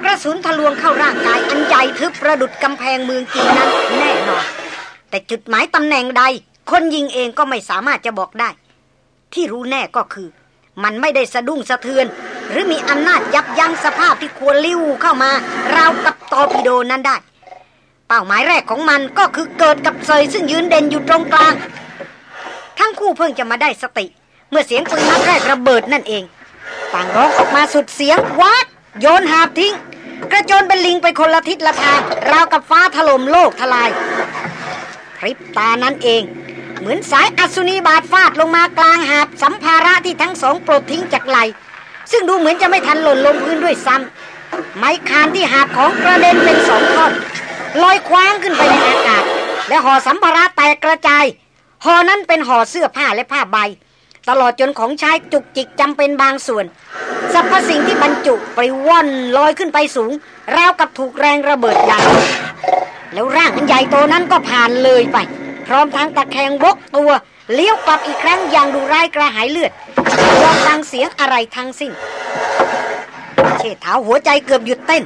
กระสุนทะลวงเข้าร่างกายอันใหญ่ทึบประดุดกำแพงเมืองจีนนั้นแน่นอน แต่จุดหมายตำแหน่งใด คนยิงเองก็ไม่สามารถจะบอกได้ ที่รู้แน่ก็คือ มันไม่ได้สะดุ้งสะเทือน หรือมีอำนาจยับยั้งสภาพที่ควรลิ้วเข้ามา ราวกับตอปิโดนั้นได้ เป้าหมายแรกของมันก็คือเกิดกับเซยซึ่งยืนเด่นอยู่ตรงกลาง ทั้งคู่เพิ่งจะมาได้สติ เมื่อเสียงปืนนัดแรกระเบิดนั่นเอง ต่างร้องออกมาสุดเสียงวัดโยนหาบทิ้ง กระโจนเป็นลิงไปคนละทิศละทางราวกับฟ้าถล่มโลกทลาย พริบตานั้นเอง เหมือนสายอัศนีบาดฟาดลงมากลางหาบสัมภาระที่ทั้งสองปลดทิ้งจากไหล ซึ่งดูเหมือนจะไม่ทันหล่นลงพื้นด้วยซ้ำไม้คานที่หาบของกระเด็นเป็นสองท่อนลอยคว้างขึ้นไปในอากาศ และห่อสัมภาระแตกกระจายห่อนั้นเป็นห่อเสื้อผ้าและผ้าใบ ตลอดจนของใช้จุกจิกจำเป็นบางส่วน สรรพสิ่งที่บรรจุปริว่อนลอยขึ้นไปสูง ราวกับถูกแรงระเบิดอย่แล้วร่างใหญ่โตนั้นก็ผ่านเลยไป พร้อมทั้งตะแคงวกตัว เลี้ยวกลับอีกครั้งอย่างดูร้ายกระหายเลือดยอมฟังเสียงอะไรทั้งสิ้น เชษฐาหัวใจเกือบหยุดเต้น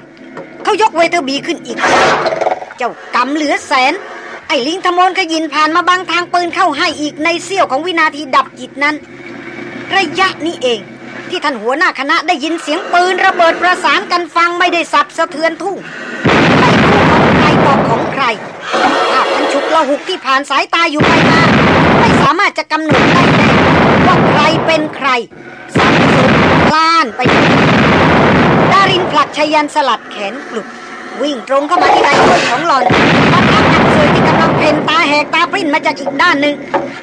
เขายกเวเทอบีขึ้นอีก เจ้ากำเหลือแสน ไอ้ลิงธมนขยินผ่านมาบางทางปืนเข้าให้อีกในเสี้ยวของวินาทีดับจิตนั้น ระยะนี้เอง ที่ท่านหัวหน้าคณะได้ยินเสียงปืนระเบิดประสานกันฟังไม่ได้สับสะเทือนทุ่งไม่รู้ของใครต่อของใครภาพทันฉุกละหุกที่ผ่านสายตาอยู่ไปมาไม่สามารถจะกำหนดได้แน่ว่าใครเป็นใครสับสนพลานไปดดารินผลักชยันสลัดแขนกลุด วิ่งตรงเข้ามาที่ไรเฟิลของหลอนมาทักอักเสยที่กำลังเพนตาแหกตาปริ้นมาจากอีกด้านหนึ่ง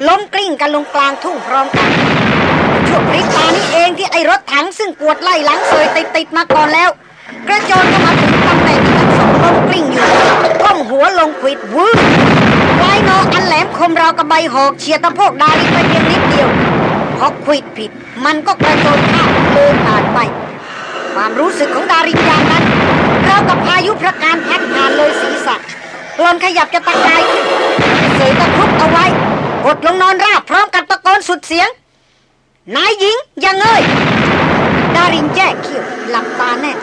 ล้มกลิ้งกันลงกลางทุ่งพร้อมกันช่วงพริบตานี้เองที่ไอรถถังซึ่งกวดไล่หลังเสยติดติดๆมาก่อนแล้ว กระโจนก็มาถึงตำแหน่งที่ทั้งสองล้มกลิ้งอยู่ก้มหัวลงขวิดวืบปลายนออันแหลมคมราวกับใบหอกเฉียดตะโพกดาริไปเพียงนิดเดียวพอขวิดผิด มันก็กระโจนข้ามเลยผ่านไป ความรู้สึกของดารินยานั้นเราวกับพายุประการพัดผ่านเลยศีรษะหลอนขยับจะตะกายขึ้นเสยตะครุบเอาไว้กดลงนอนราบพร้อมกับตะโกนสุดเสียง นายหญิงอย่าเงยดารินแจ้เขี้ยวหลับตาแน่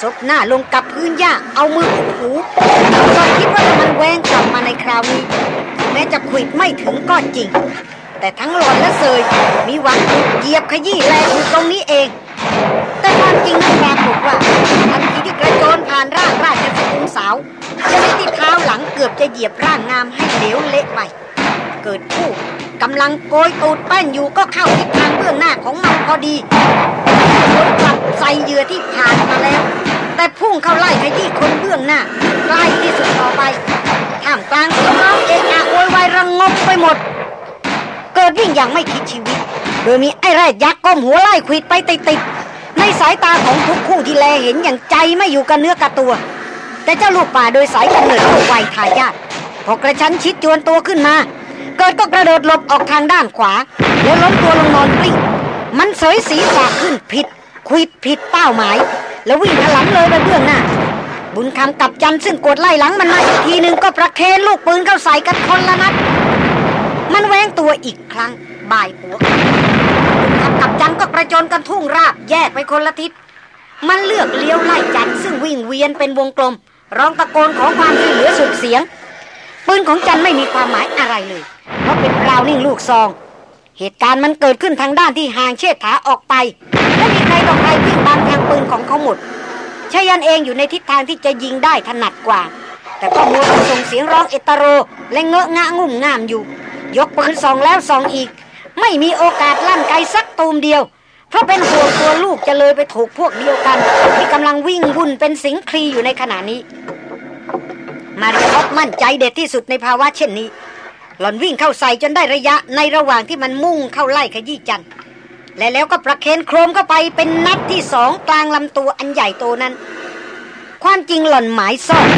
ซบหน้าลงกับพื้นหญ้าเอามืออุดหูตอนคิดว่ามันแหวงกลับมาในคราวนี้แม้จะขวิดไม่ถึงก็จริง แต่ทั้งหลอนและเซยมีหวังถูกเหยียบขยี้แรงอยู่ตรงนี้เอง แต่ความจริงนั้นปรากฏว่าทันทีที่กระโจนผ่านร่างราชสกุลสาวชนิดที่เท้าหลังเกือบจะเหยียบร่างงามให้เหลวเละไป เกิดผู้กำลังโกยตูดแป้นอยู่ก็เข้าทิศทางเบื้องหน้าของมันพอดีรถกลับใส่เหยื่อที่ผ่านมาแล้ว แต่พุ่งเข้าไล่ไปที่คนเบื้องหน้าใกล้ที่สุดต่อไปท่ามกลางเสียงร้องเอะอะโวยวายระงมไปหมด เกิดวิ่งอย่างไม่คิดชีวิต โดยมีไอ้แรดยักษ์ก้มหัวไล่ขวิดไปติดๆ ในสายตาของทุกคู่ที่แลเห็นอย่างใจไม่อยู่กับเนื้อกับตัว แต่เจ้าลูกป่าโดยสายกำเนิดของวัยทายาทพอกระชั้นชิดจวนตัวขึ้นมา เกิดก็กระโดดหลบออกทางด้านขวา แล้วล้มตัวลงนอนกลิ้งมันเสยศีรษะขึ้นผิดควิดผิดเป้าหมาย แล้ววิ่งถลำเลยไปเบื้องหน้า บุญคำกับจันซึ่งกดไล่หลังมันมาอีกทีหนึ่งก็ประเคนลูกปืนเข้าใส่กันคนละนัดมันแวงตัวอีกครั้งบ่ายหัว ค่ำบุญคำกับจันก็กระโจนกันทุ่งราบแยกไปคนละทิศ มันเลือกเลี้ยวไล่จันซึ่งวิ่งเวียนเป็นวงกลม ร้องตะโกนขอความช่วยเหลือสุดเสียง ปืนของจันไม่มีความหมายอะไรเลย เพราะเป็นราวนิ่งลูกซอง เหตุการณ์มันเกิดขึ้นทางด้านที่ห่างเชิดถาออกไปไม่มีใครต่อใครวิ่งบางทางปืนของเขาหมดชายันเองอยู่ในทิศทางที่จะยิงได้ถนัดกว่า แต่ก็มัวแต่ส่งเสียงร้องเอตโร และเงอะงะงุ่มง่ามอยู่ ยกปืนส่องแล้วส่องอีก ไม่มีโอกาสลั่นไกลสักตูมเดียว เพราะเป็นห่วงตัวลูกจะเลยไปถูกพวกเดียวกัน ที่กำลังวิ่งวุ่นเป็นสิงคลีอยู่ในขณะนี้ มาริออฟมั่นใจเด็ดที่สุดในภาวะเช่นนี้ หล่อนวิ่งเข้าใส่จนได้ระยะในระหว่างที่มันมุ่งเข้าไล่ขยี้จันและแล้วก็ประเคนโครมเข้าไปเป็นนัดที่สองกลางลำตัวอันใหญ่โตนั้น ความจริงหล่อนหมายซ่อน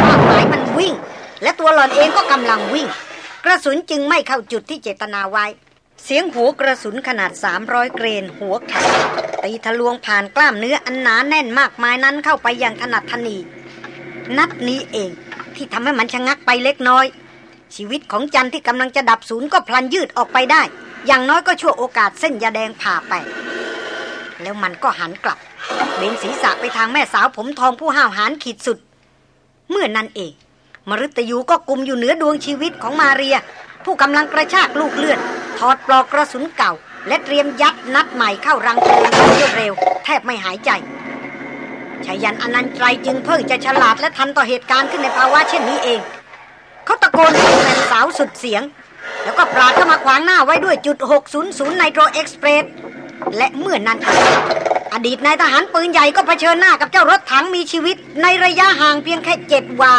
เป้าหมายมันวิ่ง และตัวหล่อนเองก็กำลังวิ่ง ระสุนจึงไม่เข้าจุดที่เจตนาไว้ เสียงหัวกระสุนขนาด 300 เกรน หัวแข็งตีทะลวงผ่านกล้ามเนื้ออันหนาแน่นมากมายนั้นเข้าไปอย่างถนัดทนี นัดนี้เองที่ทำให้มันชะงักไปเล็กน้อย ชีวิตของจันที่กำลังจะดับศูนย์ก็พลันยืดออกไปได้ อย่างน้อยก็ชั่วโอกาสเส้นยาแดงผ่าไป แล้วมันก็หันกลับเบนศีรษะไปทางแม่สาวผมทองผู้ห้าวหาญขีดสุด เมื่อนนั้นเอง มฤตยูก็กลุมอยู่เหนือดวงชีวิตของมาเรีย ผู้กำลังกระชากลูกเลือด ถอดปลอกกระสุนเก่า และเตรียมยัดนัดใหม่เข้ารังเพลิงอย่างรวดเร็ว แทบไม่หายใจชายันอนันตรายจึงเพิ่งจะฉลาดและทันต่อเหตุการณ์ขึ้นในภาวะเช่นนี้เอง เขาตะโกนให้แฟนสาวสุดเสียง แล้วก็ปราดเข้ามาขวางหน้าไว้ด้วยจุด 600 Nitro Express และเมื่อนั้นเองอดีตนายทหารปืนใหญ่ก็เผชิญหน้ากับเจ้ารถถังมีชีวิต ในระยะห่างเพียงแค่เจ็ดวา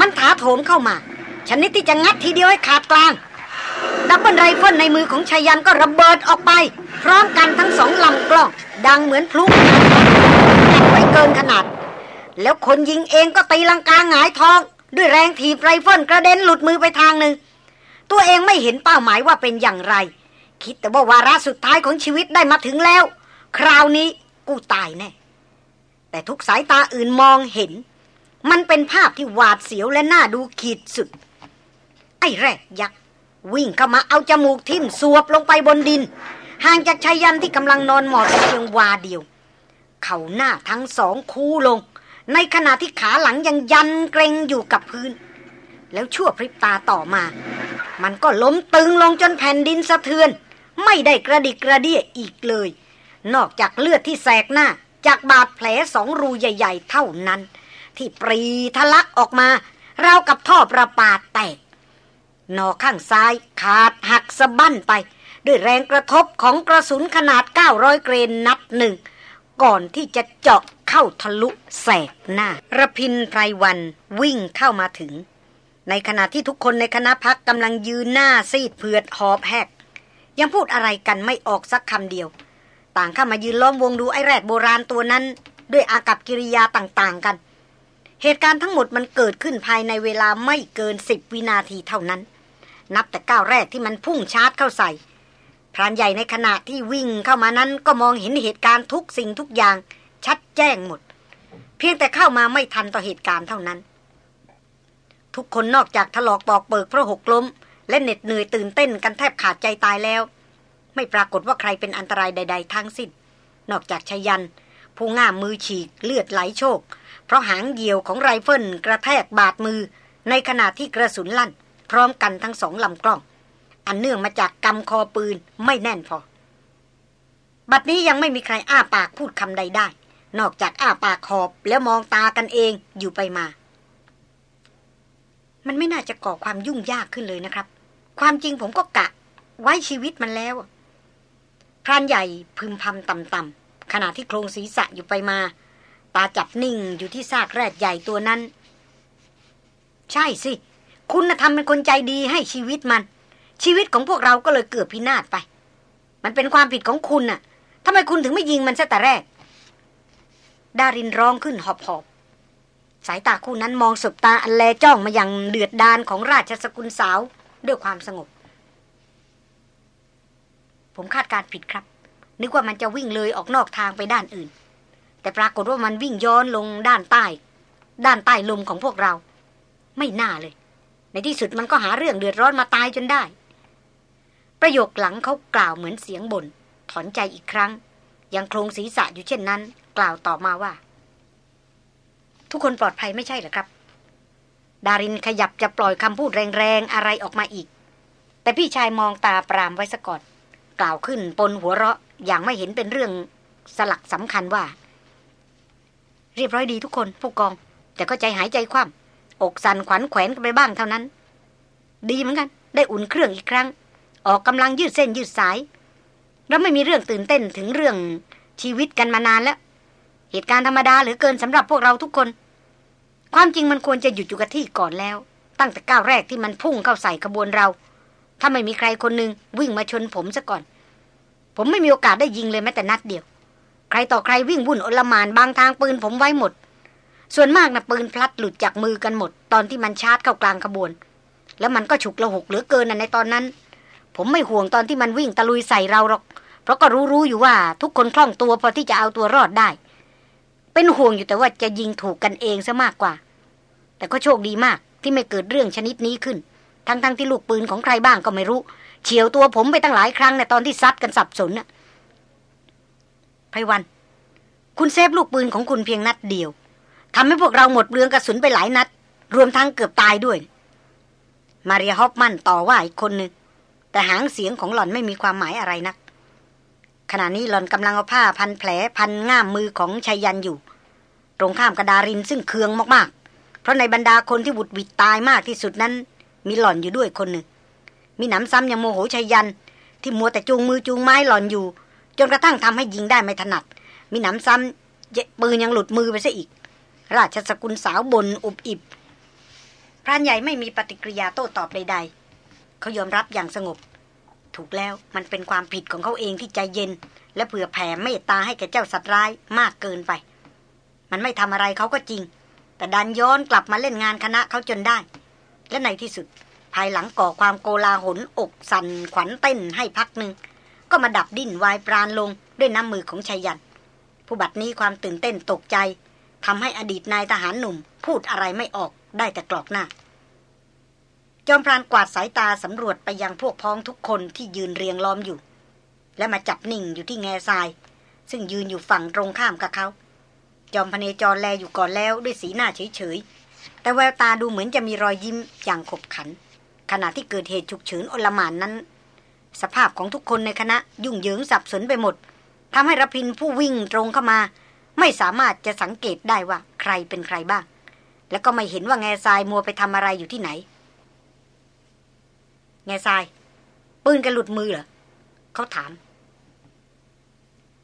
มันถาโถมเข้ามา ชนิดที่จะงัดทีเดียวให้ขาดกลาง double rifle ในมือของไชยยันต์ก็ระเบิดออกไป พร้อมกันทั้งสองลำกล้อง ดังเหมือนพลุอัดไว้เกินขนาด แล้วคนยิงเองก็ตีลังกาหงายท้อง ด้วยแรงถีบไรเฟิลกระเด็นหลุดมือไปทางหนึ่ง ตัวเองไม่เห็นเป้าหมายว่าเป็นอย่างไร คิดแต่ว่าวาระสุดท้ายของชีวิตได้มาถึงแล้ว คราวนี้กูตายแน่แต่ทุกสายตาอื่นมองเห็น มันเป็นภาพที่หวาดเสียวและน่าดูขีดสุด ไอ้แรกยักษ์วิ่งเข้ามาเอาจมูกทิ่มสวบลงไปบนดิน ห่างจากชายันที่กำลังนอนหมอบเพียงวาเดียว เข่าหน้าทั้งสองคู่ลง ในขณะที่ขาหลังยังยันเกรงอยู่กับพื้น แล้วชั่วพริบตาต่อมา มันก็ล้มตึงลงจนแผ่นดินสะเทือน ไม่ได้กระดิกกระเดี้ยอีกเลย นอกจากเลือดที่แสกหน้า จากบาดแผลสองรูใหญ่ ๆ เท่านั้น ที่ปรีทะลักออกมา เรากับท่อประปาแตกนอข้างซ้ายขาดหักสะบั้นไป ด้วยแรงกระทบของกระสุนขนาด 900 เกรนนัดหนึ่ง ก่อนที่จะเจาะเข้าทะลุแสกหน้าระพินไพรวันวิ่งเข้ามาถึง ในขณะที่ทุกคนในคณะพักกำลังยืนหน้าซีดเผือดหอบแหกยังพูดอะไรกันไม่ออกสักคำเดียว ต่างเข้ามายืนล้อมวงดูไอ้แรดโบราณตัวนั้น ด้วยอากับกิริยาต่างๆกัน เหตุการณ์ทั้งหมดมันเกิดขึ้นภายในเวลาไม่เกินสิบวินาทีเท่านั้น นับแต่ก้าวแรกที่มันพุ่งชาร์จเข้าใส่พรานใหญ่ในขณะที่วิ่งเข้ามานั้นก็มองเห็นเหตุการณ์ทุกสิ่งทุกอย่าง ชัดแจ้งหมด เพียงแต่เข้ามาไม่ทันต่อเหตุการณ์เท่านั้น ทุกคนนอกจากถลอกปอกเปิกเพราะหกล้ม และเหน็ดเหนื่อยตื่นเต้นกันแทบขาดใจตายแล้ว ไม่ปรากฏว่าใครเป็นอันตรายใด ๆ ทั้งสิ้นนอกจากไชยยันต์ผู้ง่ามมือฉีกเลือดไหลโชก เพราะหางเหี่ยวของไรเฟิลกระแทกบาดมือ ในขณะที่กระสุนลั่น พร้อมกันทั้งสองลำกล้อง อันเนื่องมาจากกำคอปืนไม่แน่นพอ บัดนี้ยังไม่มีใครอ้าปากพูดคำใดได้ นอกจากอ้าปากขอบแล้วมองตากันเองอยู่ไปมา มันไม่น่าจะก่อความยุ่งยากขึ้นเลยนะครับ ความจริงผมก็กะ ไว้ชีวิตมันแล้วพรานใหญ่พึมพำต่ำๆขณะที่โครงศีรษะอยู่ไปมา ตาจับนิ่งอยู่ที่ซากแรดใหญ่ตัวนั้น ใช่สิ คุณนะทำเป็นคนใจดีให้ชีวิตมัน ชีวิตของพวกเราก็เลยเกือบพินาศไป มันเป็นความผิดของคุณน่ะทำไมคุณถึงไม่ยิงมันซะแต่แรก ดารินร้องขึ้นหอบๆสายตาคู่นั้นมองสบตาอันแลจ้องมาอย่างเดือดดานของราชสกุลสาว ด้วยความสงบ ผมคาดการผิดครับ นึกว่ามันจะวิ่งเลยออกนอกทางไปด้านอื่น แต่ปรากฏว่ามันวิ่งย้อนลงด้านใต้ ด้านใต้ลมของพวกเรา ไม่น่าเลย ในที่สุดมันก็หาเรื่องเดือดร้อนมาตายจนได้ ประโยคหลังเขากล่าวเหมือนเสียงบน่นถอนใจอีกครั้ง ยังโครงศีรษะอยู่เช่นนั้น กล่าวต่อมาว่า ทุกคนปลอดภัยไม่ใช่หรอครับ ดารินขยับจะปล่อยคำพูดแรงๆอะไรออกมาอีก แต่พี่ชายมองตาปรามไว้ซะก่อนกล่าวขึ้นปนหัวเราะอย่างไม่เห็นเป็นเรื่องสลักสำคัญว่า เรียบร้อยดีทุกคน ผู้กอง แต่ก็ใจหายใจคว่ำอกสั่นขวัญแขวนกันไปบ้างเท่านั้น ดีเหมือนกัน ได้อุ่นเครื่องอีกครั้ง ออกกำลังยืดเส้นยืดสายแล้วไม่มีเรื่องตื่นเต้นถึงเรื่องชีวิตกันมานานแล้ว เหตุการณ์ธรรมดาหรือเกินสำหรับพวกเราทุกคน ความจริงมันควรจะหยุดอยู่กับที่ก่อนแล้ว ตั้งแต่ก้าวแรกที่มันพุ่งเข้าใส่ขบวนเรา ถ้าไม่มีใครคนหนึ่งวิ่งมาชนผมซะก่อน ผมไม่มีโอกาสได้ยิงเลยแม้แต่นัดเดียว ใครต่อใครวิ่งวุ่นอลมานบางทางปืนผมไว้หมด ส่วนมากนะปืนพลัดหลุดจากมือกันหมด ตอนที่มันชาร์จเข้ากลางขบวน แล้วมันก็ฉุกละหกเหลือเกินนะในตอนนั้น ผมไม่ห่วงตอนที่มันวิ่งตะลุยใส่เราหรอก เพราะก็รู้ๆอยู่ว่าทุกคนคล่องตัวพอที่จะเอาตัวรอดได้ เป็นห่วงอยู่แต่ว่าจะยิงถูกกันเองซะมากกว่า แต่ก็โชคดีมากที่ไม่เกิดเรื่องชนิดนี้ขึ้น ทั้งๆทที่ลูกปืนของใครบ้างก็ไม่รู้ เฉียวตัวผมไปตั้งหลายครั้งในตอนที่ซัดกันสับสนน่ะ ไพวัน คุณเซฟลูกปืนของคุณเพียงนัดเดียวทำให้พวกเราหมดเรืองกระสุนไปหลายนัด รวมทั้งเกือบตายด้วย มาเรียฮอฟมันต่อว่าอีกคนหนึ่งแต่หางเสียงของหล่อนไม่มีความหมายอะไรนัก ขณะนี้หล่อนกำลังเอาผ้าพันแผลพันง่ามมือของชายันอยู่ ตรงข้ามกระดารินซึ่งเคืองมากๆ เพราะในบรรดาคนที่บุดวิดตายมากที่สุดนั้น มีหล่อนอยู่ด้วยคนหนึ่งมีหนำซ้ำยังโมโหชายันที่มัวแต่จูงมือจูงไม้หล่อนอยู่ จนกระทั่งทำให้ยิงได้ไม่ถนัด มีหนำซ้ำปืนยังหลุดมือไปซะอีก ราชสกุลสาวบนอุบอิบพรานใหญ่ไม่มีปฏิกิริยาโต้ตอบใดๆเขายอมรับอย่างสงบ ถูกแล้วมันเป็นความผิดของเขาเองที่ใจเย็น และเผื่อแผ่เมตตาให้แก่เจ้าสัตว์ร้ายมากเกินไป มันไม่ทำอะไรเขาก็จริง แต่ดันย้อนกลับมาเล่นงานคณะเขาจนได้ และในที่สุด ภายหลังก่อความโกลาหลอกสั่นขวัญเต้นให้พักหนึ่ง ก็มาดับดิ้นวายปราณลงด้วยน้ำมือของชายัน ผู้บัดนี้ความตื่นเต้นตกใจทำให้อดีตนายทหารหนุ่ม พูดอะไรไม่ออกได้แต่กรอกหน้า จอมพรานกวาดสายตาสำรวจไปยังพวกพ้องทุกคนที่ยืนเรียงล้อมอยู่ และมาจับนิ่งอยู่ที่แง่ทราย ซึ่งยืนอยู่ฝั่งตรงข้ามกับเขา จอมพเนจรแลอยู่ก่อนแล้วด้วยสีหน้าเฉยๆ แต่แววตาดูเหมือนจะมีรอยยิ้มอย่างขบขัน ขณะที่เกิดเหตุฉุกเฉินอลหม่านนั้น สภาพของทุกคนในคณะยุ่งเหยิงสับสนไปหมดทำให้รพินผู้วิ่งตรงเข้ามา ไม่สามารถจะสังเกตได้ว่าใครเป็นใครบ้าง แล้วก็ไม่เห็นว่าแง่ทรายมัวไปทำอะไรอยู่ที่ไหน แง่ทรายปืนกระหลุดมือเหรอเขาถาม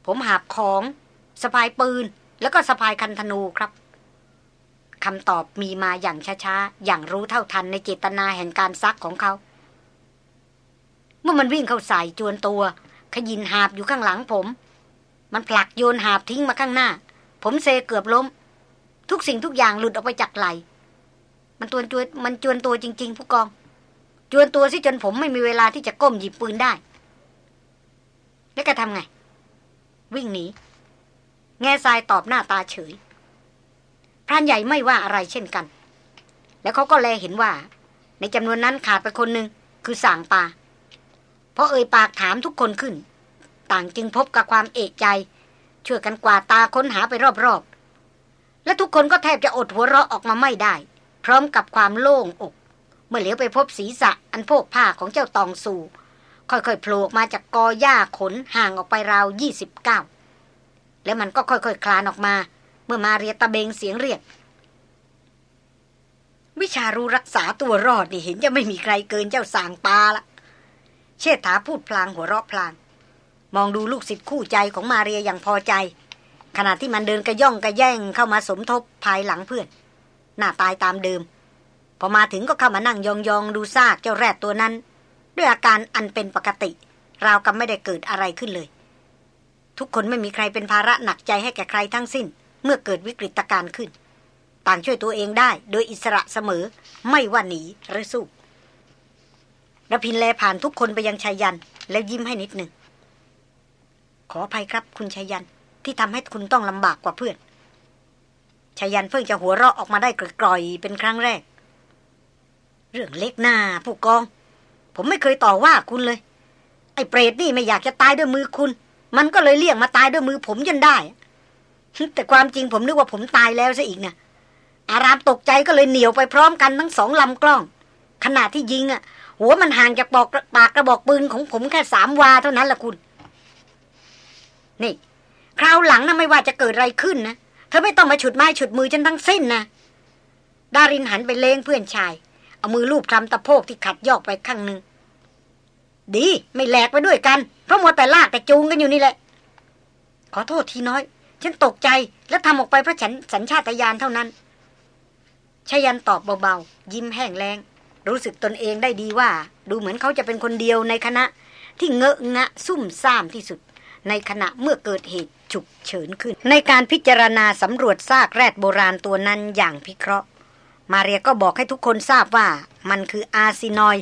ผมหาบของสะพายปืน แล้วก็สะพายคันธนูครับคำตอบมีมาอย่างช้าๆ อย่างรู้เท่าทันในเจตนาแห่งการซักของเขา เมื่อมันวิ่งเข้าใส่จวนตัว ขยินหาบอยู่ข้างหลังผม มันผลักโยนหาบทิ้งมาข้างหน้า ผมเซเกือบล้ม ทุกสิ่งทุกอย่างหลุดออกไปจากไหล มันตัวจวนมันจวนตัวจริง ๆ ผู้กอง จวนตัวสิจนผมไม่มีเวลาที่จะก้มหยิบปืนได้ แล้วก็ทำไง วิ่งหนีแง่ทรายตอบหน้าตาเฉยพรานใหญ่ไม่ว่าอะไรเช่นกัน แล้วเขาก็แลเห็นว่า ในจำนวนนั้นขาดไปคนหนึ่งคือสางปา พอเอ่ยปากถามทุกคนขึ้น ต่างจึงพบกับความเอกใจ ช่วยกันกวาดตาค้นหาไปรอบๆ และทุกคนก็แทบจะอดหัวเราะออกมาไม่ได้ พร้อมกับความโล่งอก เมื่อเหลียวไปพบศีรษะอันโพกผ้าของเจ้าตองสูค่อยๆโผล่มาจากกอหญ้าขนห่างออกไปราวยี่สิบเก้าแล้วมันก็ค่อยๆคลานออกมา เมื่อมาเรียตะเบงเสียงเรียกวิชารู้รักษาตัวรอดนี่เห็นจะไม่มีใครเกินเจ้าสางปาละ เชษฐาพูดพลางหัวเราะพลาง มองดูลูกศิษย์คู่ใจของมาเรียอย่างพอใจ ขณะที่มันเดินกระย่องกระแย่งเข้ามาสมทบภายหลังเพื่อน หน้าตายตามเดิม พอมาถึงก็เข้ามานั่งยองๆดูซากเจ้าแรดตัวนั้น ด้วยอาการอันเป็นปกติ ราวกับไม่ได้เกิดอะไรขึ้นเลย ทุกคนไม่มีใครเป็นภาระหนักใจให้แก่ใครทั้งสิ้น เมื่อเกิดวิกฤตการณ์ขึ้น ต่างช่วยตัวเองได้ โดยอิสระเสมอไม่ว่าหนีหรือสู้ ระพินแลผ่านทุกคนไปยังชายัน แล้วยิ้มให้นิดหนึ่ง ขออภัยครับคุณชายันที่ทำให้คุณต้องลำบากกว่าเพื่อนชายันเพิ่งจะหัวเราะออกมาได้กร่อยๆเป็นครั้งแรก เรื่องเล็กหน้าผู้กอง ผมไม่เคยต่อว่าคุณเลย ไอ้เปรตนี่ไม่อยากจะตายด้วยมือคุณ มันก็เลยเลี่ยงมาตายด้วยมือผมจนได้ แต่ความจริงผมนึกว่าผมตายแล้วซะอีกนะอารามตกใจก็เลยเหนียวไปพร้อมกันทั้งสองลำกล้อง ขณะที่ยิงอะ่ะ หัวมันห่างจากปอกปากกระบอกปืนของผมแค่สามวาเท่านั้นละคุณ นี่ คราวหลังนะไม่ว่าจะเกิดอะไรขึ้นนะเธอไม่ต้องมาฉุดไม้ฉุดมือฉันทั้งสิ้นนะดารินหันไปเลงเพื่อนชาย เอามือลูบคลำตะโพกที่ขัดยอกไปข้างหนึ่งดี ไม่แหลกไปด้วยกัน เพราะมัวแต่ลากแต่จูงกันอยู่นี่แหละ ขอโทษทีน้อย ฉันตกใจและทำออกไปเพราะฉันสัญชาตญาณเท่านั้นชายันตอบเบาๆ ยิ้มแห้งแรง รู้สึกตนเองได้ดีว่า ดูเหมือนเขาจะเป็นคนเดียวในคณะ ที่เงอะงะซุ่มซ่ามที่สุด ในขณะเมื่อเกิดเหตุฉุกเฉินขึ้น ในการพิจารณาสำรวจซากแรดโบราณตัวนั้นอย่างพิเคราะห์ มาเรียก็บอกให้ทุกคนทราบว่ามันคืออาซินอย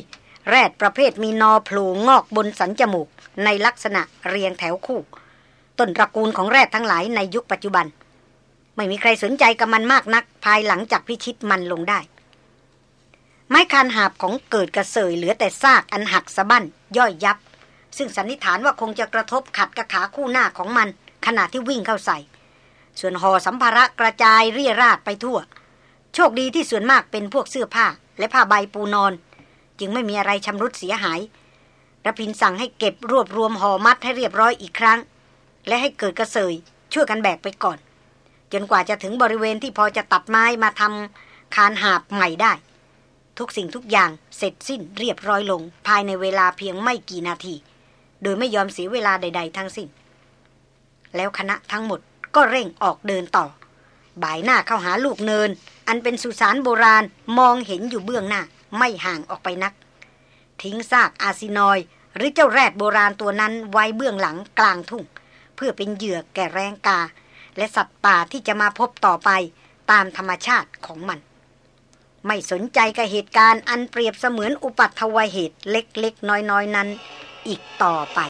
แรดประเภทมีนอโผล่งอกบนสันจมูก ในลักษณะเรียงแถวคู่ ต้นตระกูลของแรดทั้งหลายในยุคปัจจุบัน ไม่มีใครสนใจกับมันมากนัก ภายหลังจากพิชิตมันลงได้ ไม้คานหาบของเกิดกระเสยเหลือแต่ซากอันหักสะบั้นย่อยยับ ซึ่งสันนิษฐานว่าคงจะกระทบขัดกับขาคู่หน้าของมัน ขณะที่วิ่งเข้าใส่ ส่วนห่อสัมภาระกระจายเรี่ยราดไปทั่ว โชคดีที่ส่วนมากเป็นพวกเสื้อผ้า และผ้าใบปูนอน จึงไม่มีอะไรชำรุดเสียหายระพินสั่งให้เก็บรวบรวมห่อมัดให้เรียบร้อยอีกครั้ง และให้เกิดกระเสยช่วยกันแบกไปก่อน จนกว่าจะถึงบริเวณที่พอจะตัดไม้มาทำคานหาบใหม่ได้ ทุกสิ่งทุกอย่างเสร็จสิ้นเรียบร้อยลง ภายในเวลาเพียงไม่กี่นาที โดยไม่ยอมเสียเวลาใด ๆ ทั้งสิ้น แล้วคณะทั้งหมดก็เร่งออกเดินต่อ บ่ายหน้าเข้าหาลูกเนิน อันเป็นสุสานโบราณมองเห็นอยู่เบื้องหน้า ไม่ห่างออกไปนัก ทิ้งซากอาซินอย หรือเจ้าแรดโบราณตัวนั้นไว้เบื้องหลังกลางทุ่ง เพื่อเป็นเหยื่อแก่แรงกา และสัตว์ป่าที่จะมาพบต่อไปตามธรรมชาติของมัน ไม่สนใจกับเหตุการณ์อันเปรียบเสมือนอุปัตถวเหตุเล็กๆ น้อยๆนั้น อีกต่อไป